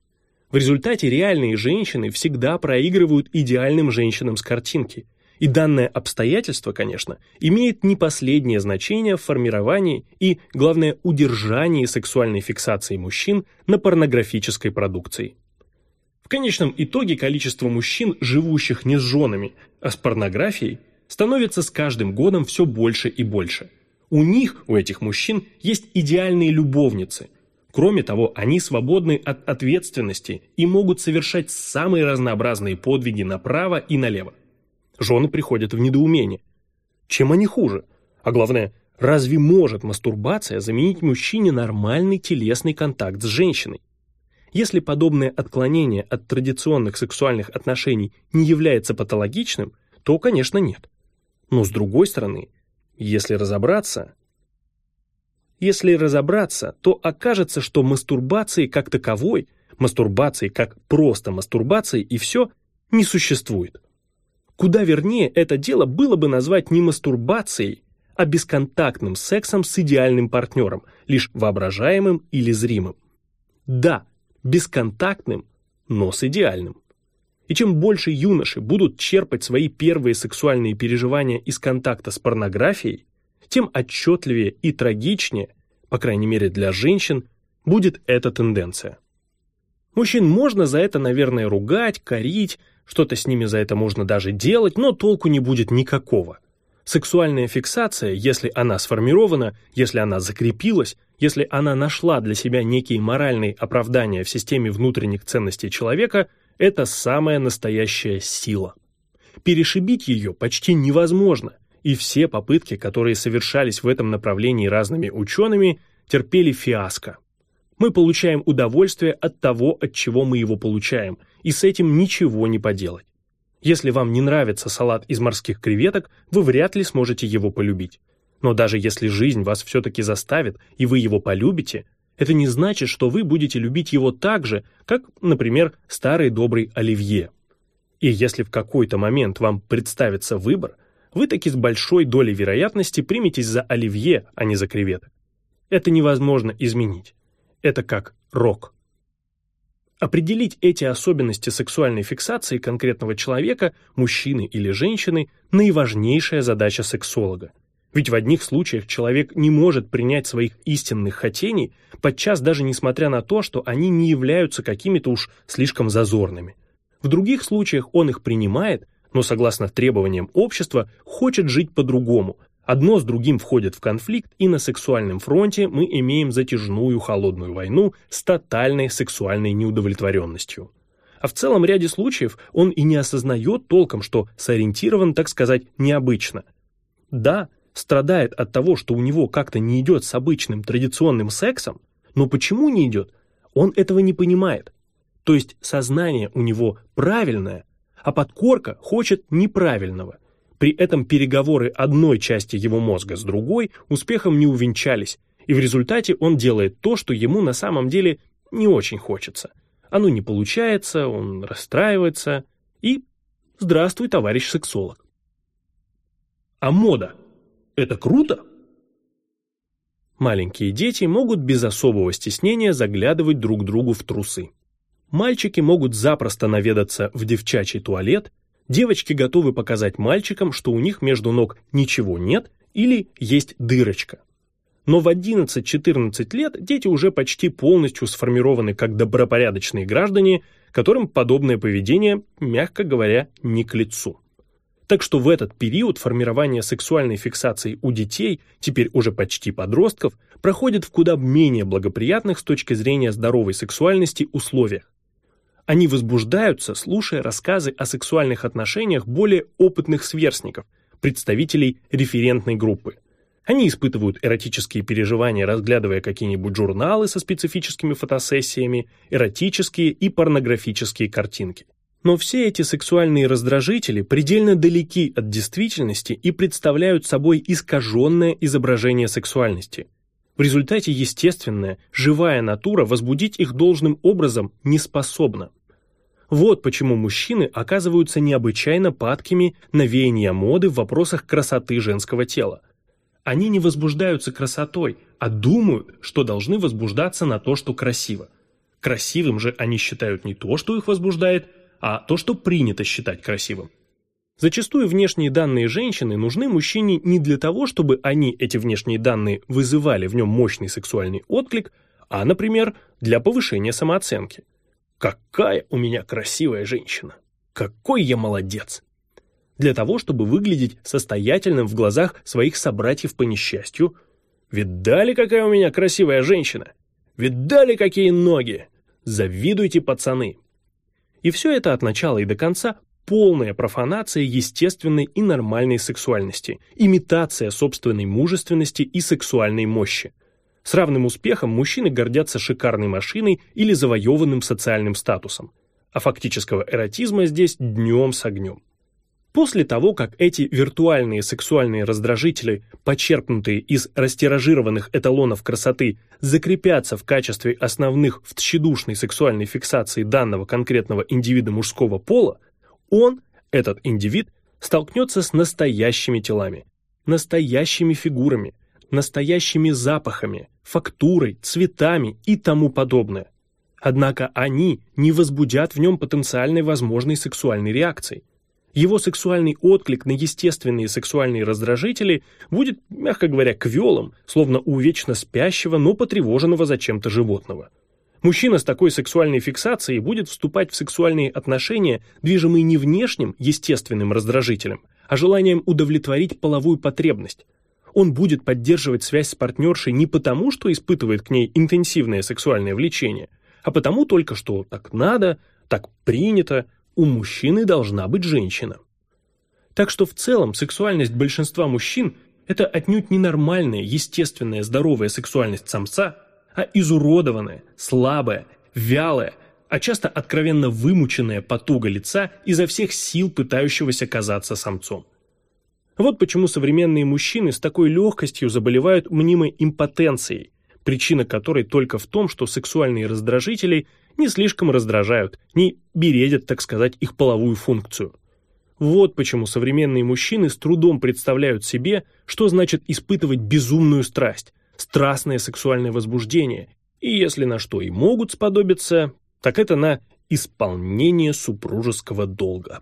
В результате реальные женщины всегда проигрывают идеальным женщинам с картинки – и данное обстоятельство, конечно, имеет не последнее значение в формировании и, главное, удержании сексуальной фиксации мужчин на порнографической продукции. В конечном итоге количество мужчин, живущих не с женами, а с порнографией, становится с каждым годом все больше и больше. У них, у этих мужчин, есть идеальные любовницы. Кроме того, они свободны от ответственности и могут совершать самые разнообразные подвиги направо и налево. Жены приходят в недоумение. Чем они хуже? А главное, разве может мастурбация заменить мужчине нормальный телесный контакт с женщиной? Если подобное отклонение от традиционных сексуальных отношений не является патологичным, то, конечно, нет. Но с другой стороны, если разобраться... Если разобраться, то окажется, что мастурбации как таковой, мастурбации как просто мастурбации и все, не существует. Куда вернее это дело было бы назвать не мастурбацией, а бесконтактным сексом с идеальным партнером, лишь воображаемым или зримым. Да, бесконтактным, но с идеальным. И чем больше юноши будут черпать свои первые сексуальные переживания из контакта с порнографией, тем отчетливее и трагичнее, по крайней мере для женщин, будет эта тенденция. Мужчин можно за это, наверное, ругать, корить, что-то с ними за это можно даже делать, но толку не будет никакого. Сексуальная фиксация, если она сформирована, если она закрепилась, если она нашла для себя некие моральные оправдания в системе внутренних ценностей человека, это самая настоящая сила. Перешибить ее почти невозможно, и все попытки, которые совершались в этом направлении разными учеными, терпели фиаско. Мы получаем удовольствие от того, от чего мы его получаем, и с этим ничего не поделать. Если вам не нравится салат из морских креветок, вы вряд ли сможете его полюбить. Но даже если жизнь вас все-таки заставит, и вы его полюбите, это не значит, что вы будете любить его так же, как, например, старый добрый оливье. И если в какой-то момент вам представится выбор, вы таки с большой долей вероятности приметесь за оливье, а не за креветок. Это невозможно изменить. Это как рок. Определить эти особенности сексуальной фиксации конкретного человека, мужчины или женщины, наиважнейшая задача сексолога. Ведь в одних случаях человек не может принять своих истинных хотений, подчас даже несмотря на то, что они не являются какими-то уж слишком зазорными. В других случаях он их принимает, но согласно требованиям общества хочет жить по-другому. Одно с другим входит в конфликт, и на сексуальном фронте мы имеем затяжную холодную войну с тотальной сексуальной неудовлетворенностью. А в целом ряде случаев он и не осознает толком, что сориентирован, так сказать, необычно. Да, страдает от того, что у него как-то не идет с обычным традиционным сексом, но почему не идет, он этого не понимает. То есть сознание у него правильное, а подкорка хочет неправильного. При этом переговоры одной части его мозга с другой успехом не увенчались, и в результате он делает то, что ему на самом деле не очень хочется. Оно не получается, он расстраивается и «Здравствуй, товарищ сексолог». А мода – это круто? Маленькие дети могут без особого стеснения заглядывать друг другу в трусы. Мальчики могут запросто наведаться в девчачий туалет, девочки готовы показать мальчикам, что у них между ног ничего нет или есть дырочка. Но в 11-14 лет дети уже почти полностью сформированы как добропорядочные граждане, которым подобное поведение, мягко говоря, не к лицу. Так что в этот период формирование сексуальной фиксации у детей, теперь уже почти подростков, проходит в куда менее благоприятных с точки зрения здоровой сексуальности условиях. Они возбуждаются, слушая рассказы о сексуальных отношениях более опытных сверстников, представителей референтной группы. Они испытывают эротические переживания, разглядывая какие-нибудь журналы со специфическими фотосессиями, эротические и порнографические картинки. Но все эти сексуальные раздражители предельно далеки от действительности и представляют собой искаженное изображение сексуальности. В результате естественная, живая натура возбудить их должным образом не способна. Вот почему мужчины оказываются необычайно падкими на веяния моды в вопросах красоты женского тела. Они не возбуждаются красотой, а думают, что должны возбуждаться на то, что красиво. Красивым же они считают не то, что их возбуждает, а то, что принято считать красивым. Зачастую внешние данные женщины нужны мужчине не для того, чтобы они, эти внешние данные, вызывали в нем мощный сексуальный отклик, а, например, для повышения самооценки. Какая у меня красивая женщина! Какой я молодец! Для того, чтобы выглядеть состоятельным в глазах своих собратьев по несчастью. Видали, какая у меня красивая женщина? Видали, какие ноги? Завидуйте, пацаны! И все это от начала и до конца полная профанация естественной и нормальной сексуальности, имитация собственной мужественности и сексуальной мощи. С равным успехом мужчины гордятся шикарной машиной или завоеванным социальным статусом. А фактического эротизма здесь днем с огнем. После того, как эти виртуальные сексуальные раздражители, почерпнутые из растиражированных эталонов красоты, закрепятся в качестве основных в тщедушной сексуальной фиксации данного конкретного индивида мужского пола, он, этот индивид, столкнется с настоящими телами, настоящими фигурами, настоящими запахами, фактурой, цветами и тому подобное. Однако они не возбудят в нем потенциальной возможной сексуальной реакции. Его сексуальный отклик на естественные сексуальные раздражители будет, мягко говоря, квелом, словно у вечно спящего, но потревоженного зачем-то животного. Мужчина с такой сексуальной фиксацией будет вступать в сексуальные отношения, движимые не внешним, естественным раздражителем, а желанием удовлетворить половую потребность, он будет поддерживать связь с партнершей не потому, что испытывает к ней интенсивное сексуальное влечение, а потому только что так надо, так принято, у мужчины должна быть женщина. Так что в целом сексуальность большинства мужчин – это отнюдь не нормальная, естественная, здоровая сексуальность самца, а изуродованная, слабая, вялая, а часто откровенно вымученная потуга лица изо всех сил пытающегося казаться самцом. Вот почему современные мужчины с такой легкостью заболевают мнимой импотенцией, причина которой только в том, что сексуальные раздражители не слишком раздражают, не бередят, так сказать, их половую функцию. Вот почему современные мужчины с трудом представляют себе, что значит испытывать безумную страсть, страстное сексуальное возбуждение, и если на что и могут сподобиться, так это на исполнение супружеского долга.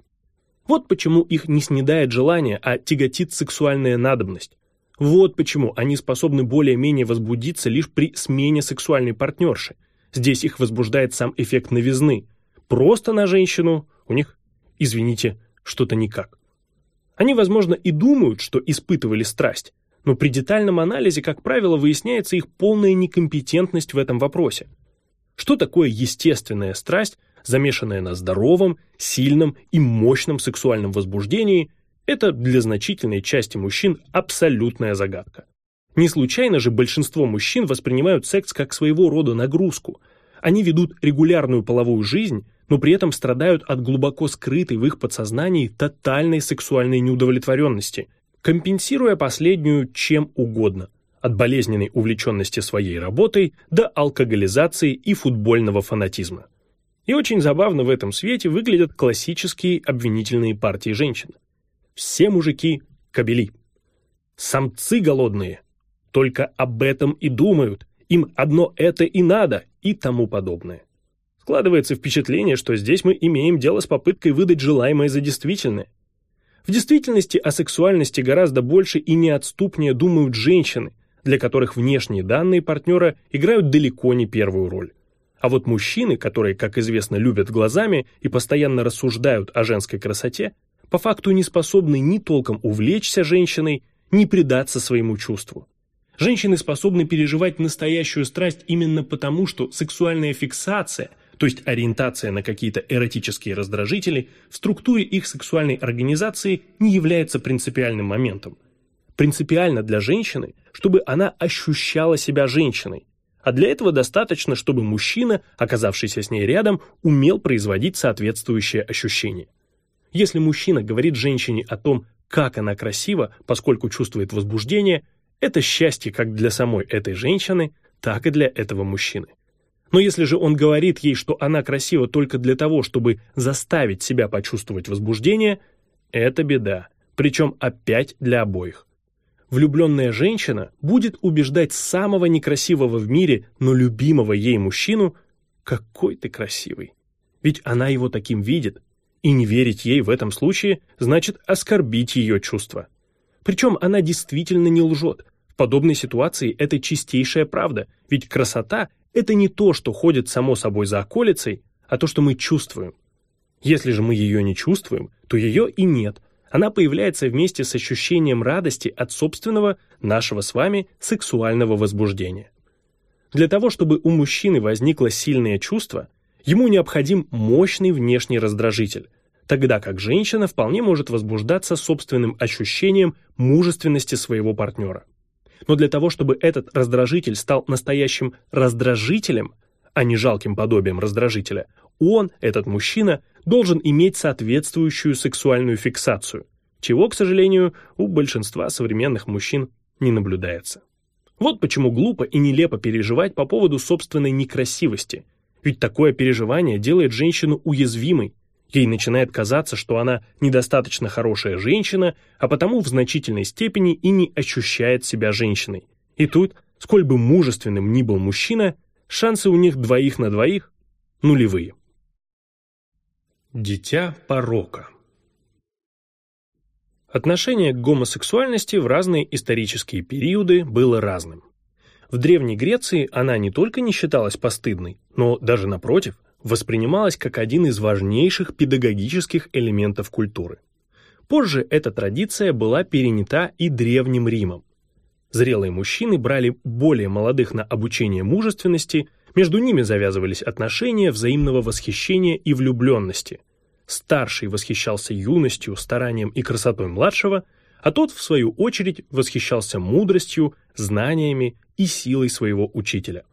Вот почему их не снедает желание, а тяготит сексуальная надобность. Вот почему они способны более-менее возбудиться лишь при смене сексуальной партнерши. Здесь их возбуждает сам эффект новизны. просто на женщину у них, извините, что-то никак. Они, возможно, и думают, что испытывали страсть, но при детальном анализе, как правило, выясняется их полная некомпетентность в этом вопросе. Что такое естественная страсть, замешанная на здоровом, сильном и мощном сексуальном возбуждении, это для значительной части мужчин абсолютная загадка. Не случайно же большинство мужчин воспринимают секс как своего рода нагрузку. Они ведут регулярную половую жизнь, но при этом страдают от глубоко скрытой в их подсознании тотальной сексуальной неудовлетворенности, компенсируя последнюю чем угодно, от болезненной увлеченности своей работой до алкоголизации и футбольного фанатизма. И очень забавно в этом свете выглядят классические обвинительные партии женщин. Все мужики – кобели. Самцы голодные. Только об этом и думают. Им одно это и надо, и тому подобное. Складывается впечатление, что здесь мы имеем дело с попыткой выдать желаемое за действительное. В действительности о сексуальности гораздо больше и неотступнее думают женщины, для которых внешние данные партнера играют далеко не первую роль. А вот мужчины, которые, как известно, любят глазами и постоянно рассуждают о женской красоте, по факту не способны ни толком увлечься женщиной, ни предаться своему чувству. Женщины способны переживать настоящую страсть именно потому, что сексуальная фиксация – то есть ориентация на какие-то эротические раздражители, в структуре их сексуальной организации не является принципиальным моментом. Принципиально для женщины, чтобы она ощущала себя женщиной, а для этого достаточно, чтобы мужчина, оказавшийся с ней рядом, умел производить соответствующее ощущение. Если мужчина говорит женщине о том, как она красива, поскольку чувствует возбуждение, это счастье как для самой этой женщины, так и для этого мужчины. Но если же он говорит ей, что она красива только для того, чтобы заставить себя почувствовать возбуждение, это беда, причем опять для обоих. Влюбленная женщина будет убеждать самого некрасивого в мире, но любимого ей мужчину, какой ты красивый. Ведь она его таким видит, и не верить ей в этом случае значит оскорбить ее чувства. Причем она действительно не лжет. В подобной ситуации это чистейшая правда, ведь красота это не то, что ходит само собой за околицей, а то, что мы чувствуем. Если же мы ее не чувствуем, то ее и нет. Она появляется вместе с ощущением радости от собственного, нашего с вами, сексуального возбуждения. Для того, чтобы у мужчины возникло сильное чувство, ему необходим мощный внешний раздражитель, тогда как женщина вполне может возбуждаться собственным ощущением мужественности своего партнера. Но для того, чтобы этот раздражитель стал настоящим раздражителем, а не жалким подобием раздражителя, он, этот мужчина, должен иметь соответствующую сексуальную фиксацию, чего, к сожалению, у большинства современных мужчин не наблюдается. Вот почему глупо и нелепо переживать по поводу собственной некрасивости, ведь такое переживание делает женщину уязвимой, Ей начинает казаться, что она недостаточно хорошая женщина, а потому в значительной степени и не ощущает себя женщиной. И тут, сколь бы мужественным ни был мужчина, шансы у них двоих на двоих нулевые. Дитя порока Отношение к гомосексуальности в разные исторические периоды было разным. В Древней Греции она не только не считалась постыдной, но даже напротив, воспринималась как один из важнейших педагогических элементов культуры. Позже эта традиция была перенята и Древним Римом. Зрелые мужчины брали более молодых на обучение мужественности, между ними завязывались отношения взаимного восхищения и влюбленности. Старший восхищался юностью, старанием и красотой младшего, а тот, в свою очередь, восхищался мудростью, знаниями и силой своего учителя.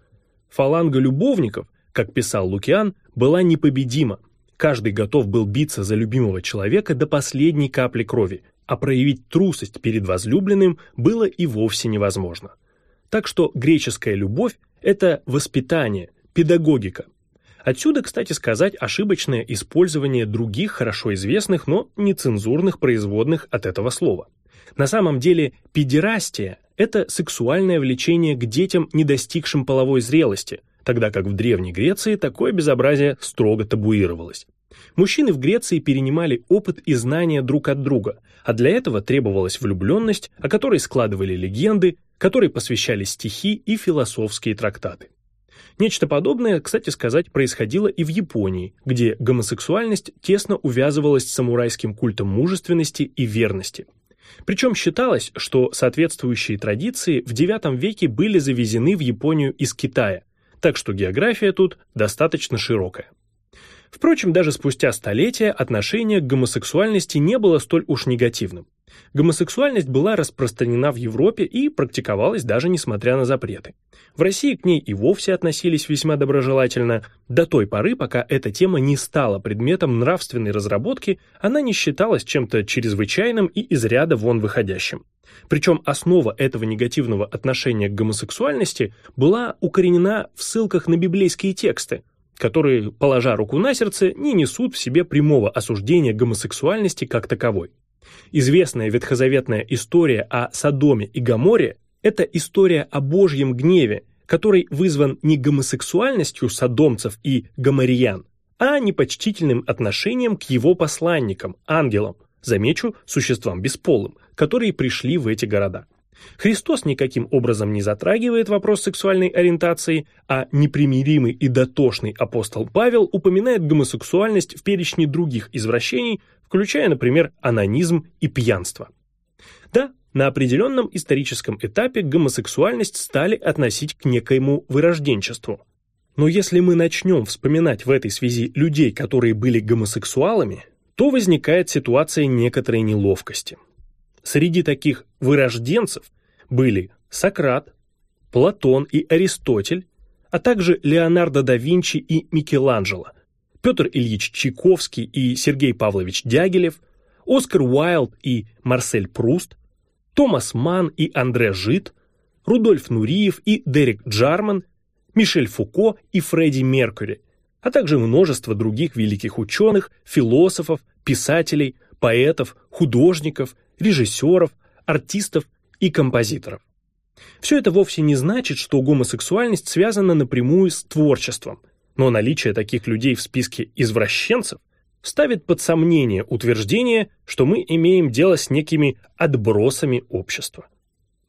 Фаланга любовников как писал Лукиан, была непобедима. Каждый готов был биться за любимого человека до последней капли крови, а проявить трусость перед возлюбленным было и вовсе невозможно. Так что греческая любовь – это воспитание, педагогика. Отсюда, кстати сказать, ошибочное использование других хорошо известных, но нецензурных производных от этого слова. На самом деле педерастия – это сексуальное влечение к детям, не достигшим половой зрелости – тогда как в Древней Греции такое безобразие строго табуировалось. Мужчины в Греции перенимали опыт и знания друг от друга, а для этого требовалась влюбленность, о которой складывали легенды, которой посвящали стихи и философские трактаты. Нечто подобное, кстати сказать, происходило и в Японии, где гомосексуальность тесно увязывалась с самурайским культом мужественности и верности. Причем считалось, что соответствующие традиции в IX веке были завезены в Японию из Китая, так что география тут достаточно широкая. Впрочем, даже спустя столетия отношение к гомосексуальности не было столь уж негативным. Гомосексуальность была распространена в Европе и практиковалась даже несмотря на запреты. В России к ней и вовсе относились весьма доброжелательно. До той поры, пока эта тема не стала предметом нравственной разработки, она не считалась чем-то чрезвычайным и из ряда вон выходящим. Причем основа этого негативного отношения к гомосексуальности была укоренена в ссылках на библейские тексты, которые, положа руку на сердце, не несут в себе прямого осуждения гомосексуальности как таковой. Известная ветхозаветная история о Содоме и Гоморе – это история о Божьем гневе, который вызван не гомосексуальностью содомцев и гомориян, а непочтительным отношением к его посланникам, ангелам, замечу, существам бесполым, которые пришли в эти города. Христос никаким образом не затрагивает вопрос сексуальной ориентации, а непримиримый и дотошный апостол Павел упоминает гомосексуальность в перечне других извращений, включая, например, анонизм и пьянство. Да, на определенном историческом этапе гомосексуальность стали относить к некоему вырожденчеству. Но если мы начнем вспоминать в этой связи людей, которые были гомосексуалами, то возникает ситуация некоторой неловкости. Среди таких вырожденцев были Сократ, Платон и Аристотель, а также Леонардо да Винчи и Микеланджело, Петр Ильич Чайковский и Сергей Павлович Дягилев, Оскар Уайлд и Марсель Пруст, Томас Ман и Андре Жит, Рудольф Нуриев и Дерек Джарман, Мишель Фуко и Фредди Меркьюри, а также множество других великих ученых, философов, писателей, поэтов, художников, режиссеров, артистов и композиторов. Все это вовсе не значит, что гомосексуальность связана напрямую с творчеством, но наличие таких людей в списке извращенцев ставит под сомнение утверждение, что мы имеем дело с некими отбросами общества.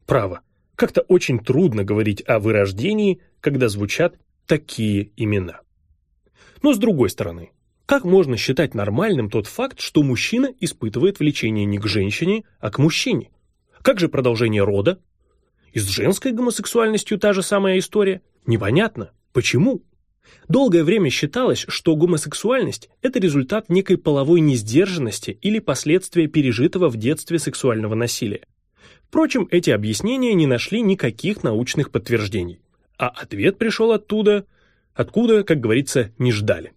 Право, как-то очень трудно говорить о вырождении, когда звучат такие имена. Но с другой стороны, как можно считать нормальным тот факт, что мужчина испытывает влечение не к женщине, а к мужчине? Как же продолжение рода? И с женской гомосексуальностью та же самая история? Непонятно. Почему? Долгое время считалось, что гомосексуальность – это результат некой половой несдержанности или последствия пережитого в детстве сексуального насилия. Впрочем, эти объяснения не нашли никаких научных подтверждений. А ответ пришел оттуда, откуда, как говорится, не ждали.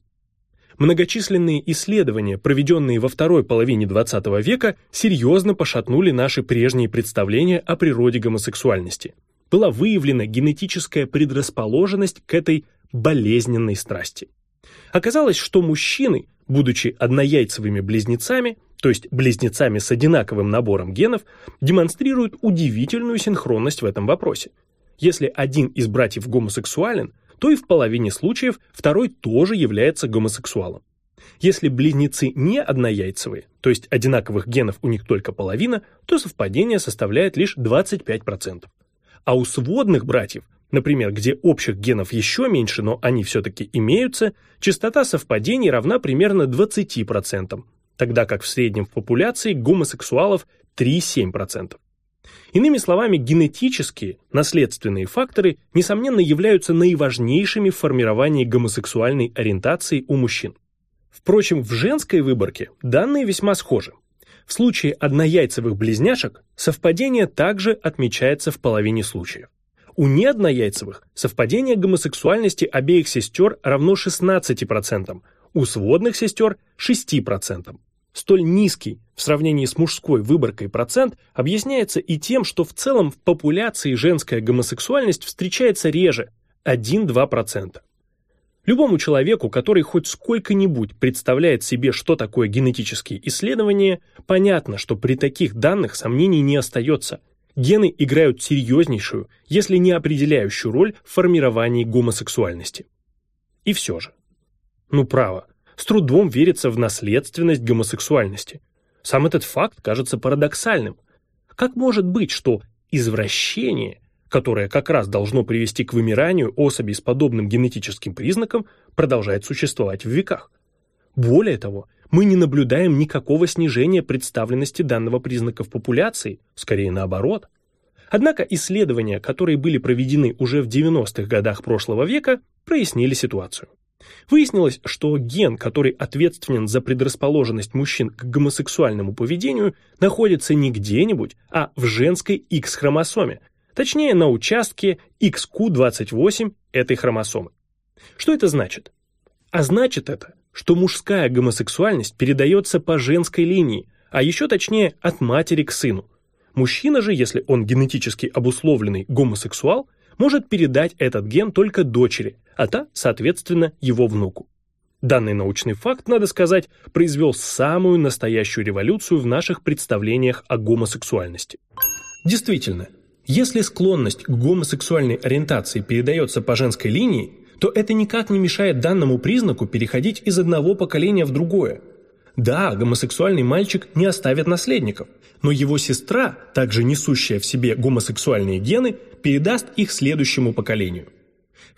Многочисленные исследования, проведенные во второй половине XX века, серьезно пошатнули наши прежние представления о природе гомосексуальности. Была выявлена генетическая предрасположенность к этой болезненной страсти. Оказалось, что мужчины, будучи однояйцевыми близнецами, то есть близнецами с одинаковым набором генов, демонстрируют удивительную синхронность в этом вопросе. Если один из братьев гомосексуален, то и в половине случаев второй тоже является гомосексуалом. Если близнецы не однояйцевые, то есть одинаковых генов у них только половина, то совпадение составляет лишь 25%. А у сводных братьев, например, где общих генов еще меньше, но они все-таки имеются, частота совпадений равна примерно 20%, тогда как в среднем в популяции гомосексуалов 3-7%. Иными словами, генетические, наследственные факторы, несомненно, являются наиважнейшими в формировании гомосексуальной ориентации у мужчин. Впрочем, в женской выборке данные весьма схожи. В случае однояйцевых близняшек совпадение также отмечается в половине случаев. У неоднояйцевых совпадение гомосексуальности обеих сестер равно 16%, у сводных сестер – 6%. Столь низкий в сравнении с мужской выборкой процент объясняется и тем, что в целом в популяции женская гомосексуальность встречается реже – 1-2%. Любому человеку, который хоть сколько-нибудь представляет себе, что такое генетические исследования, понятно, что при таких данных сомнений не остается. Гены играют серьезнейшую, если не определяющую роль в формировании гомосексуальности. И все же. Ну право, с трудом верится в наследственность гомосексуальности. Сам этот факт кажется парадоксальным. Как может быть, что извращение, которое как раз должно привести к вымиранию особей с подобным генетическим признаком, продолжает существовать в веках. Более того, мы не наблюдаем никакого снижения представленности данного признака в популяции, скорее наоборот. Однако исследования, которые были проведены уже в 90-х годах прошлого века, прояснили ситуацию. Выяснилось, что ген, который ответственен за предрасположенность мужчин к гомосексуальному поведению, находится не где-нибудь, а в женской X-хромосоме, точнее на участке XQ28 этой хромосомы. Что это значит? А значит это, что мужская гомосексуальность передается по женской линии, а еще точнее от матери к сыну. Мужчина же, если он генетически обусловленный гомосексуал, может передать этот ген только дочери, а та, соответственно, его внуку. Данный научный факт, надо сказать, произвел самую настоящую революцию в наших представлениях о гомосексуальности. Действительно, если склонность к гомосексуальной ориентации передается по женской линии, то это никак не мешает данному признаку переходить из одного поколения в другое. Да, гомосексуальный мальчик не оставит наследников, но его сестра, также несущая в себе гомосексуальные гены, передаст их следующему поколению.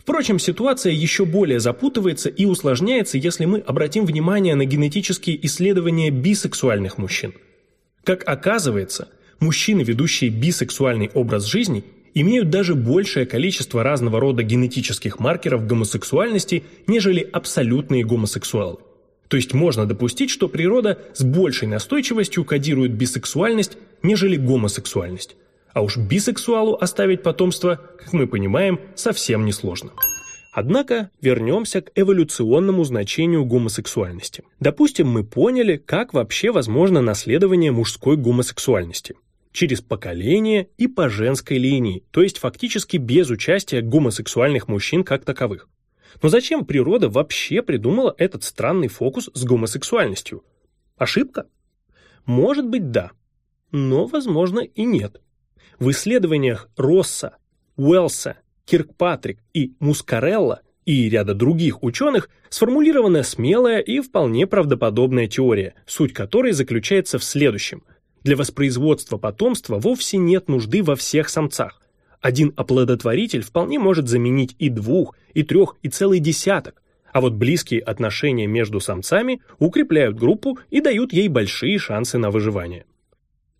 Впрочем, ситуация еще более запутывается и усложняется, если мы обратим внимание на генетические исследования бисексуальных мужчин. Как оказывается, мужчины, ведущие бисексуальный образ жизни, имеют даже большее количество разного рода генетических маркеров гомосексуальности, нежели абсолютные гомосексуалы. То есть можно допустить, что природа с большей настойчивостью кодирует бисексуальность, нежели гомосексуальность. А уж бисексуалу оставить потомство, как мы понимаем, совсем несложно. Однако вернемся к эволюционному значению гомосексуальности. Допустим, мы поняли, как вообще возможно наследование мужской гомосексуальности через поколение и по женской линии, то есть фактически без участия гомосексуальных мужчин как таковых. Но зачем природа вообще придумала этот странный фокус с гомосексуальностью? Ошибка? Может быть, да. Но, возможно, и нет. В исследованиях Росса, Уэлса, Киркпатрик и Мускарелла и ряда других ученых сформулирована смелая и вполне правдоподобная теория, суть которой заключается в следующем – для воспроизводства потомства вовсе нет нужды во всех самцах. Один оплодотворитель вполне может заменить и двух, и трех, и целый десяток. А вот близкие отношения между самцами укрепляют группу и дают ей большие шансы на выживание.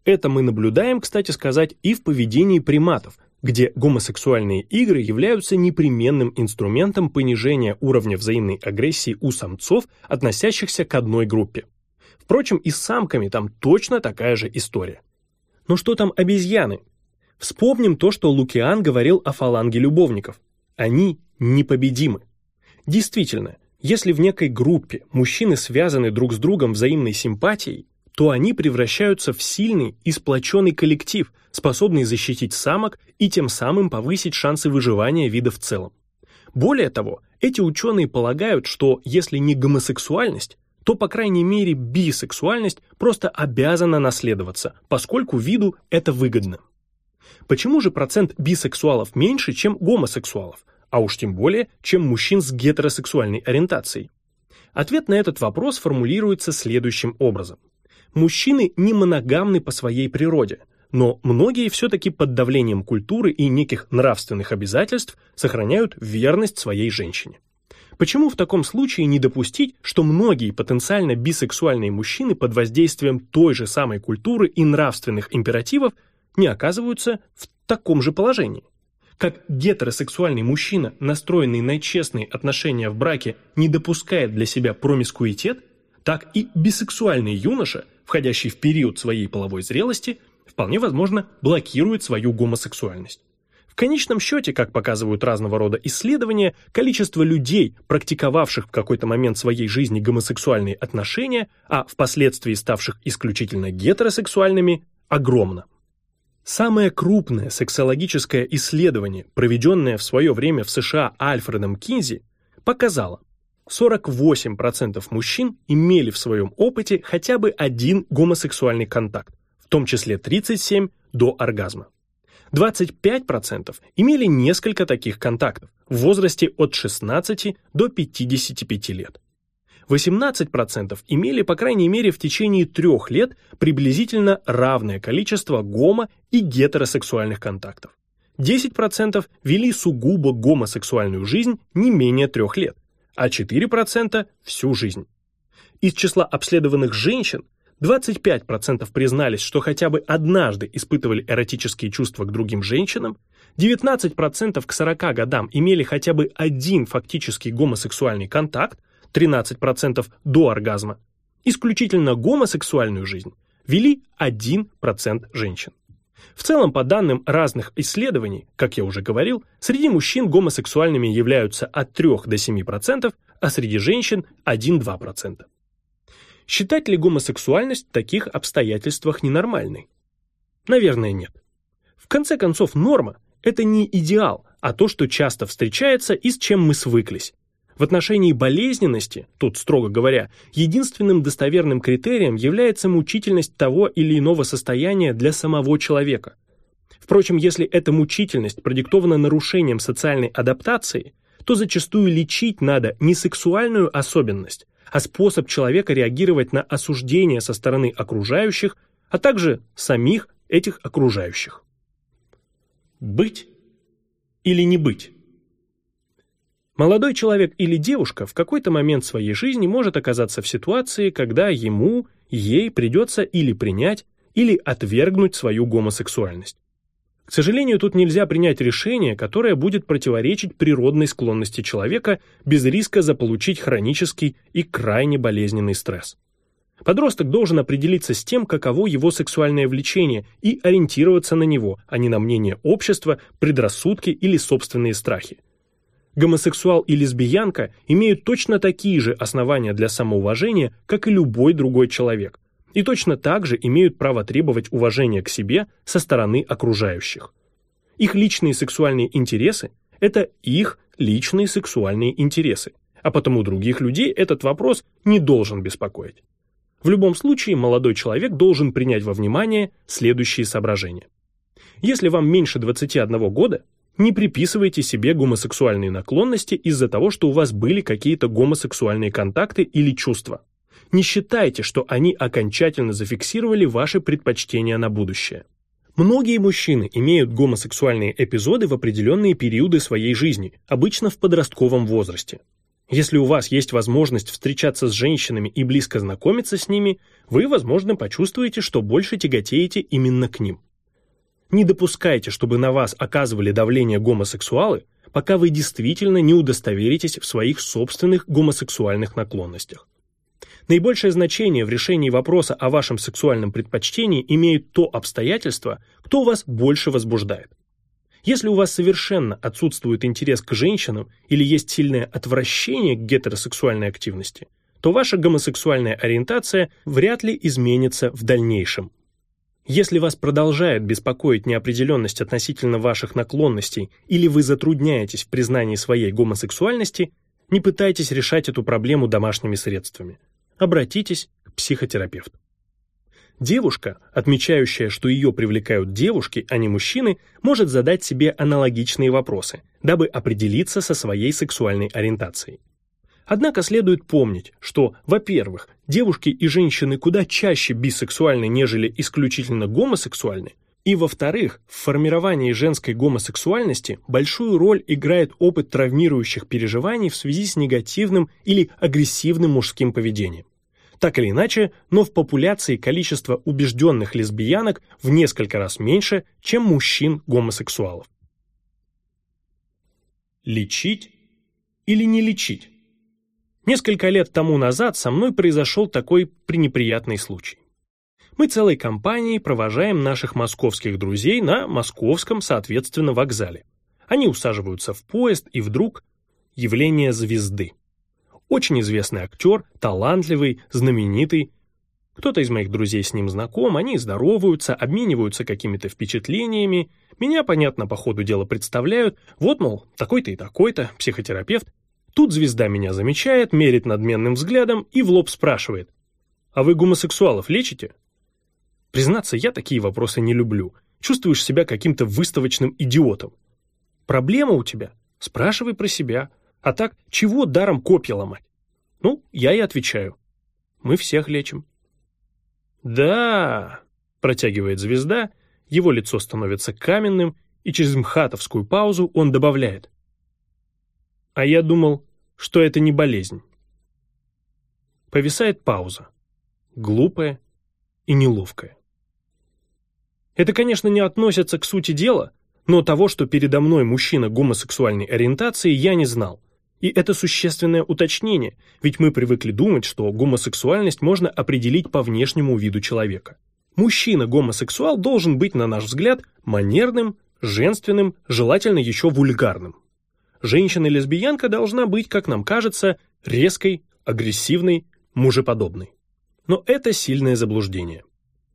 Это мы наблюдаем, кстати сказать, и в поведении приматов, где гомосексуальные игры являются непременным инструментом понижения уровня взаимной агрессии у самцов, относящихся к одной группе. Впрочем, и с самками там точно такая же история. Но что там обезьяны? Вспомним то, что Лукиан говорил о фаланге любовников. Они непобедимы. Действительно, если в некой группе мужчины связаны друг с другом взаимной симпатией, то они превращаются в сильный и сплоченный коллектив, способный защитить самок и тем самым повысить шансы выживания вида в целом. Более того, эти ученые полагают, что если не гомосексуальность, то, по крайней мере, бисексуальность просто обязана наследоваться, поскольку виду это выгодно. Почему же процент бисексуалов меньше, чем гомосексуалов, а уж тем более, чем мужчин с гетеросексуальной ориентацией? Ответ на этот вопрос формулируется следующим образом. Мужчины не моногамны по своей природе, но многие все-таки под давлением культуры и неких нравственных обязательств сохраняют верность своей женщине. Почему в таком случае не допустить, что многие потенциально бисексуальные мужчины под воздействием той же самой культуры и нравственных императивов не оказываются в таком же положении? Как гетеросексуальный мужчина, настроенный на честные отношения в браке, не допускает для себя промискуитет, так и бисексуальный юноша, входящий в период своей половой зрелости, вполне возможно блокирует свою гомосексуальность. В конечном счете, как показывают разного рода исследования, количество людей, практиковавших в какой-то момент своей жизни гомосексуальные отношения, а впоследствии ставших исключительно гетеросексуальными, огромно. Самое крупное сексологическое исследование, проведенное в свое время в США Альфредом Кинзи, показало, 48% мужчин имели в своем опыте хотя бы один гомосексуальный контакт, в том числе 37% до оргазма. 25% имели несколько таких контактов в возрасте от 16 до 55 лет. 18% имели, по крайней мере, в течение трех лет приблизительно равное количество гомо- и гетеросексуальных контактов. 10% вели сугубо гомосексуальную жизнь не менее трех лет, а 4% – всю жизнь. Из числа обследованных женщин 25% признались, что хотя бы однажды испытывали эротические чувства к другим женщинам, 19% к 40 годам имели хотя бы один фактический гомосексуальный контакт, 13% до оргазма. Исключительно гомосексуальную жизнь вели 1% женщин. В целом, по данным разных исследований, как я уже говорил, среди мужчин гомосексуальными являются от 3 до 7%, а среди женщин 1-2%. Считать ли гомосексуальность в таких обстоятельствах ненормальной? Наверное, нет. В конце концов, норма – это не идеал, а то, что часто встречается и с чем мы свыклись. В отношении болезненности, тут строго говоря, единственным достоверным критерием является мучительность того или иного состояния для самого человека. Впрочем, если эта мучительность продиктована нарушением социальной адаптации, то зачастую лечить надо не сексуальную особенность, а способ человека реагировать на осуждение со стороны окружающих, а также самих этих окружающих. Быть или не быть? Молодой человек или девушка в какой-то момент своей жизни может оказаться в ситуации, когда ему, ей придется или принять, или отвергнуть свою гомосексуальность. К сожалению, тут нельзя принять решение, которое будет противоречить природной склонности человека без риска заполучить хронический и крайне болезненный стресс. Подросток должен определиться с тем, каково его сексуальное влечение, и ориентироваться на него, а не на мнение общества, предрассудки или собственные страхи. Гомосексуал и лесбиянка имеют точно такие же основания для самоуважения, как и любой другой человек – и точно так же имеют право требовать уважения к себе со стороны окружающих. Их личные сексуальные интересы – это их личные сексуальные интересы, а потому других людей этот вопрос не должен беспокоить. В любом случае, молодой человек должен принять во внимание следующие соображения. Если вам меньше 21 года, не приписывайте себе гомосексуальные наклонности из-за того, что у вас были какие-то гомосексуальные контакты или чувства. Не считайте, что они окончательно зафиксировали ваши предпочтения на будущее. Многие мужчины имеют гомосексуальные эпизоды в определенные периоды своей жизни, обычно в подростковом возрасте. Если у вас есть возможность встречаться с женщинами и близко знакомиться с ними, вы, возможно, почувствуете, что больше тяготеете именно к ним. Не допускайте, чтобы на вас оказывали давление гомосексуалы, пока вы действительно не удостоверитесь в своих собственных гомосексуальных наклонностях. Наибольшее значение в решении вопроса о вашем сексуальном предпочтении имеет то обстоятельство, кто вас больше возбуждает. Если у вас совершенно отсутствует интерес к женщинам или есть сильное отвращение к гетеросексуальной активности, то ваша гомосексуальная ориентация вряд ли изменится в дальнейшем. Если вас продолжает беспокоить неопределенность относительно ваших наклонностей или вы затрудняетесь в признании своей гомосексуальности, не пытайтесь решать эту проблему домашними средствами обратитесь к психотерапевту. Девушка, отмечающая, что ее привлекают девушки, а не мужчины, может задать себе аналогичные вопросы, дабы определиться со своей сексуальной ориентацией. Однако следует помнить, что, во-первых, девушки и женщины куда чаще бисексуальны, нежели исключительно гомосексуальны, и, во-вторых, в формировании женской гомосексуальности большую роль играет опыт травмирующих переживаний в связи с негативным или агрессивным мужским поведением. Так или иначе, но в популяции количество убежденных лесбиянок в несколько раз меньше, чем мужчин-гомосексуалов. Лечить или не лечить? Несколько лет тому назад со мной произошел такой пренеприятный случай. Мы целой компанией провожаем наших московских друзей на московском, соответственно, вокзале. Они усаживаются в поезд, и вдруг явление звезды. Очень известный актер, талантливый, знаменитый. Кто-то из моих друзей с ним знаком, они здороваются, обмениваются какими-то впечатлениями. Меня, понятно, по ходу дела представляют. Вот, мол, такой-то и такой-то, психотерапевт. Тут звезда меня замечает, мерит надменным взглядом и в лоб спрашивает. «А вы гомосексуалов лечите?» Признаться, я такие вопросы не люблю. Чувствуешь себя каким-то выставочным идиотом. Проблема у тебя? Спрашивай про себя. А так, чего даром копья ломать? Ну, я и отвечаю. Мы всех лечим. Да, протягивает звезда, его лицо становится каменным, и через мхатовскую паузу он добавляет. А я думал, что это не болезнь. Повисает пауза. Глупая и неловкая. Это, конечно, не относится к сути дела, но того, что передо мной мужчина гомосексуальной ориентации, я не знал. И это существенное уточнение, ведь мы привыкли думать, что гомосексуальность можно определить по внешнему виду человека. Мужчина-гомосексуал должен быть, на наш взгляд, манерным, женственным, желательно еще вульгарным. Женщина-лесбиянка должна быть, как нам кажется, резкой, агрессивной, мужеподобной. Но это сильное заблуждение.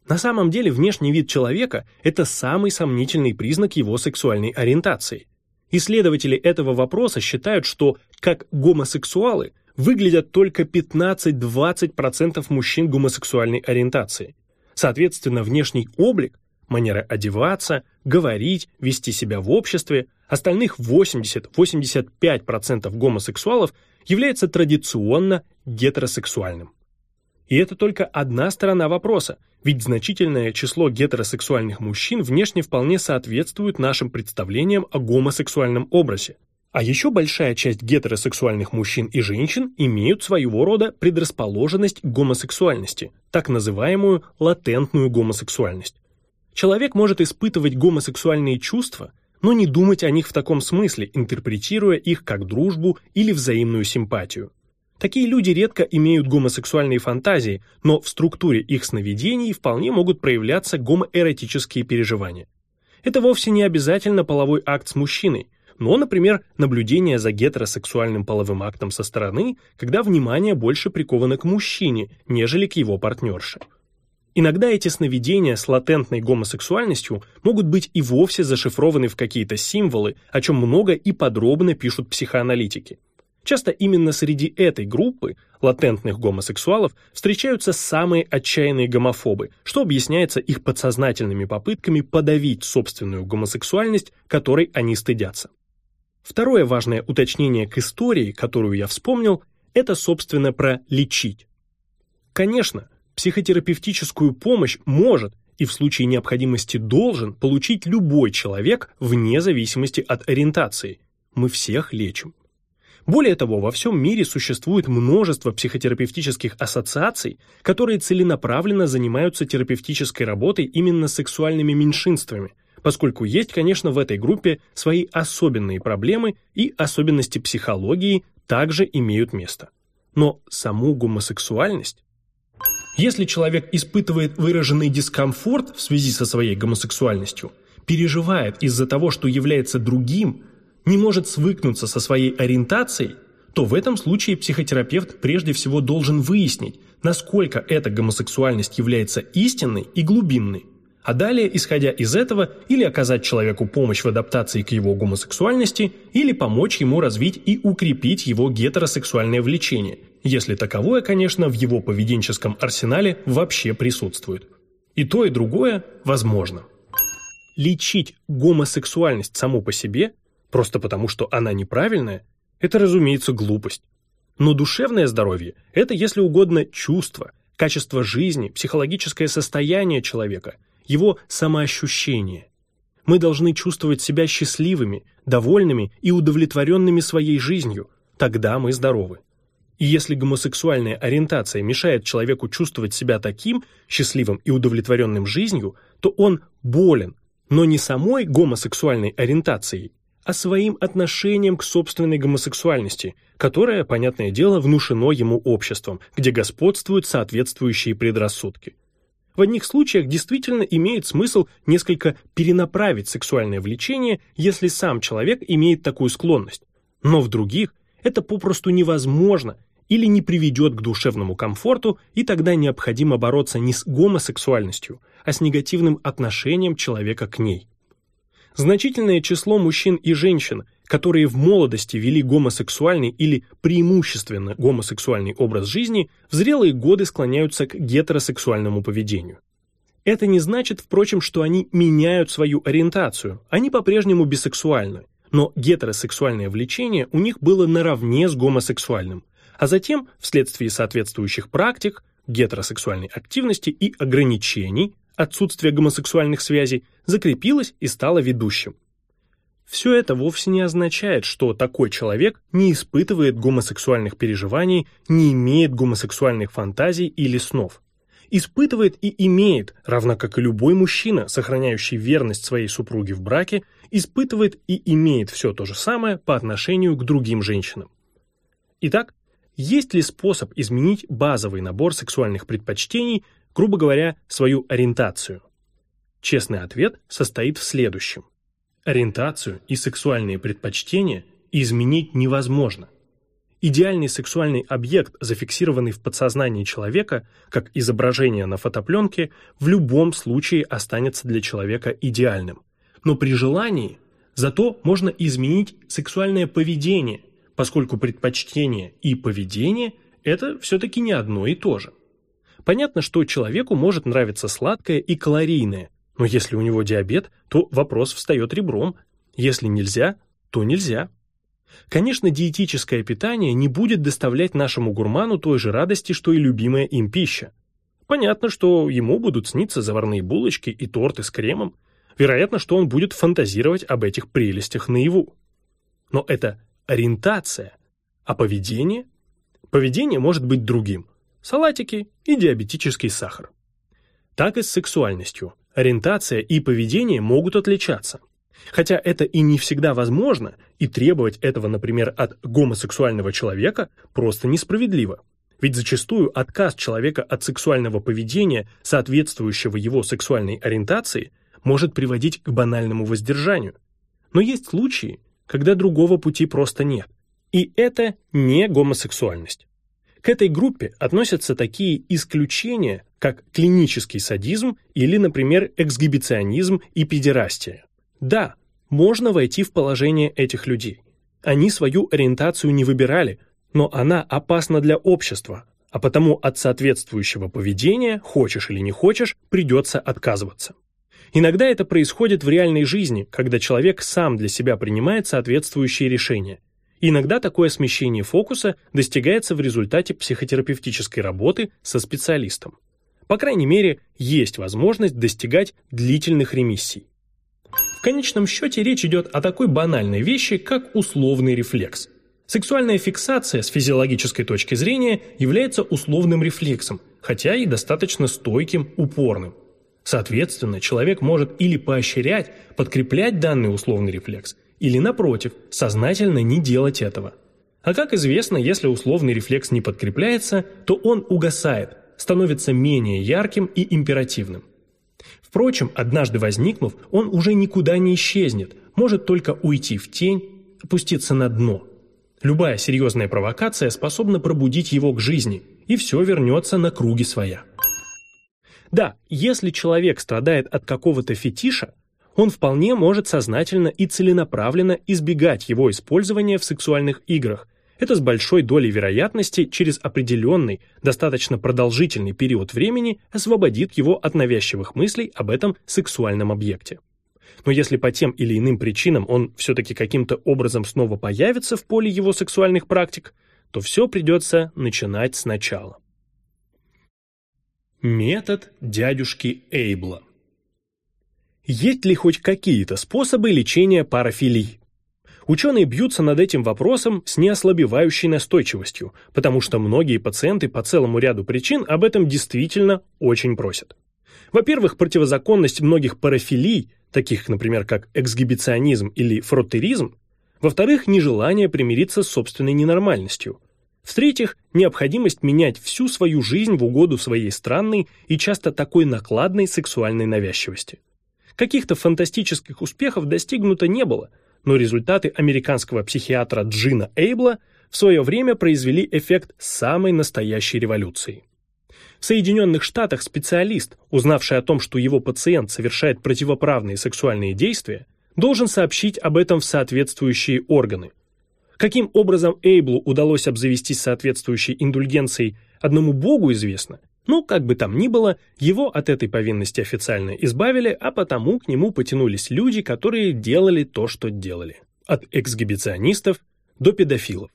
На самом деле внешний вид человека – это самый сомнительный признак его сексуальной ориентации. Исследователи этого вопроса считают, что как гомосексуалы выглядят только 15-20% мужчин гомосексуальной ориентации. Соответственно, внешний облик, манера одеваться, говорить, вести себя в обществе, остальных 80-85% гомосексуалов является традиционно гетеросексуальным. И это только одна сторона вопроса, ведь значительное число гетеросексуальных мужчин внешне вполне соответствует нашим представлениям о гомосексуальном образе. А еще большая часть гетеросексуальных мужчин и женщин имеют своего рода предрасположенность к гомосексуальности, так называемую латентную гомосексуальность. Человек может испытывать гомосексуальные чувства, но не думать о них в таком смысле, интерпретируя их как дружбу или взаимную симпатию. Такие люди редко имеют гомосексуальные фантазии, но в структуре их сновидений вполне могут проявляться гомоэротические переживания. Это вовсе не обязательно половой акт с мужчиной, но, например, наблюдение за гетеросексуальным половым актом со стороны, когда внимание больше приковано к мужчине, нежели к его партнерше. Иногда эти сновидения с латентной гомосексуальностью могут быть и вовсе зашифрованы в какие-то символы, о чем много и подробно пишут психоаналитики. Часто именно среди этой группы латентных гомосексуалов встречаются самые отчаянные гомофобы, что объясняется их подсознательными попытками подавить собственную гомосексуальность, которой они стыдятся. Второе важное уточнение к истории, которую я вспомнил, это, собственно, про лечить. Конечно, психотерапевтическую помощь может и в случае необходимости должен получить любой человек вне зависимости от ориентации. Мы всех лечим. Более того, во всем мире существует множество психотерапевтических ассоциаций, которые целенаправленно занимаются терапевтической работой именно сексуальными меньшинствами – поскольку есть, конечно, в этой группе свои особенные проблемы и особенности психологии также имеют место. Но саму гомосексуальность если человек испытывает выраженный дискомфорт в связи со своей гомосексуальностью, переживает из-за того, что является другим, не может свыкнуться со своей ориентацией, то в этом случае психотерапевт прежде всего должен выяснить, насколько эта гомосексуальность является истинной и глубинной, а далее, исходя из этого, или оказать человеку помощь в адаптации к его гомосексуальности, или помочь ему развить и укрепить его гетеросексуальное влечение, если таковое, конечно, в его поведенческом арсенале вообще присутствует. И то, и другое возможно. Лечить гомосексуальность саму по себе, просто потому что она неправильная, это, разумеется, глупость. Но душевное здоровье – это, если угодно, чувство, качество жизни, психологическое состояние человека – его самоощущение. Мы должны чувствовать себя счастливыми, довольными и удовлетворенными своей жизнью, тогда мы здоровы. И если гомосексуальная ориентация мешает человеку чувствовать себя таким, счастливым и удовлетворенным жизнью, то он болен, но не самой гомосексуальной ориентацией, а своим отношением к собственной гомосексуальности, которое, понятное дело, внушено ему обществом, где господствуют соответствующие предрассудки. В одних случаях действительно имеет смысл несколько перенаправить сексуальное влечение, если сам человек имеет такую склонность. Но в других это попросту невозможно или не приведет к душевному комфорту, и тогда необходимо бороться не с гомосексуальностью, а с негативным отношением человека к ней. Значительное число мужчин и женщин, которые в молодости вели гомосексуальный или преимущественно гомосексуальный образ жизни, в зрелые годы склоняются к гетеросексуальному поведению. Это не значит, впрочем, что они меняют свою ориентацию, они по-прежнему бисексуальны, но гетеросексуальное влечение у них было наравне с гомосексуальным, а затем, вследствие соответствующих практик, гетеросексуальной активности и ограничений, отсутствие гомосексуальных связей, закрепилось и стало ведущим. Все это вовсе не означает, что такой человек не испытывает гомосексуальных переживаний, не имеет гомосексуальных фантазий или снов. Испытывает и имеет, равно как и любой мужчина, сохраняющий верность своей супруге в браке, испытывает и имеет все то же самое по отношению к другим женщинам. Итак, есть ли способ изменить базовый набор сексуальных предпочтений, грубо говоря, свою ориентацию? Честный ответ состоит в следующем. Ориентацию и сексуальные предпочтения изменить невозможно. Идеальный сексуальный объект, зафиксированный в подсознании человека, как изображение на фотопленке, в любом случае останется для человека идеальным. Но при желании зато можно изменить сексуальное поведение, поскольку предпочтение и поведение – это все-таки не одно и то же. Понятно, что человеку может нравиться сладкое и калорийное, но если у него диабет, то вопрос встает ребром. Если нельзя, то нельзя. Конечно, диетическое питание не будет доставлять нашему гурману той же радости, что и любимая им пища. Понятно, что ему будут сниться заварные булочки и торты с кремом. Вероятно, что он будет фантазировать об этих прелестях наяву. Но это ориентация. А поведение? Поведение может быть другим. Салатики и диабетический сахар. Так и с сексуальностью. Ориентация и поведение могут отличаться. Хотя это и не всегда возможно, и требовать этого, например, от гомосексуального человека просто несправедливо. Ведь зачастую отказ человека от сексуального поведения, соответствующего его сексуальной ориентации, может приводить к банальному воздержанию. Но есть случаи, когда другого пути просто нет. И это не гомосексуальность. К этой группе относятся такие исключения, как клинический садизм или, например, эксгибиционизм и педерастия. Да, можно войти в положение этих людей. Они свою ориентацию не выбирали, но она опасна для общества, а потому от соответствующего поведения, хочешь или не хочешь, придется отказываться. Иногда это происходит в реальной жизни, когда человек сам для себя принимает соответствующие решения, Иногда такое смещение фокуса достигается в результате психотерапевтической работы со специалистом. По крайней мере, есть возможность достигать длительных ремиссий. В конечном счете речь идет о такой банальной вещи, как условный рефлекс. Сексуальная фиксация с физиологической точки зрения является условным рефлексом, хотя и достаточно стойким, упорным. Соответственно, человек может или поощрять, подкреплять данный условный рефлекс, или, напротив, сознательно не делать этого. А как известно, если условный рефлекс не подкрепляется, то он угасает, становится менее ярким и императивным. Впрочем, однажды возникнув, он уже никуда не исчезнет, может только уйти в тень, опуститься на дно. Любая серьезная провокация способна пробудить его к жизни, и все вернется на круги своя. Да, если человек страдает от какого-то фетиша, он вполне может сознательно и целенаправленно избегать его использования в сексуальных играх. Это с большой долей вероятности через определенный, достаточно продолжительный период времени освободит его от навязчивых мыслей об этом сексуальном объекте. Но если по тем или иным причинам он все-таки каким-то образом снова появится в поле его сексуальных практик, то все придется начинать сначала. Метод дядюшки Эйбла есть ли хоть какие-то способы лечения парафилий? Ученые бьются над этим вопросом с неослабевающей настойчивостью, потому что многие пациенты по целому ряду причин об этом действительно очень просят. Во-первых, противозаконность многих парафилий, таких, например, как эксгибиционизм или фроттеризм. Во-вторых, нежелание примириться с собственной ненормальностью. В-третьих, необходимость менять всю свою жизнь в угоду своей странной и часто такой накладной сексуальной навязчивости. Каких-то фантастических успехов достигнуто не было, но результаты американского психиатра Джина Эйбла в свое время произвели эффект самой настоящей революции. В Соединенных Штатах специалист, узнавший о том, что его пациент совершает противоправные сексуальные действия, должен сообщить об этом в соответствующие органы. Каким образом Эйблу удалось обзавестись соответствующей индульгенцией, одному богу известно – ну, как бы там ни было, его от этой повинности официально избавили, а потому к нему потянулись люди, которые делали то, что делали. От эксгибиционистов до педофилов.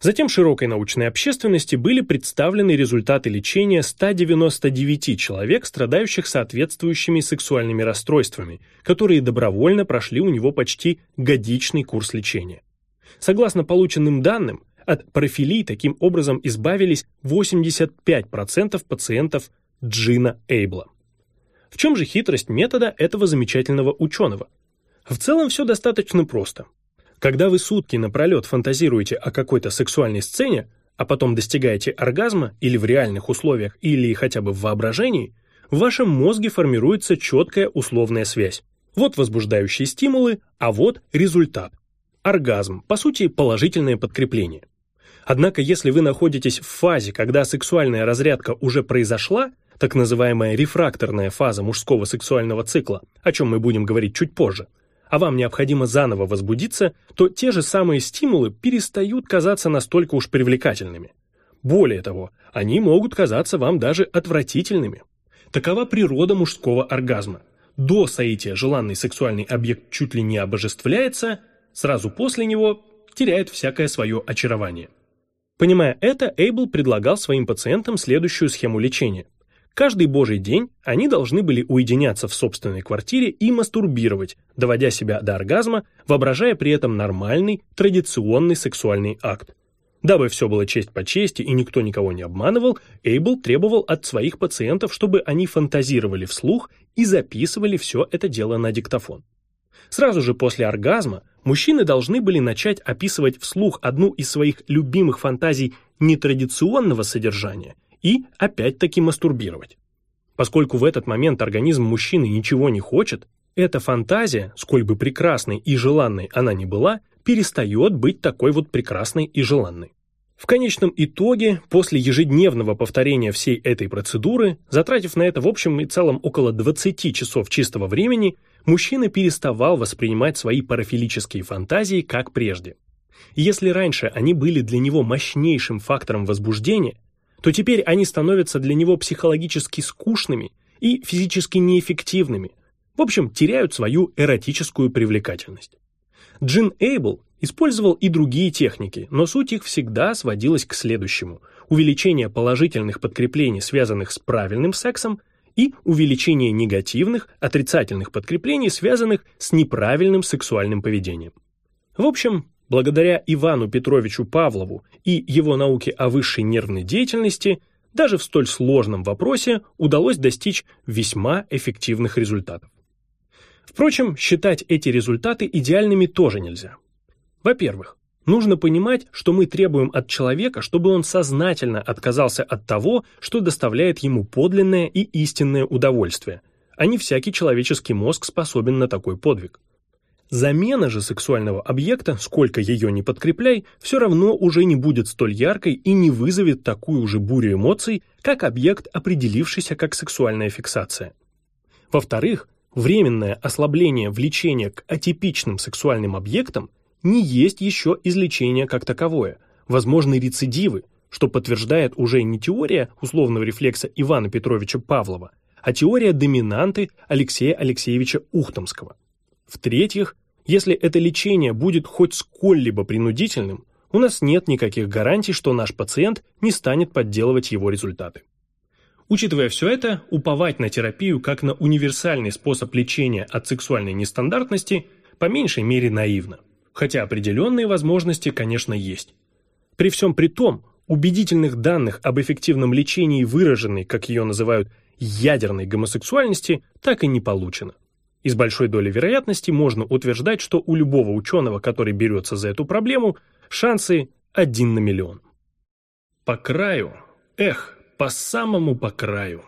Затем широкой научной общественности были представлены результаты лечения 199 человек, страдающих соответствующими сексуальными расстройствами, которые добровольно прошли у него почти годичный курс лечения. Согласно полученным данным, от парафилий таким образом избавились 85% пациентов Джина Эйбла. В чем же хитрость метода этого замечательного ученого? В целом все достаточно просто. Когда вы сутки напролет фантазируете о какой-то сексуальной сцене, а потом достигаете оргазма или в реальных условиях, или хотя бы в воображении, в вашем мозге формируется четкая условная связь. Вот возбуждающие стимулы, а вот результат. Оргазм, по сути, положительное подкрепление. Однако, если вы находитесь в фазе, когда сексуальная разрядка уже произошла, так называемая рефракторная фаза мужского сексуального цикла, о чем мы будем говорить чуть позже, а вам необходимо заново возбудиться, то те же самые стимулы перестают казаться настолько уж привлекательными. Более того, они могут казаться вам даже отвратительными. Такова природа мужского оргазма. До соития желанный сексуальный объект чуть ли не обожествляется, сразу после него теряет всякое свое очарование. Понимая это, Эйбл предлагал своим пациентам следующую схему лечения. Каждый божий день они должны были уединяться в собственной квартире и мастурбировать, доводя себя до оргазма, воображая при этом нормальный, традиционный сексуальный акт. Дабы все было честь по чести и никто никого не обманывал, Эйбл требовал от своих пациентов, чтобы они фантазировали вслух и записывали все это дело на диктофон. Сразу же после оргазма мужчины должны были начать описывать вслух одну из своих любимых фантазий нетрадиционного содержания и опять-таки мастурбировать. Поскольку в этот момент организм мужчины ничего не хочет, эта фантазия, сколь бы прекрасной и желанной она ни была, перестает быть такой вот прекрасной и желанной. В конечном итоге, после ежедневного повторения всей этой процедуры, затратив на это в общем и целом около 20 часов чистого времени, мужчина переставал воспринимать свои парафилические фантазии как прежде. если раньше они были для него мощнейшим фактором возбуждения, то теперь они становятся для него психологически скучными и физически неэффективными, в общем, теряют свою эротическую привлекательность. Джин Эйбл использовал и другие техники, но суть их всегда сводилась к следующему – увеличение положительных подкреплений, связанных с правильным сексом, и увеличение негативных, отрицательных подкреплений, связанных с неправильным сексуальным поведением. В общем, Благодаря Ивану Петровичу Павлову и его науке о высшей нервной деятельности, даже в столь сложном вопросе удалось достичь весьма эффективных результатов. Впрочем, считать эти результаты идеальными тоже нельзя. Во-первых, нужно понимать, что мы требуем от человека, чтобы он сознательно отказался от того, что доставляет ему подлинное и истинное удовольствие, а не всякий человеческий мозг способен на такой подвиг. Замена же сексуального объекта, сколько ее ни подкрепляй, все равно уже не будет столь яркой и не вызовет такую же бурю эмоций, как объект, определившийся как сексуальная фиксация. Во-вторых, временное ослабление влечения к атипичным сексуальным объектам не есть еще излечение как таковое, возможны рецидивы, что подтверждает уже не теория условного рефлекса Ивана Петровича Павлова, а теория доминанты Алексея Алексеевича Ухтомского. В-третьих, если это лечение будет хоть сколь-либо принудительным, у нас нет никаких гарантий, что наш пациент не станет подделывать его результаты. Учитывая все это, уповать на терапию как на универсальный способ лечения от сексуальной нестандартности по меньшей мере наивно. Хотя определенные возможности, конечно, есть. При всем при том, убедительных данных об эффективном лечении выраженной, как ее называют, ядерной гомосексуальности так и не получено. И с большой долей вероятности можно утверждать, что у любого ученого, который берется за эту проблему, шансы один на миллион. По краю. Эх, по самому по краю.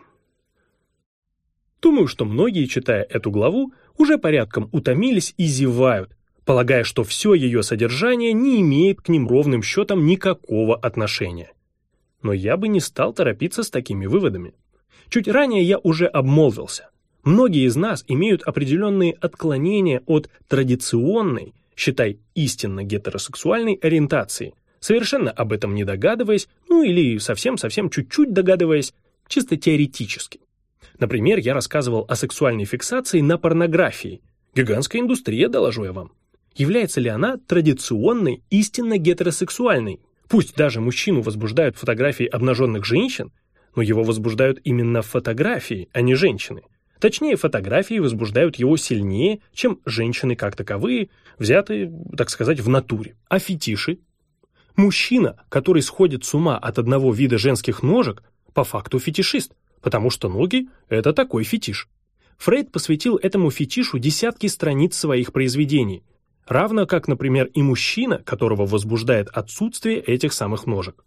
Думаю, что многие, читая эту главу, уже порядком утомились и зевают, полагая, что все ее содержание не имеет к ним ровным счетом никакого отношения. Но я бы не стал торопиться с такими выводами. Чуть ранее я уже обмолвился – Многие из нас имеют определенные отклонения от традиционной, считай, истинно гетеросексуальной ориентации, совершенно об этом не догадываясь, ну или совсем-совсем чуть-чуть догадываясь, чисто теоретически. Например, я рассказывал о сексуальной фиксации на порнографии. Гигантская индустрия, доложу я вам. Является ли она традиционной, истинно гетеросексуальной? Пусть даже мужчину возбуждают фотографии обнаженных женщин, но его возбуждают именно фотографии, а не женщины. Точнее, фотографии возбуждают его сильнее, чем женщины как таковые, взятые, так сказать, в натуре. А фетиши? Мужчина, который сходит с ума от одного вида женских ножек, по факту фетишист, потому что ноги – это такой фетиш. Фрейд посвятил этому фетишу десятки страниц своих произведений, равно как, например, и мужчина, которого возбуждает отсутствие этих самых ножек.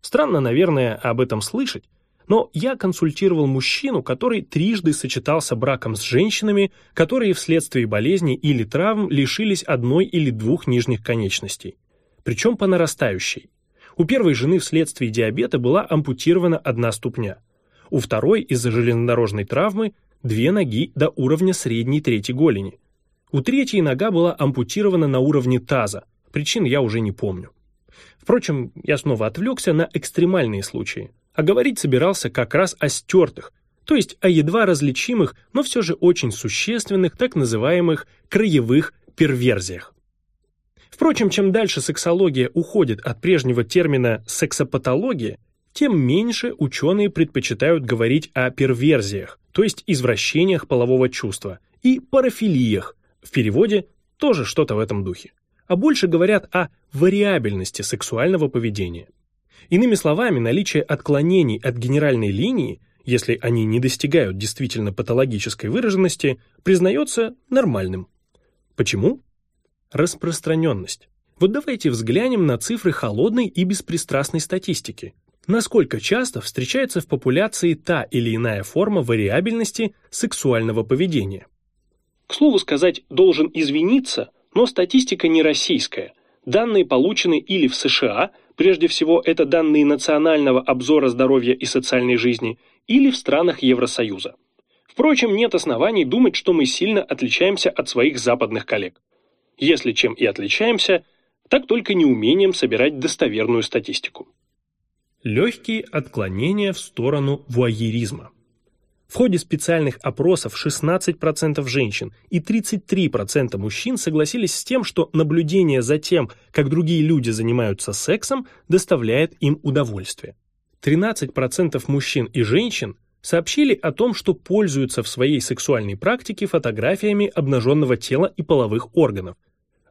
Странно, наверное, об этом слышать, но я консультировал мужчину, который трижды сочетался браком с женщинами, которые вследствие болезни или травм лишились одной или двух нижних конечностей. Причем по нарастающей. У первой жены вследствие диабета была ампутирована одна ступня. У второй из-за железнодорожной травмы две ноги до уровня средней трети голени. У третьей нога была ампутирована на уровне таза, причин я уже не помню. Впрочем, я снова отвлекся на экстремальные случаи, а говорить собирался как раз о стертых, то есть о едва различимых, но все же очень существенных так называемых краевых перверзиях. Впрочем, чем дальше сексология уходит от прежнего термина «сексопатология», тем меньше ученые предпочитают говорить о перверзиях, то есть извращениях полового чувства, и парафилиях, в переводе тоже что-то в этом духе а больше говорят о вариабельности сексуального поведения. Иными словами, наличие отклонений от генеральной линии, если они не достигают действительно патологической выраженности, признается нормальным. Почему? Распространенность. Вот давайте взглянем на цифры холодной и беспристрастной статистики. Насколько часто встречается в популяции та или иная форма вариабельности сексуального поведения? К слову сказать, должен извиниться, но статистика не российская. Данные получены или в США, прежде всего это данные Национального обзора здоровья и социальной жизни, или в странах Евросоюза. Впрочем, нет оснований думать, что мы сильно отличаемся от своих западных коллег. Если чем и отличаемся, так только неумением собирать достоверную статистику. Легкие отклонения в сторону вуайеризма. В ходе специальных опросов 16% женщин и 33% мужчин согласились с тем, что наблюдение за тем, как другие люди занимаются сексом, доставляет им удовольствие. 13% мужчин и женщин сообщили о том, что пользуются в своей сексуальной практике фотографиями обнаженного тела и половых органов,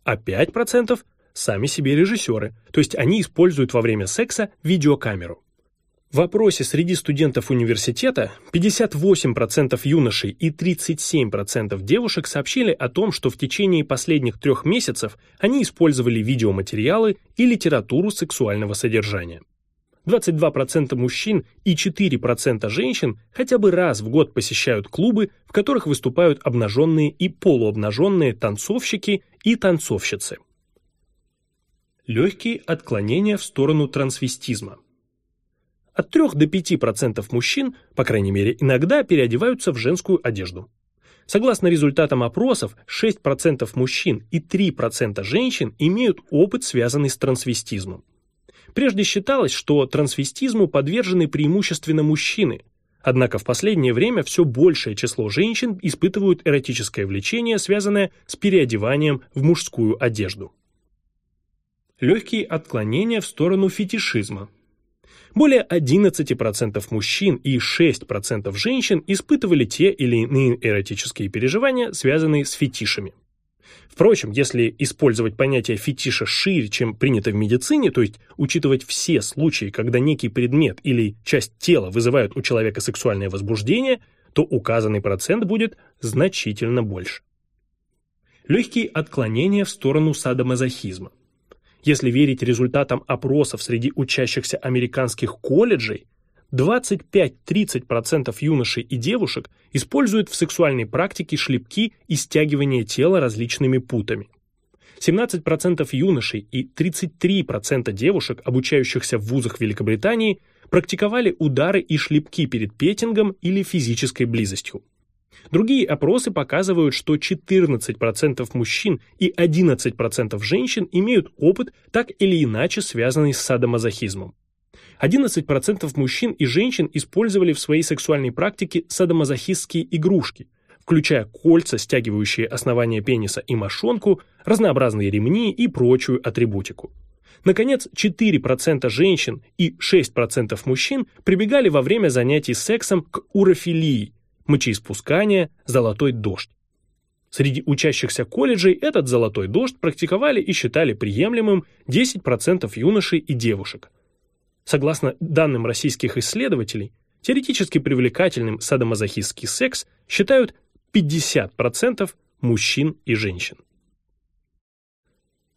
а 5% сами себе режиссеры, то есть они используют во время секса видеокамеру. В опросе среди студентов университета 58% юношей и 37% девушек сообщили о том, что в течение последних трех месяцев они использовали видеоматериалы и литературу сексуального содержания. 22% мужчин и 4% женщин хотя бы раз в год посещают клубы, в которых выступают обнаженные и полуобнаженные танцовщики и танцовщицы. Легкие отклонения в сторону трансвестизма. От 3 до 5% мужчин, по крайней мере иногда, переодеваются в женскую одежду. Согласно результатам опросов, 6% мужчин и 3% женщин имеют опыт, связанный с трансвестизмом. Прежде считалось, что трансвестизму подвержены преимущественно мужчины, однако в последнее время все большее число женщин испытывают эротическое влечение, связанное с переодеванием в мужскую одежду. Легкие отклонения в сторону фетишизма – более 11% мужчин и 6% женщин испытывали те или иные эротические переживания, связанные с фетишами. Впрочем, если использовать понятие фетиша шире, чем принято в медицине, то есть учитывать все случаи, когда некий предмет или часть тела вызывают у человека сексуальное возбуждение, то указанный процент будет значительно больше. Легкие отклонения в сторону садомазохизма. Если верить результатам опросов среди учащихся американских колледжей, 25-30% юношей и девушек используют в сексуальной практике шлепки и стягивание тела различными путами. 17% юношей и 33% девушек, обучающихся в вузах Великобритании, практиковали удары и шлепки перед петингом или физической близостью. Другие опросы показывают, что 14% мужчин и 11% женщин имеют опыт, так или иначе связанный с садомазохизмом. 11% мужчин и женщин использовали в своей сексуальной практике садомазохистские игрушки, включая кольца, стягивающие основание пениса и мошонку, разнообразные ремни и прочую атрибутику. Наконец, 4% женщин и 6% мужчин прибегали во время занятий сексом к урофилии, мочеиспускания, золотой дождь. Среди учащихся колледжей этот золотой дождь практиковали и считали приемлемым 10% юношей и девушек. Согласно данным российских исследователей, теоретически привлекательным садомазохистский секс считают 50% мужчин и женщин.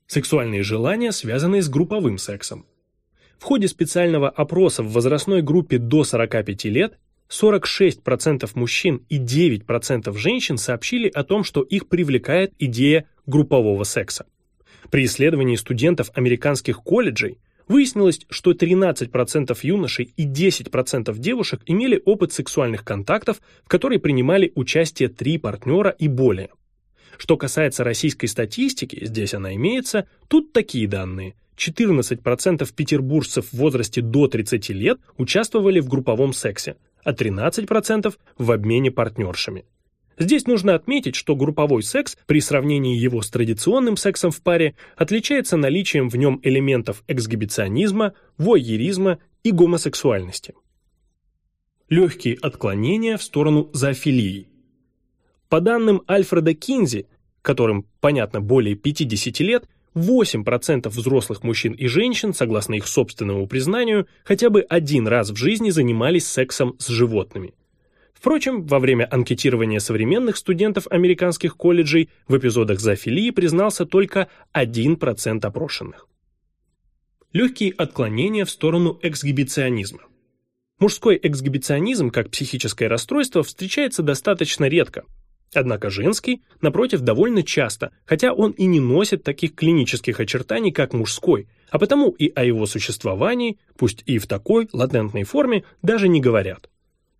Сексуальные желания, связанные с групповым сексом. В ходе специального опроса в возрастной группе до 45 лет 46% мужчин и 9% женщин сообщили о том, что их привлекает идея группового секса. При исследовании студентов американских колледжей выяснилось, что 13% юношей и 10% девушек имели опыт сексуальных контактов, в которой принимали участие три партнера и более. Что касается российской статистики, здесь она имеется, тут такие данные. 14% петербуржцев в возрасте до 30 лет участвовали в групповом сексе, а 13% в обмене партнершами. Здесь нужно отметить, что групповой секс при сравнении его с традиционным сексом в паре отличается наличием в нем элементов эксгибиционизма, войеризма и гомосексуальности. Легкие отклонения в сторону зоофилии. По данным Альфреда Кинзи, которым, понятно, более 50 лет, 8% взрослых мужчин и женщин, согласно их собственному признанию, хотя бы один раз в жизни занимались сексом с животными. Впрочем, во время анкетирования современных студентов американских колледжей в эпизодах зоофилии признался только 1% опрошенных. Легкие отклонения в сторону эксгибиционизма. Мужской эксгибиционизм как психическое расстройство встречается достаточно редко, Однако женский, напротив, довольно часто, хотя он и не носит таких клинических очертаний, как мужской, а потому и о его существовании, пусть и в такой латентной форме, даже не говорят.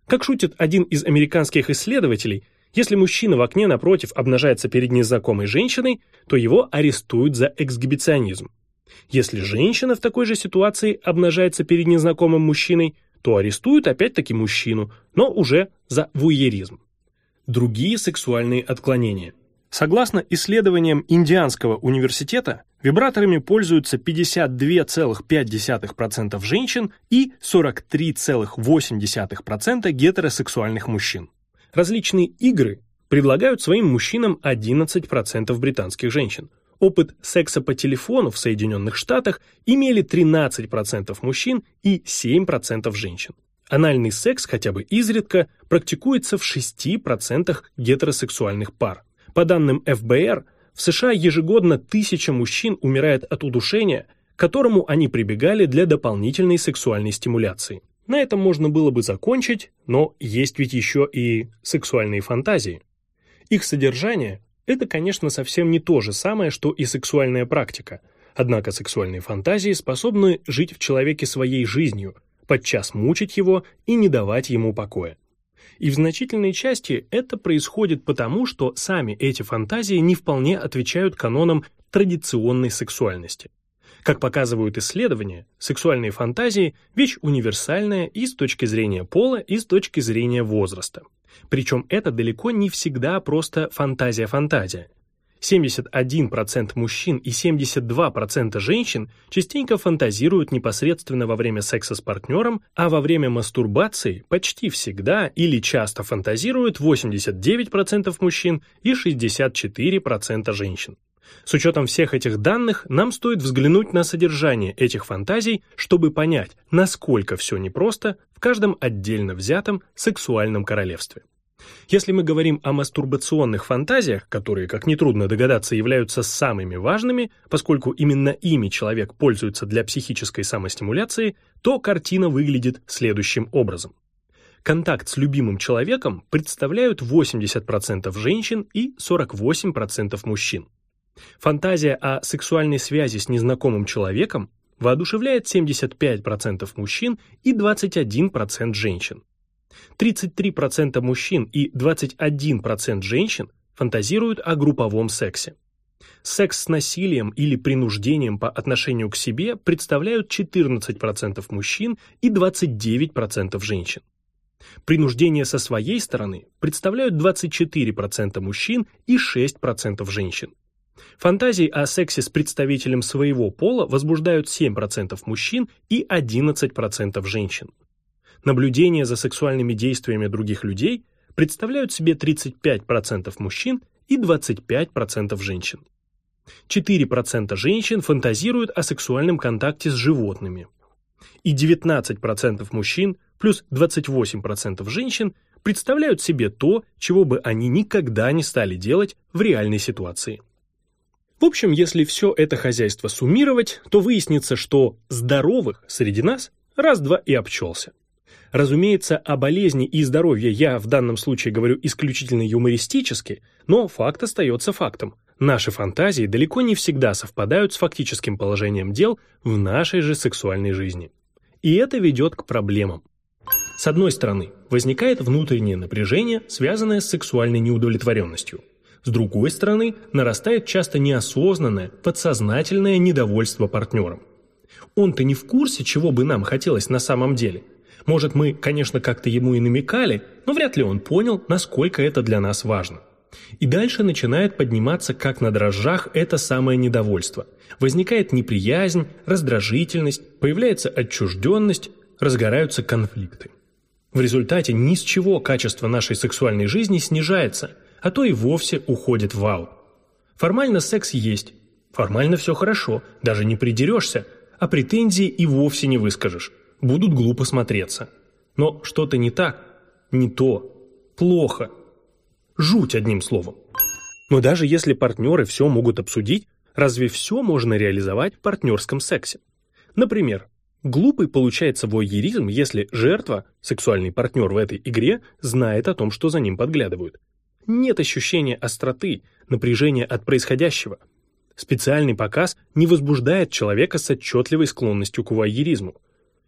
Как шутит один из американских исследователей, если мужчина в окне напротив обнажается перед незнакомой женщиной, то его арестуют за эксгибиционизм. Если женщина в такой же ситуации обнажается перед незнакомым мужчиной, то арестуют опять-таки мужчину, но уже за вуйеризм другие сексуальные отклонения. Согласно исследованиям Индианского университета, вибраторами пользуются 52,5% женщин и 43,8% гетеросексуальных мужчин. Различные игры предлагают своим мужчинам 11% британских женщин. Опыт секса по телефону в Соединенных Штатах имели 13% мужчин и 7% женщин. Анальный секс хотя бы изредка практикуется в 6% гетеросексуальных пар. По данным ФБР, в США ежегодно тысяча мужчин умирает от удушения, к которому они прибегали для дополнительной сексуальной стимуляции. На этом можно было бы закончить, но есть ведь еще и сексуальные фантазии. Их содержание – это, конечно, совсем не то же самое, что и сексуальная практика. Однако сексуальные фантазии способны жить в человеке своей жизнью – подчас мучить его и не давать ему покоя. И в значительной части это происходит потому, что сами эти фантазии не вполне отвечают канонам традиционной сексуальности. Как показывают исследования, сексуальные фантазии – вещь универсальная и с точки зрения пола, и с точки зрения возраста. Причем это далеко не всегда просто фантазия-фантазия. 71% мужчин и 72% женщин частенько фантазируют непосредственно во время секса с партнером, а во время мастурбации почти всегда или часто фантазируют 89% мужчин и 64% женщин. С учетом всех этих данных, нам стоит взглянуть на содержание этих фантазий, чтобы понять, насколько все непросто в каждом отдельно взятом сексуальном королевстве. Если мы говорим о мастурбационных фантазиях, которые, как нетрудно догадаться, являются самыми важными, поскольку именно ими человек пользуется для психической самостимуляции, то картина выглядит следующим образом. Контакт с любимым человеком представляют 80% женщин и 48% мужчин. Фантазия о сексуальной связи с незнакомым человеком воодушевляет 75% мужчин и 21% женщин. 33% мужчин и 21% женщин фантазируют о групповом сексе. Секс с насилием или принуждением по отношению к себе представляют 14% мужчин и 29% женщин. Принуждение со своей стороны представляют 24% мужчин и 6% женщин. Фантазии о сексе с представителем своего пола возбуждают 7% мужчин и 11% женщин. Наблюдения за сексуальными действиями других людей представляют себе 35% мужчин и 25% женщин. 4% женщин фантазируют о сексуальном контакте с животными. И 19% мужчин плюс 28% женщин представляют себе то, чего бы они никогда не стали делать в реальной ситуации. В общем, если все это хозяйство суммировать, то выяснится, что здоровых среди нас раз-два и обчелся. Разумеется, о болезни и здоровье я в данном случае говорю исключительно юмористически, но факт остается фактом. Наши фантазии далеко не всегда совпадают с фактическим положением дел в нашей же сексуальной жизни. И это ведет к проблемам. С одной стороны, возникает внутреннее напряжение, связанное с сексуальной неудовлетворенностью. С другой стороны, нарастает часто неосознанное, подсознательное недовольство партнером. Он-то не в курсе, чего бы нам хотелось на самом деле. Может, мы, конечно, как-то ему и намекали, но вряд ли он понял, насколько это для нас важно. И дальше начинает подниматься как на дрожжах это самое недовольство. Возникает неприязнь, раздражительность, появляется отчужденность, разгораются конфликты. В результате ни с чего качество нашей сексуальной жизни снижается, а то и вовсе уходит в аут. Формально секс есть, формально все хорошо, даже не придерешься, а претензии и вовсе не выскажешь, будут глупо смотреться. Но что-то не так, не то, плохо, Жуть, одним словом. Но даже если партнеры все могут обсудить, разве все можно реализовать в партнерском сексе? Например, глупый получается войеризм, если жертва, сексуальный партнер в этой игре, знает о том, что за ним подглядывают. Нет ощущения остроты, напряжения от происходящего. Специальный показ не возбуждает человека с отчетливой склонностью к войеризму.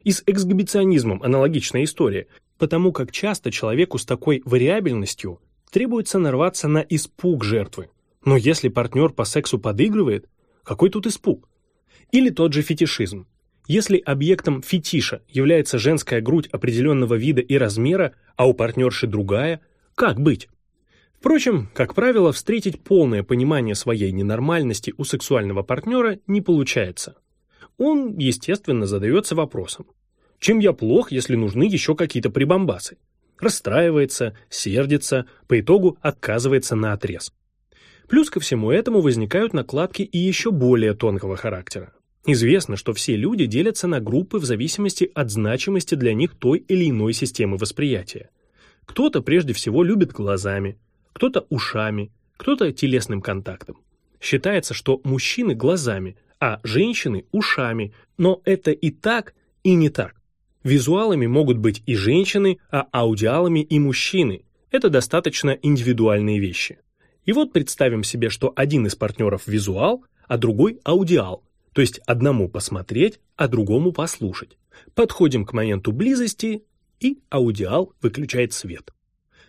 И с эксгибиционизмом аналогичная история, потому как часто человеку с такой вариабельностью требуется нарваться на испуг жертвы. Но если партнер по сексу подыгрывает, какой тут испуг? Или тот же фетишизм. Если объектом фетиша является женская грудь определенного вида и размера, а у партнерши другая, как быть? Впрочем, как правило, встретить полное понимание своей ненормальности у сексуального партнера не получается. Он, естественно, задается вопросом. Чем я плох, если нужны еще какие-то прибамбасы? расстраивается, сердится, по итогу отказывается на отрез. Плюс ко всему этому возникают накладки и еще более тонкого характера. Известно, что все люди делятся на группы в зависимости от значимости для них той или иной системы восприятия. Кто-то прежде всего любит глазами, кто-то ушами, кто-то телесным контактом. Считается, что мужчины глазами, а женщины ушами, но это и так, и не так. Визуалами могут быть и женщины, а аудиалами и мужчины. Это достаточно индивидуальные вещи. И вот представим себе, что один из партнеров визуал, а другой аудиал, то есть одному посмотреть, а другому послушать. Подходим к моменту близости, и аудиал выключает свет.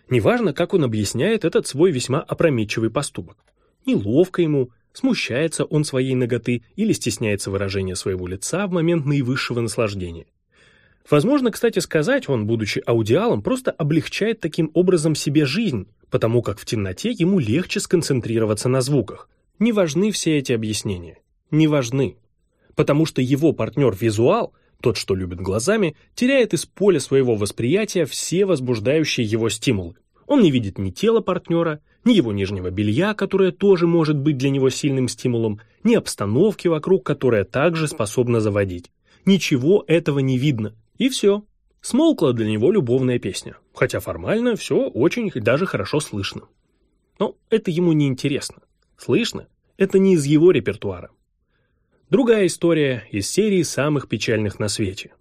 Неважно, как он объясняет этот свой весьма опрометчивый поступок. Неловко ему, смущается он своей ноготы или стесняется выражения своего лица в момент наивысшего наслаждения. Возможно, кстати сказать, он, будучи аудиалом, просто облегчает таким образом себе жизнь, потому как в темноте ему легче сконцентрироваться на звуках. Не важны все эти объяснения. Не важны. Потому что его партнер-визуал, тот, что любит глазами, теряет из поля своего восприятия все возбуждающие его стимулы. Он не видит ни тела партнера, ни его нижнего белья, которое тоже может быть для него сильным стимулом, ни обстановки вокруг, которая также способна заводить. Ничего этого не видно, и все. Смолкла для него любовная песня, хотя формально все очень даже хорошо слышно. Но это ему не интересно. Слышно? Это не из его репертуара. Другая история из серии самых печальных на свете.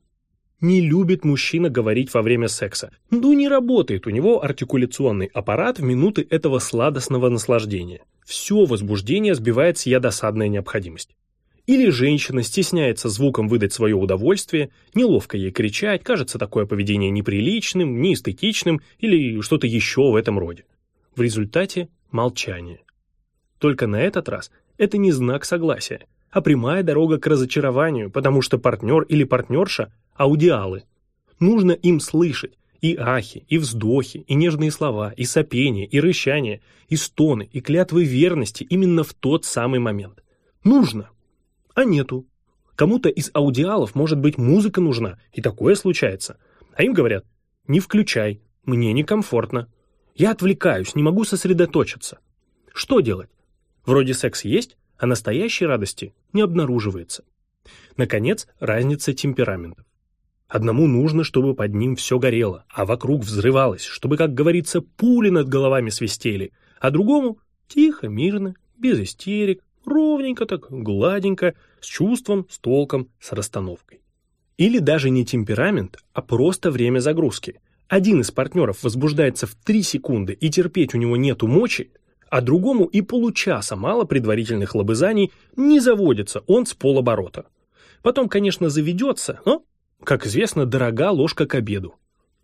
Не любит мужчина говорить во время секса. Ну не работает у него артикуляционный аппарат в минуты этого сладостного наслаждения. Все возбуждение сбивает сия досадная необходимость. Или женщина стесняется звуком выдать свое удовольствие, неловко ей кричать, кажется такое поведение неприличным, неэстетичным или что-то еще в этом роде. В результате молчание. Только на этот раз это не знак согласия, а прямая дорога к разочарованию, потому что партнер или партнерша – аудиалы. Нужно им слышать, и ахи, и вздохи, и нежные слова, и сопение, и рычание, и стоны, и клятвы верности именно в тот самый момент. Нужно. А нету. Кому-то из аудиалов, может быть, музыка нужна, и такое случается. А им говорят, не включай, мне некомфортно. Я отвлекаюсь, не могу сосредоточиться. Что делать? Вроде секс есть, а настоящей радости не обнаруживается. Наконец, разница темпераментов. Одному нужно, чтобы под ним все горело, а вокруг взрывалось, чтобы, как говорится, пули над головами свистели, а другому тихо, мирно, без истерик, ровненько так, гладенько, с чувством, с толком, с расстановкой. Или даже не темперамент, а просто время загрузки. Один из партнеров возбуждается в 3 секунды и терпеть у него нету мочи, а другому и получаса мало предварительных лобызаний не заводится он с полоборота. Потом, конечно, заведется, но как известно, дорога ложка к обеду.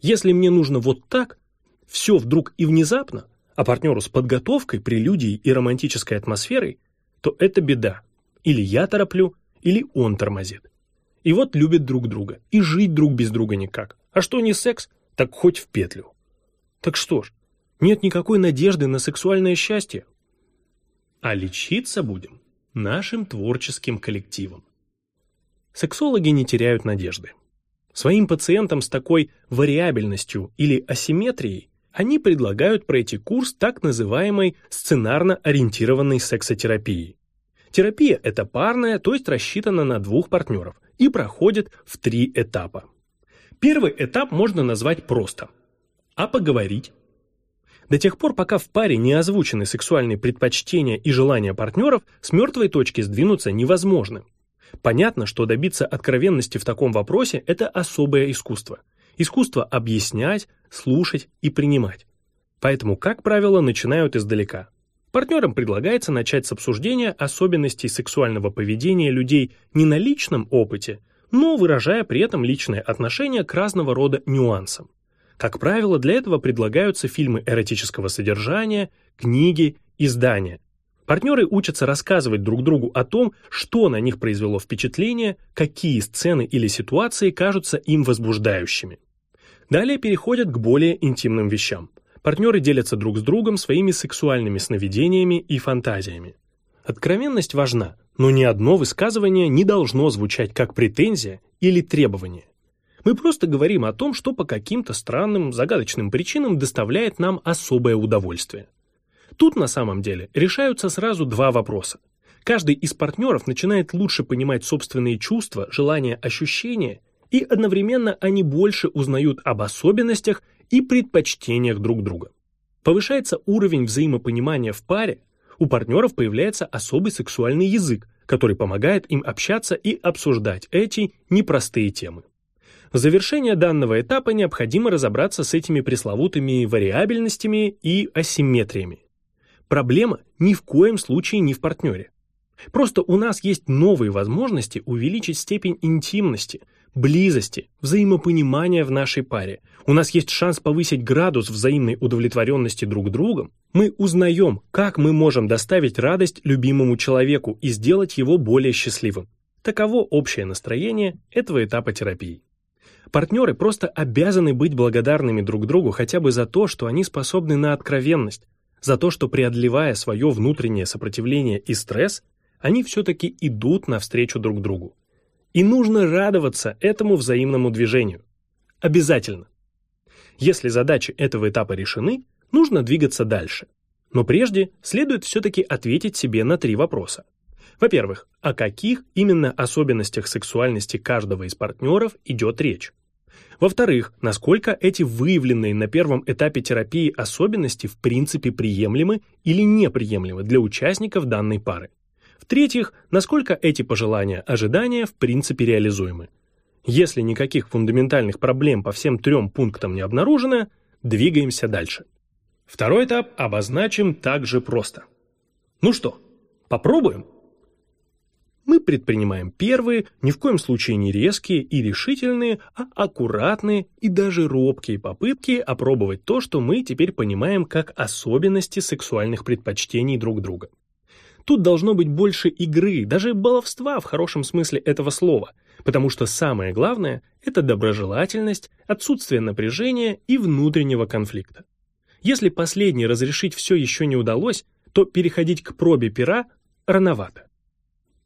Если мне нужно вот так, все вдруг и внезапно, а партнеру с подготовкой, прелюдией и романтической атмосферой, то это беда. Или я тороплю, или он тормозит. И вот любят друг друга, и жить друг без друга никак. А что не секс, так хоть в петлю. Так что ж, нет никакой надежды на сексуальное счастье. А лечиться будем нашим творческим коллективом. Сексологи не теряют надежды. Своим пациентам с такой вариабельностью или асимметрией они предлагают пройти курс так называемой сценарно-ориентированной сексотерапии. Терапия – это парная, то есть рассчитана на двух партнеров и проходит в три этапа. Первый этап можно назвать просто «а поговорить». До тех пор, пока в паре не озвучены сексуальные предпочтения и желания партнеров, с мертвой точки сдвинуться невозможно. Понятно, что добиться откровенности в таком вопросе – это особое искусство. Искусство объяснять, слушать и принимать. Поэтому, как правило, начинают издалека. Партнерам предлагается начать с обсуждения особенностей сексуального поведения людей не на личном опыте, но выражая при этом личное отношение к разного рода нюансам. Как правило, для этого предлагаются фильмы эротического содержания, книги, издания, Партнеры учатся рассказывать друг другу о том, что на них произвело впечатление, какие сцены или ситуации кажутся им возбуждающими. Далее переходят к более интимным вещам. Партнеры делятся друг с другом своими сексуальными сновидениями и фантазиями. Откровенность важна, но ни одно высказывание не должно звучать как претензия или требование. Мы просто говорим о том, что по каким-то странным, загадочным причинам доставляет нам особое удовольствие. Тут на самом деле решаются сразу два вопроса. Каждый из партнеров начинает лучше понимать собственные чувства, желания, ощущения, и одновременно они больше узнают об особенностях и предпочтениях друг друга. Повышается уровень взаимопонимания в паре, у партнеров появляется особый сексуальный язык, который помогает им общаться и обсуждать эти непростые темы. В завершение данного этапа необходимо разобраться с этими пресловутыми вариабельностями и асимметриями. Проблема ни в коем случае не в партнере. Просто у нас есть новые возможности увеличить степень интимности, близости, взаимопонимания в нашей паре. У нас есть шанс повысить градус взаимной удовлетворенности друг другом. Мы узнаем, как мы можем доставить радость любимому человеку и сделать его более счастливым. Таково общее настроение этого этапа терапии. Партнеры просто обязаны быть благодарными друг другу хотя бы за то, что они способны на откровенность, за то, что преодолевая свое внутреннее сопротивление и стресс, они все-таки идут навстречу друг другу. И нужно радоваться этому взаимному движению. Обязательно. Если задачи этого этапа решены, нужно двигаться дальше. Но прежде следует все-таки ответить себе на три вопроса. Во-первых, о каких именно особенностях сексуальности каждого из партнеров идет речь? Во-вторых, насколько эти выявленные на первом этапе терапии особенности в принципе приемлемы или неприемлемы для участников данной пары. В-третьих, насколько эти пожелания, ожидания в принципе реализуемы. Если никаких фундаментальных проблем по всем трем пунктам не обнаружено, двигаемся дальше. Второй этап обозначим также просто. Ну что, попробуем? Мы предпринимаем первые, ни в коем случае не резкие и решительные, а аккуратные и даже робкие попытки опробовать то, что мы теперь понимаем как особенности сексуальных предпочтений друг друга. Тут должно быть больше игры, даже баловства в хорошем смысле этого слова. потому что самое главное – это доброжелательность, отсутствие напряжения и внутреннего конфликта. Если последний разрешить все еще не удалось, то переходить к пробе пера рановато.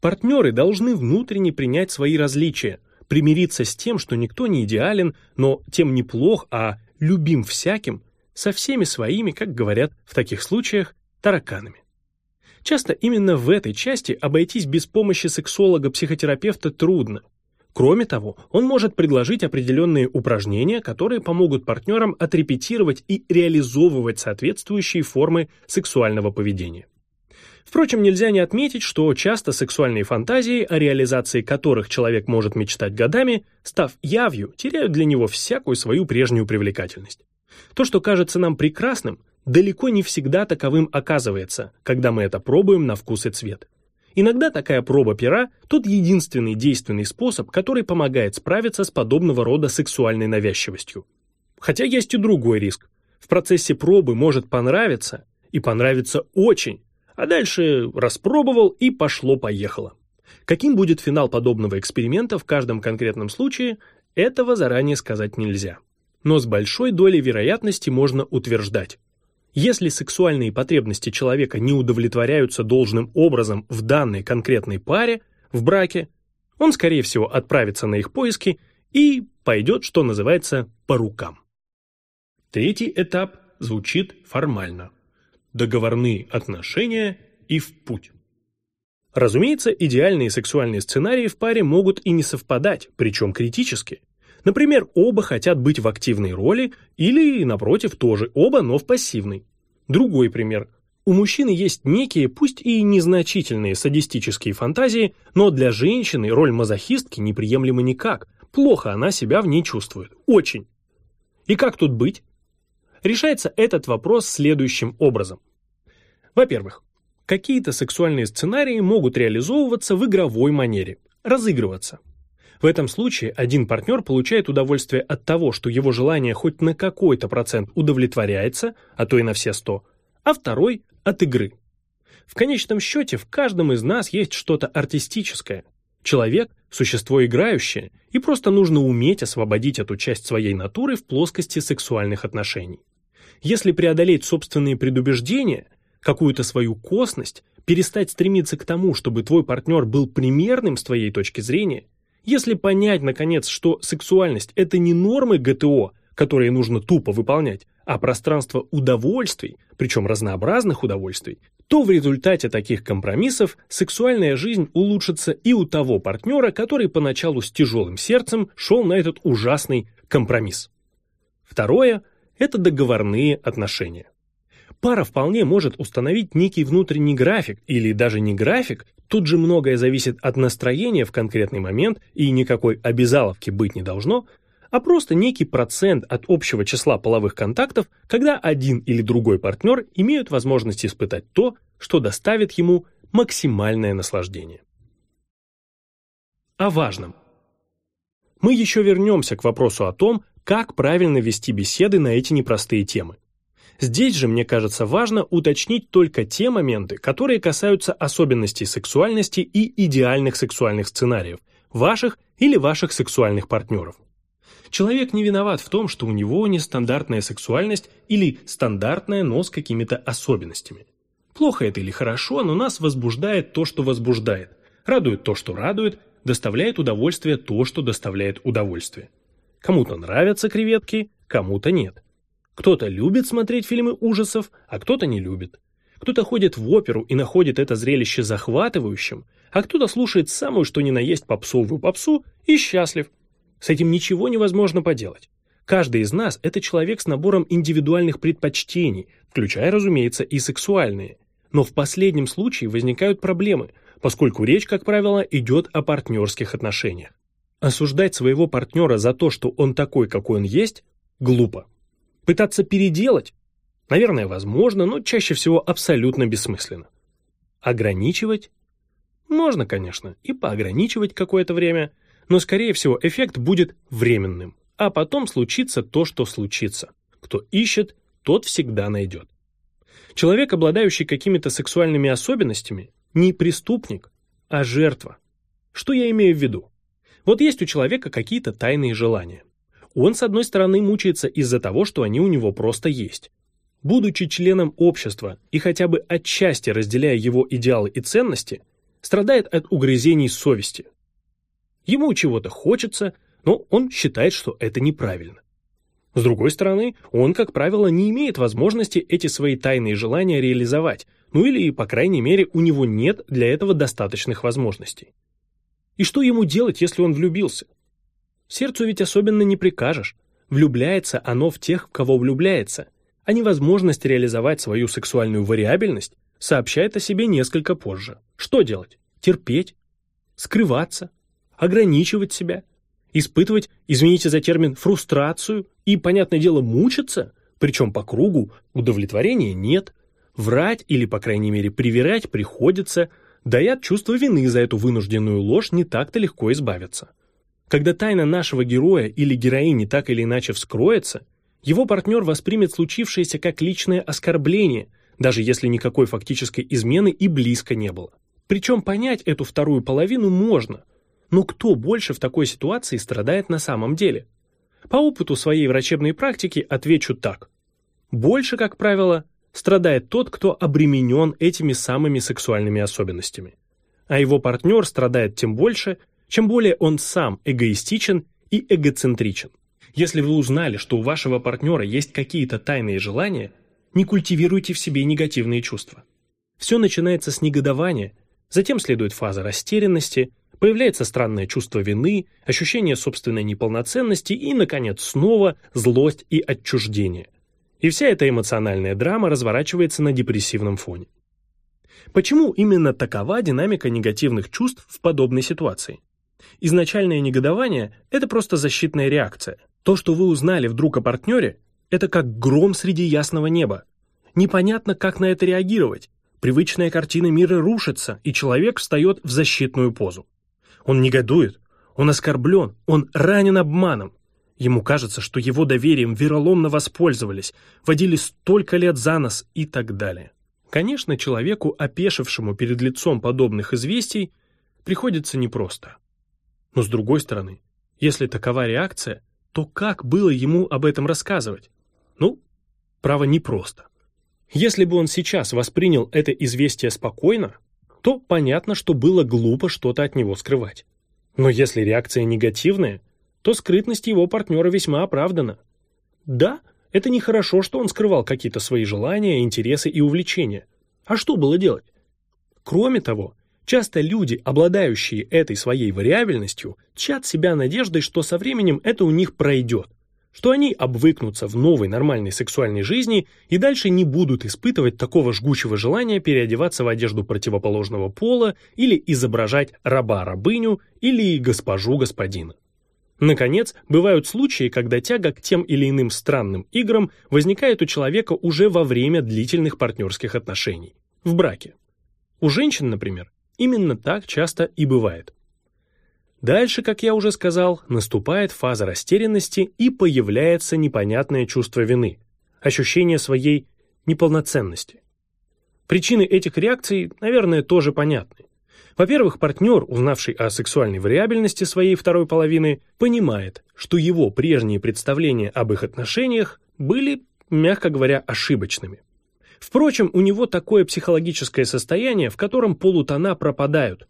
Партнеры должны внутренне принять свои различия, примириться с тем, что никто не идеален, но тем не плох, а любим всяким, со всеми своими, как говорят в таких случаях, тараканами. Часто именно в этой части обойтись без помощи сексолога-психотерапевта трудно. Кроме того, он может предложить определенные упражнения, которые помогут партнерам отрепетировать и реализовывать соответствующие формы сексуального поведения. Впрочем, нельзя не отметить, что часто сексуальные фантазии, о реализации которых человек может мечтать годами, став явью, теряют для него всякую свою прежнюю привлекательность. То, что кажется нам прекрасным, далеко не всегда таковым оказывается, когда мы это пробуем на вкус и цвет. Иногда такая проба пера – тот единственный действенный способ, который помогает справиться с подобного рода сексуальной навязчивостью. Хотя есть и другой риск. В процессе пробы может понравиться, и понравится очень, а дальше распробовал и пошло-поехало. Каким будет финал подобного эксперимента в каждом конкретном случае, этого заранее сказать нельзя. Но с большой долей вероятности можно утверждать, если сексуальные потребности человека не удовлетворяются должным образом в данной конкретной паре, в браке, он, скорее всего, отправится на их поиски и пойдет, что называется, по рукам. Третий этап звучит формально. Договорные отношения и в путь. Разумеется, идеальные сексуальные сценарии в паре могут и не совпадать, причем критически. Например, оба хотят быть в активной роли или, напротив, тоже оба, но в пассивной. Другой пример. У мужчины есть некие, пусть и незначительные садистические фантазии, но для женщины роль мазохистки неприемлема никак. Плохо она себя в ней чувствует. Очень. И как тут быть? Решается этот вопрос следующим образом. Во-первых, какие-то сексуальные сценарии могут реализовываться в игровой манере, разыгрываться. В этом случае один партнер получает удовольствие от того, что его желание хоть на какой-то процент удовлетворяется, а то и на все сто, а второй – от игры. В конечном счете в каждом из нас есть что-то артистическое. Человек – существо играющее, и просто нужно уметь освободить эту часть своей натуры в плоскости сексуальных отношений. Если преодолеть собственные предубеждения, какую-то свою косность, перестать стремиться к тому, чтобы твой партнер был примерным с твоей точки зрения – если понять, наконец, что сексуальность – это не нормы ГТО, которые нужно тупо выполнять, а пространство удовольствий, причем разнообразных удовольствий, то в результате таких компромиссов сексуальная жизнь улучшится и у того партнера, который поначалу с тяжелым сердцем шел на этот ужасный компромисс. Второе – это договорные отношения. Пара вполне может установить некий внутренний график, или даже не график, тут же многое зависит от настроения в конкретный момент, и никакой обязаловки быть не должно, а просто некий процент от общего числа половых контактов, когда один или другой партнер имеют возможность испытать то, что доставит ему максимальное наслаждение. О важном. Мы еще вернемся к вопросу о том, как правильно вести беседы на эти непростые темы. Здесь же, мне кажется, важно уточнить только те моменты, которые касаются особенностей сексуальности и идеальных сексуальных сценариев, ваших или ваших сексуальных партнеров. Человек не виноват в том, что у него нестандартная сексуальность или стандартная, но с какими-то особенностями. Плохо это или хорошо, но нас возбуждает то, что возбуждает, радует то, что радует, доставляет удовольствие то, что доставляет удовольствие. Кому-то нравятся креветки, кому-то нет. Кто-то любит смотреть фильмы ужасов, а кто-то не любит. Кто-то ходит в оперу и находит это зрелище захватывающим, а кто-то слушает самую что ни на есть попсовую попсу и счастлив. С этим ничего невозможно поделать. Каждый из нас – это человек с набором индивидуальных предпочтений, включая, разумеется, и сексуальные. Но в последнем случае возникают проблемы, поскольку речь, как правило, идет о партнерских отношениях. Осуждать своего партнера за то, что он такой, какой он есть, глупо. Пытаться переделать? Наверное, возможно, но чаще всего абсолютно бессмысленно. Ограничивать? Можно, конечно, и поограничивать какое-то время, но, скорее всего, эффект будет временным, а потом случится то, что случится. Кто ищет, тот всегда найдет. Человек, обладающий какими-то сексуальными особенностями, не преступник, а жертва. Что я имею в виду? Вот есть у человека какие-то тайные желания. Он, с одной стороны, мучается из-за того, что они у него просто есть. Будучи членом общества и хотя бы отчасти разделяя его идеалы и ценности, страдает от угрызений совести. Ему чего-то хочется, но он считает, что это неправильно. С другой стороны, он, как правило, не имеет возможности эти свои тайные желания реализовать, ну или, по крайней мере, у него нет для этого достаточных возможностей. И что ему делать, если он влюбился? Сердцу ведь особенно не прикажешь. Влюбляется оно в тех, в кого влюбляется, а невозможность реализовать свою сексуальную вариабельность сообщает о себе несколько позже. Что делать? Терпеть? Скрываться? Ограничивать себя? Испытывать, извините за термин, фрустрацию и, понятное дело, мучиться? Причем по кругу удовлетворения нет. Врать или, по крайней мере, привирать приходится, да и от чувства вины за эту вынужденную ложь не так-то легко избавиться. Когда тайна нашего героя или героини так или иначе вскроется, его партнер воспримет случившееся как личное оскорбление, даже если никакой фактической измены и близко не было. Причем понять эту вторую половину можно, но кто больше в такой ситуации страдает на самом деле? По опыту своей врачебной практики отвечу так. Больше, как правило, страдает тот, кто обременен этими самыми сексуальными особенностями. А его партнер страдает тем больше, чем более он сам эгоистичен и эгоцентричен. Если вы узнали, что у вашего партнера есть какие-то тайные желания, не культивируйте в себе негативные чувства. Все начинается с негодования, затем следует фаза растерянности, появляется странное чувство вины, ощущение собственной неполноценности и, наконец, снова злость и отчуждение. И вся эта эмоциональная драма разворачивается на депрессивном фоне. Почему именно такова динамика негативных чувств в подобной ситуации? Изначальное негодование – это просто защитная реакция. То, что вы узнали вдруг о партнере, это как гром среди ясного неба. Непонятно, как на это реагировать. Привычная картина мира рушится, и человек встает в защитную позу. Он негодует, он оскорблен, он ранен обманом. Ему кажется, что его доверием вероломно воспользовались, водили столько лет за нос и так далее. Конечно, человеку, опешившему перед лицом подобных известий, приходится непросто. Но с другой стороны, если такова реакция, то как было ему об этом рассказывать? Ну, право, непросто. Если бы он сейчас воспринял это известие спокойно, то понятно, что было глупо что-то от него скрывать. Но если реакция негативная, то скрытность его партнера весьма оправдана. Да, это нехорошо, что он скрывал какие-то свои желания, интересы и увлечения. А что было делать? Кроме того, Часто люди, обладающие этой своей вариабельностью, тщат себя надеждой, что со временем это у них пройдет, что они обвыкнутся в новой нормальной сексуальной жизни и дальше не будут испытывать такого жгучего желания переодеваться в одежду противоположного пола или изображать раба-рабыню или госпожу-господина. Наконец, бывают случаи, когда тяга к тем или иным странным играм возникает у человека уже во время длительных партнерских отношений, в браке. У женщин, например, Именно так часто и бывает. Дальше, как я уже сказал, наступает фаза растерянности и появляется непонятное чувство вины, ощущение своей неполноценности. Причины этих реакций, наверное, тоже понятны. Во-первых, партнер, узнавший о сексуальной вариабельности своей второй половины, понимает, что его прежние представления об их отношениях были, мягко говоря, ошибочными. Впрочем, у него такое психологическое состояние, в котором полутона пропадают.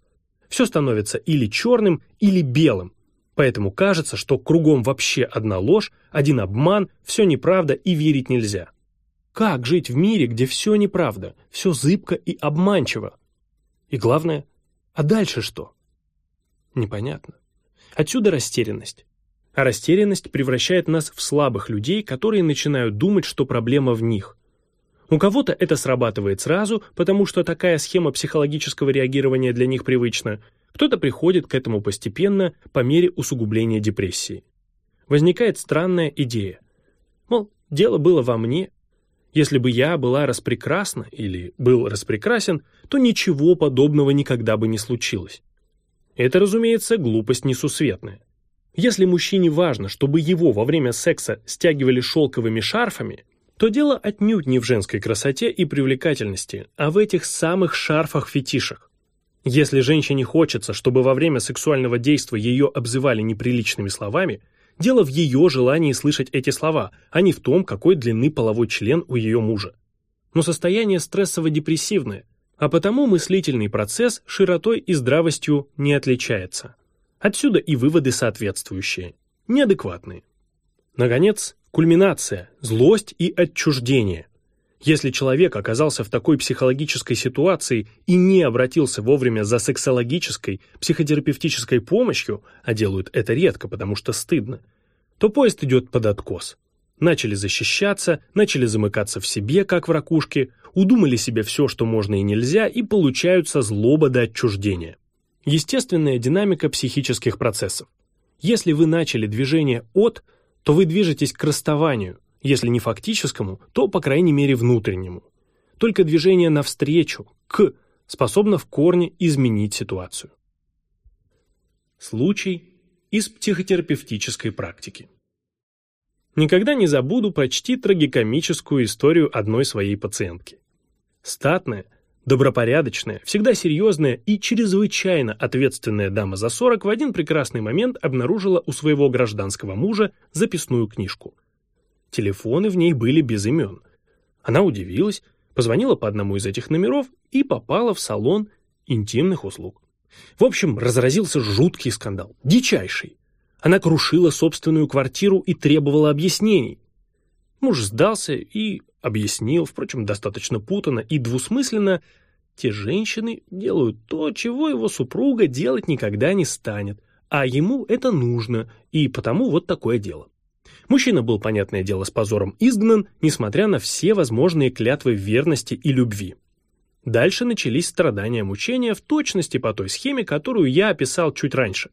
Все становится или черным, или белым. Поэтому кажется, что кругом вообще одна ложь, один обман, все неправда и верить нельзя. Как жить в мире, где все неправда, все зыбко и обманчиво? И главное, а дальше что? Непонятно. Отсюда растерянность. А растерянность превращает нас в слабых людей, которые начинают думать, что проблема в них. У кого-то это срабатывает сразу, потому что такая схема психологического реагирования для них привычна, кто-то приходит к этому постепенно по мере усугубления депрессии. Возникает странная идея. Мол, дело было во мне. Если бы я была распрекрасна или был распрекрасен, то ничего подобного никогда бы не случилось. Это, разумеется, глупость несусветная. Если мужчине важно, чтобы его во время секса стягивали шелковыми шарфами, то дело отнюдь не в женской красоте и привлекательности, а в этих самых шарфах-фетишах. Если женщине хочется, чтобы во время сексуального действия ее обзывали неприличными словами, дело в ее желании слышать эти слова, а не в том, какой длины половой член у ее мужа. Но состояние стрессово-депрессивное, а потому мыслительный процесс широтой и здравостью не отличается. Отсюда и выводы соответствующие, неадекватные. Наконец, кульминация, злость и отчуждение. Если человек оказался в такой психологической ситуации и не обратился вовремя за сексологической, психотерапевтической помощью, а делают это редко, потому что стыдно, то поезд идет под откос. Начали защищаться, начали замыкаться в себе, как в ракушке, удумали себе все, что можно и нельзя, и получаются злоба до отчуждения. Естественная динамика психических процессов. Если вы начали движение от, то вы движетесь к расставанию – если не фактическому, то, по крайней мере, внутреннему. Только движение навстречу, к, способно в корне изменить ситуацию. Случай из психотерапевтической практики. Никогда не забуду почти трагикомическую историю одной своей пациентки. Статная, добропорядочная, всегда серьезная и чрезвычайно ответственная дама за 40 в один прекрасный момент обнаружила у своего гражданского мужа записную книжку – Телефоны в ней были без имен. Она удивилась, позвонила по одному из этих номеров и попала в салон интимных услуг. В общем, разразился жуткий скандал, дичайший. Она крушила собственную квартиру и требовала объяснений. Муж сдался и объяснил, впрочем, достаточно путанно и двусмысленно, те женщины делают то, чего его супруга делать никогда не станет, а ему это нужно, и потому вот такое дело. Мужчина был, понятное дело, с позором изгнан, несмотря на все возможные клятвы верности и любви. Дальше начались страдания мучения в точности по той схеме, которую я описал чуть раньше.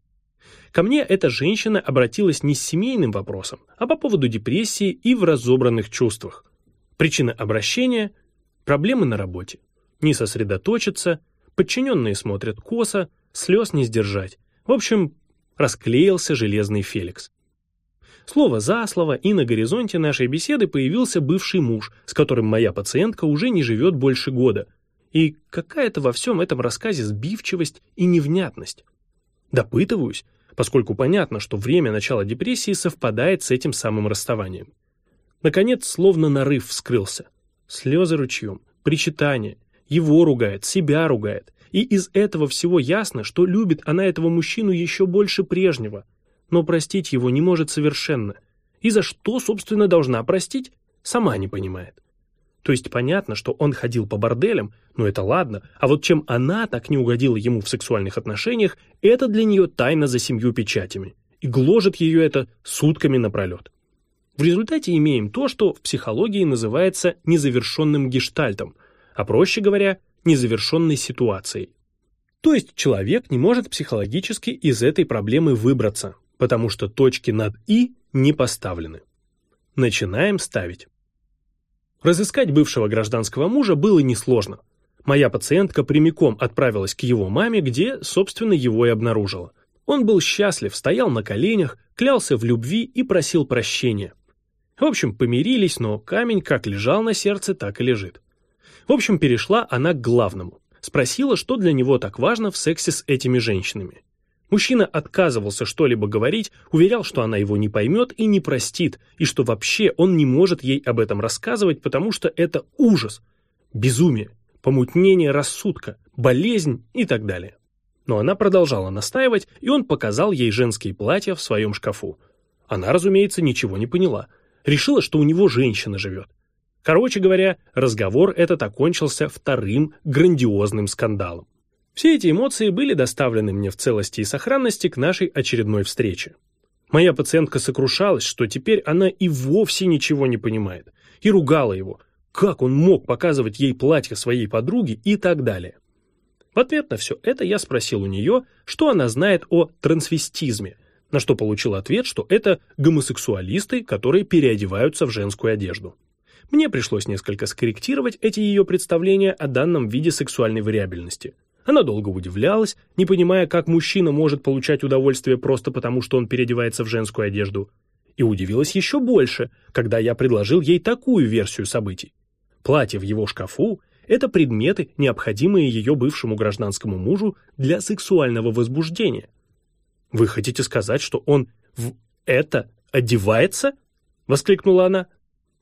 Ко мне эта женщина обратилась не с семейным вопросом, а по поводу депрессии и в разобранных чувствах. Причина обращения – проблемы на работе. Не сосредоточиться, подчиненные смотрят косо, слез не сдержать. В общем, расклеился железный Феликс. Слово за слово, и на горизонте нашей беседы появился бывший муж, с которым моя пациентка уже не живет больше года. И какая-то во всем этом рассказе сбивчивость и невнятность. Допытываюсь, поскольку понятно, что время начала депрессии совпадает с этим самым расставанием. Наконец, словно нарыв вскрылся. Слезы ручьем, причитание, его ругает, себя ругает. И из этого всего ясно, что любит она этого мужчину еще больше прежнего – но простить его не может совершенно. И за что, собственно, должна простить, сама не понимает. То есть понятно, что он ходил по борделям, но это ладно, а вот чем она так не угодила ему в сексуальных отношениях, это для нее тайна за семью печатями. И гложет ее это сутками напролет. В результате имеем то, что в психологии называется незавершенным гештальтом, а проще говоря, незавершенной ситуацией. То есть человек не может психологически из этой проблемы выбраться, потому что точки над «и» не поставлены. Начинаем ставить. Разыскать бывшего гражданского мужа было несложно. Моя пациентка прямиком отправилась к его маме, где, собственно, его и обнаружила. Он был счастлив, стоял на коленях, клялся в любви и просил прощения. В общем, помирились, но камень как лежал на сердце, так и лежит. В общем, перешла она к главному. Спросила, что для него так важно в сексе с этими женщинами. Мужчина отказывался что-либо говорить, уверял, что она его не поймет и не простит, и что вообще он не может ей об этом рассказывать, потому что это ужас, безумие, помутнение рассудка, болезнь и так далее. Но она продолжала настаивать, и он показал ей женские платья в своем шкафу. Она, разумеется, ничего не поняла. Решила, что у него женщина живет. Короче говоря, разговор этот окончился вторым грандиозным скандалом. Все эти эмоции были доставлены мне в целости и сохранности к нашей очередной встрече. Моя пациентка сокрушалась, что теперь она и вовсе ничего не понимает, и ругала его, как он мог показывать ей платье своей подруги и так далее. В ответ на все это я спросил у нее, что она знает о трансвестизме, на что получил ответ, что это гомосексуалисты, которые переодеваются в женскую одежду. Мне пришлось несколько скорректировать эти ее представления о данном виде сексуальной вариабельности – она долго удивлялась, не понимая, как мужчина может получать удовольствие просто потому, что он переодевается в женскую одежду. И удивилась еще больше, когда я предложил ей такую версию событий. Платье в его шкафу Это предметы, необходимые ее бывшему гражданскому мужу для сексуального возбуждения. Вы хотите сказать, что он в это одевается? Воскликнула она.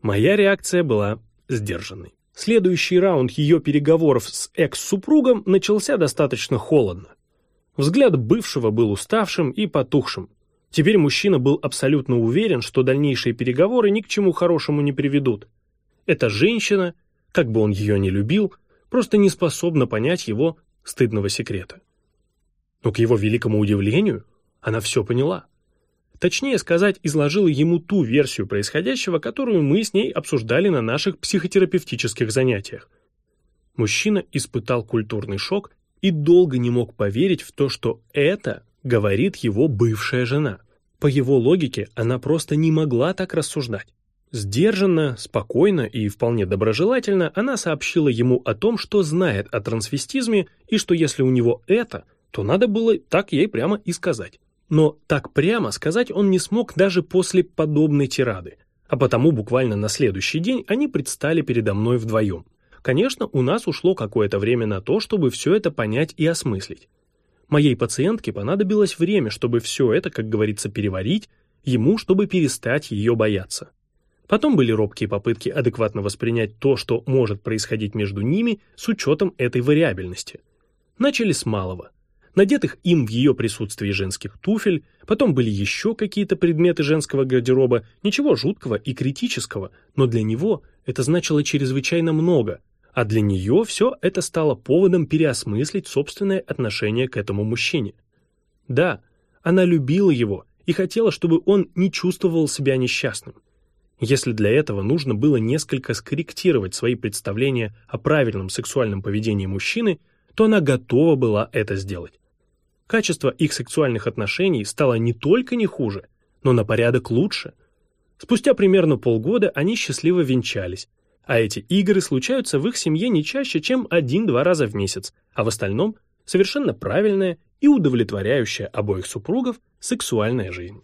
Моя реакция была сдержанной. Следующий раунд ее переговоров с экс-супругом начался достаточно холодно. Взгляд бывшего был уставшим и потухшим. Теперь мужчина был абсолютно уверен, что дальнейшие переговоры ни к чему хорошему не приведут. Эта женщина, как бы он ее ни любил, просто не способна понять его стыдного секрета. Но к его великому удивлению она все поняла. Точнее сказать, изложила ему ту версию происходящего, которую мы с ней обсуждали на наших психотерапевтических занятиях. Мужчина испытал культурный шок и долго не мог поверить в то, что это говорит его бывшая жена. По его логике, она просто не могла так рассуждать. Сдержанно, спокойно и вполне доброжелательно она сообщила ему о том, что знает о трансвестизме и что если у него это, то надо было так ей прямо и сказать. Но так прямо сказать он не смог даже после подобной тирады, а потому буквально на следующий день они предстали передо мной вдвоем. Конечно, у нас ушло какое-то время на то, чтобы все это понять и осмыслить. Моей пациентке понадобилось время, чтобы все это, как говорится, переварить, ему, чтобы перестать ее бояться. Потом были робкие попытки адекватно воспринять то, что может происходить между ними с учетом этой вариабельности. Начали с малого надетых им в ее присутствии женских туфель, потом были еще какие-то предметы женского гардероба, ничего жуткого и критического, но для него это значило чрезвычайно много, а для нее все это стало поводом переосмыслить собственное отношение к этому мужчине. Да, она любила его и хотела, чтобы он не чувствовал себя несчастным. Если для этого нужно было несколько скорректировать свои представления о правильном сексуальном поведении мужчины, то она готова была это сделать. Качество их сексуальных отношений стало не только не хуже, но на порядок лучше. Спустя примерно полгода они счастливо венчались, а эти игры случаются в их семье не чаще, чем один-два раза в месяц, а в остальном совершенно правильная и удовлетворяющая обоих супругов сексуальная жизнь.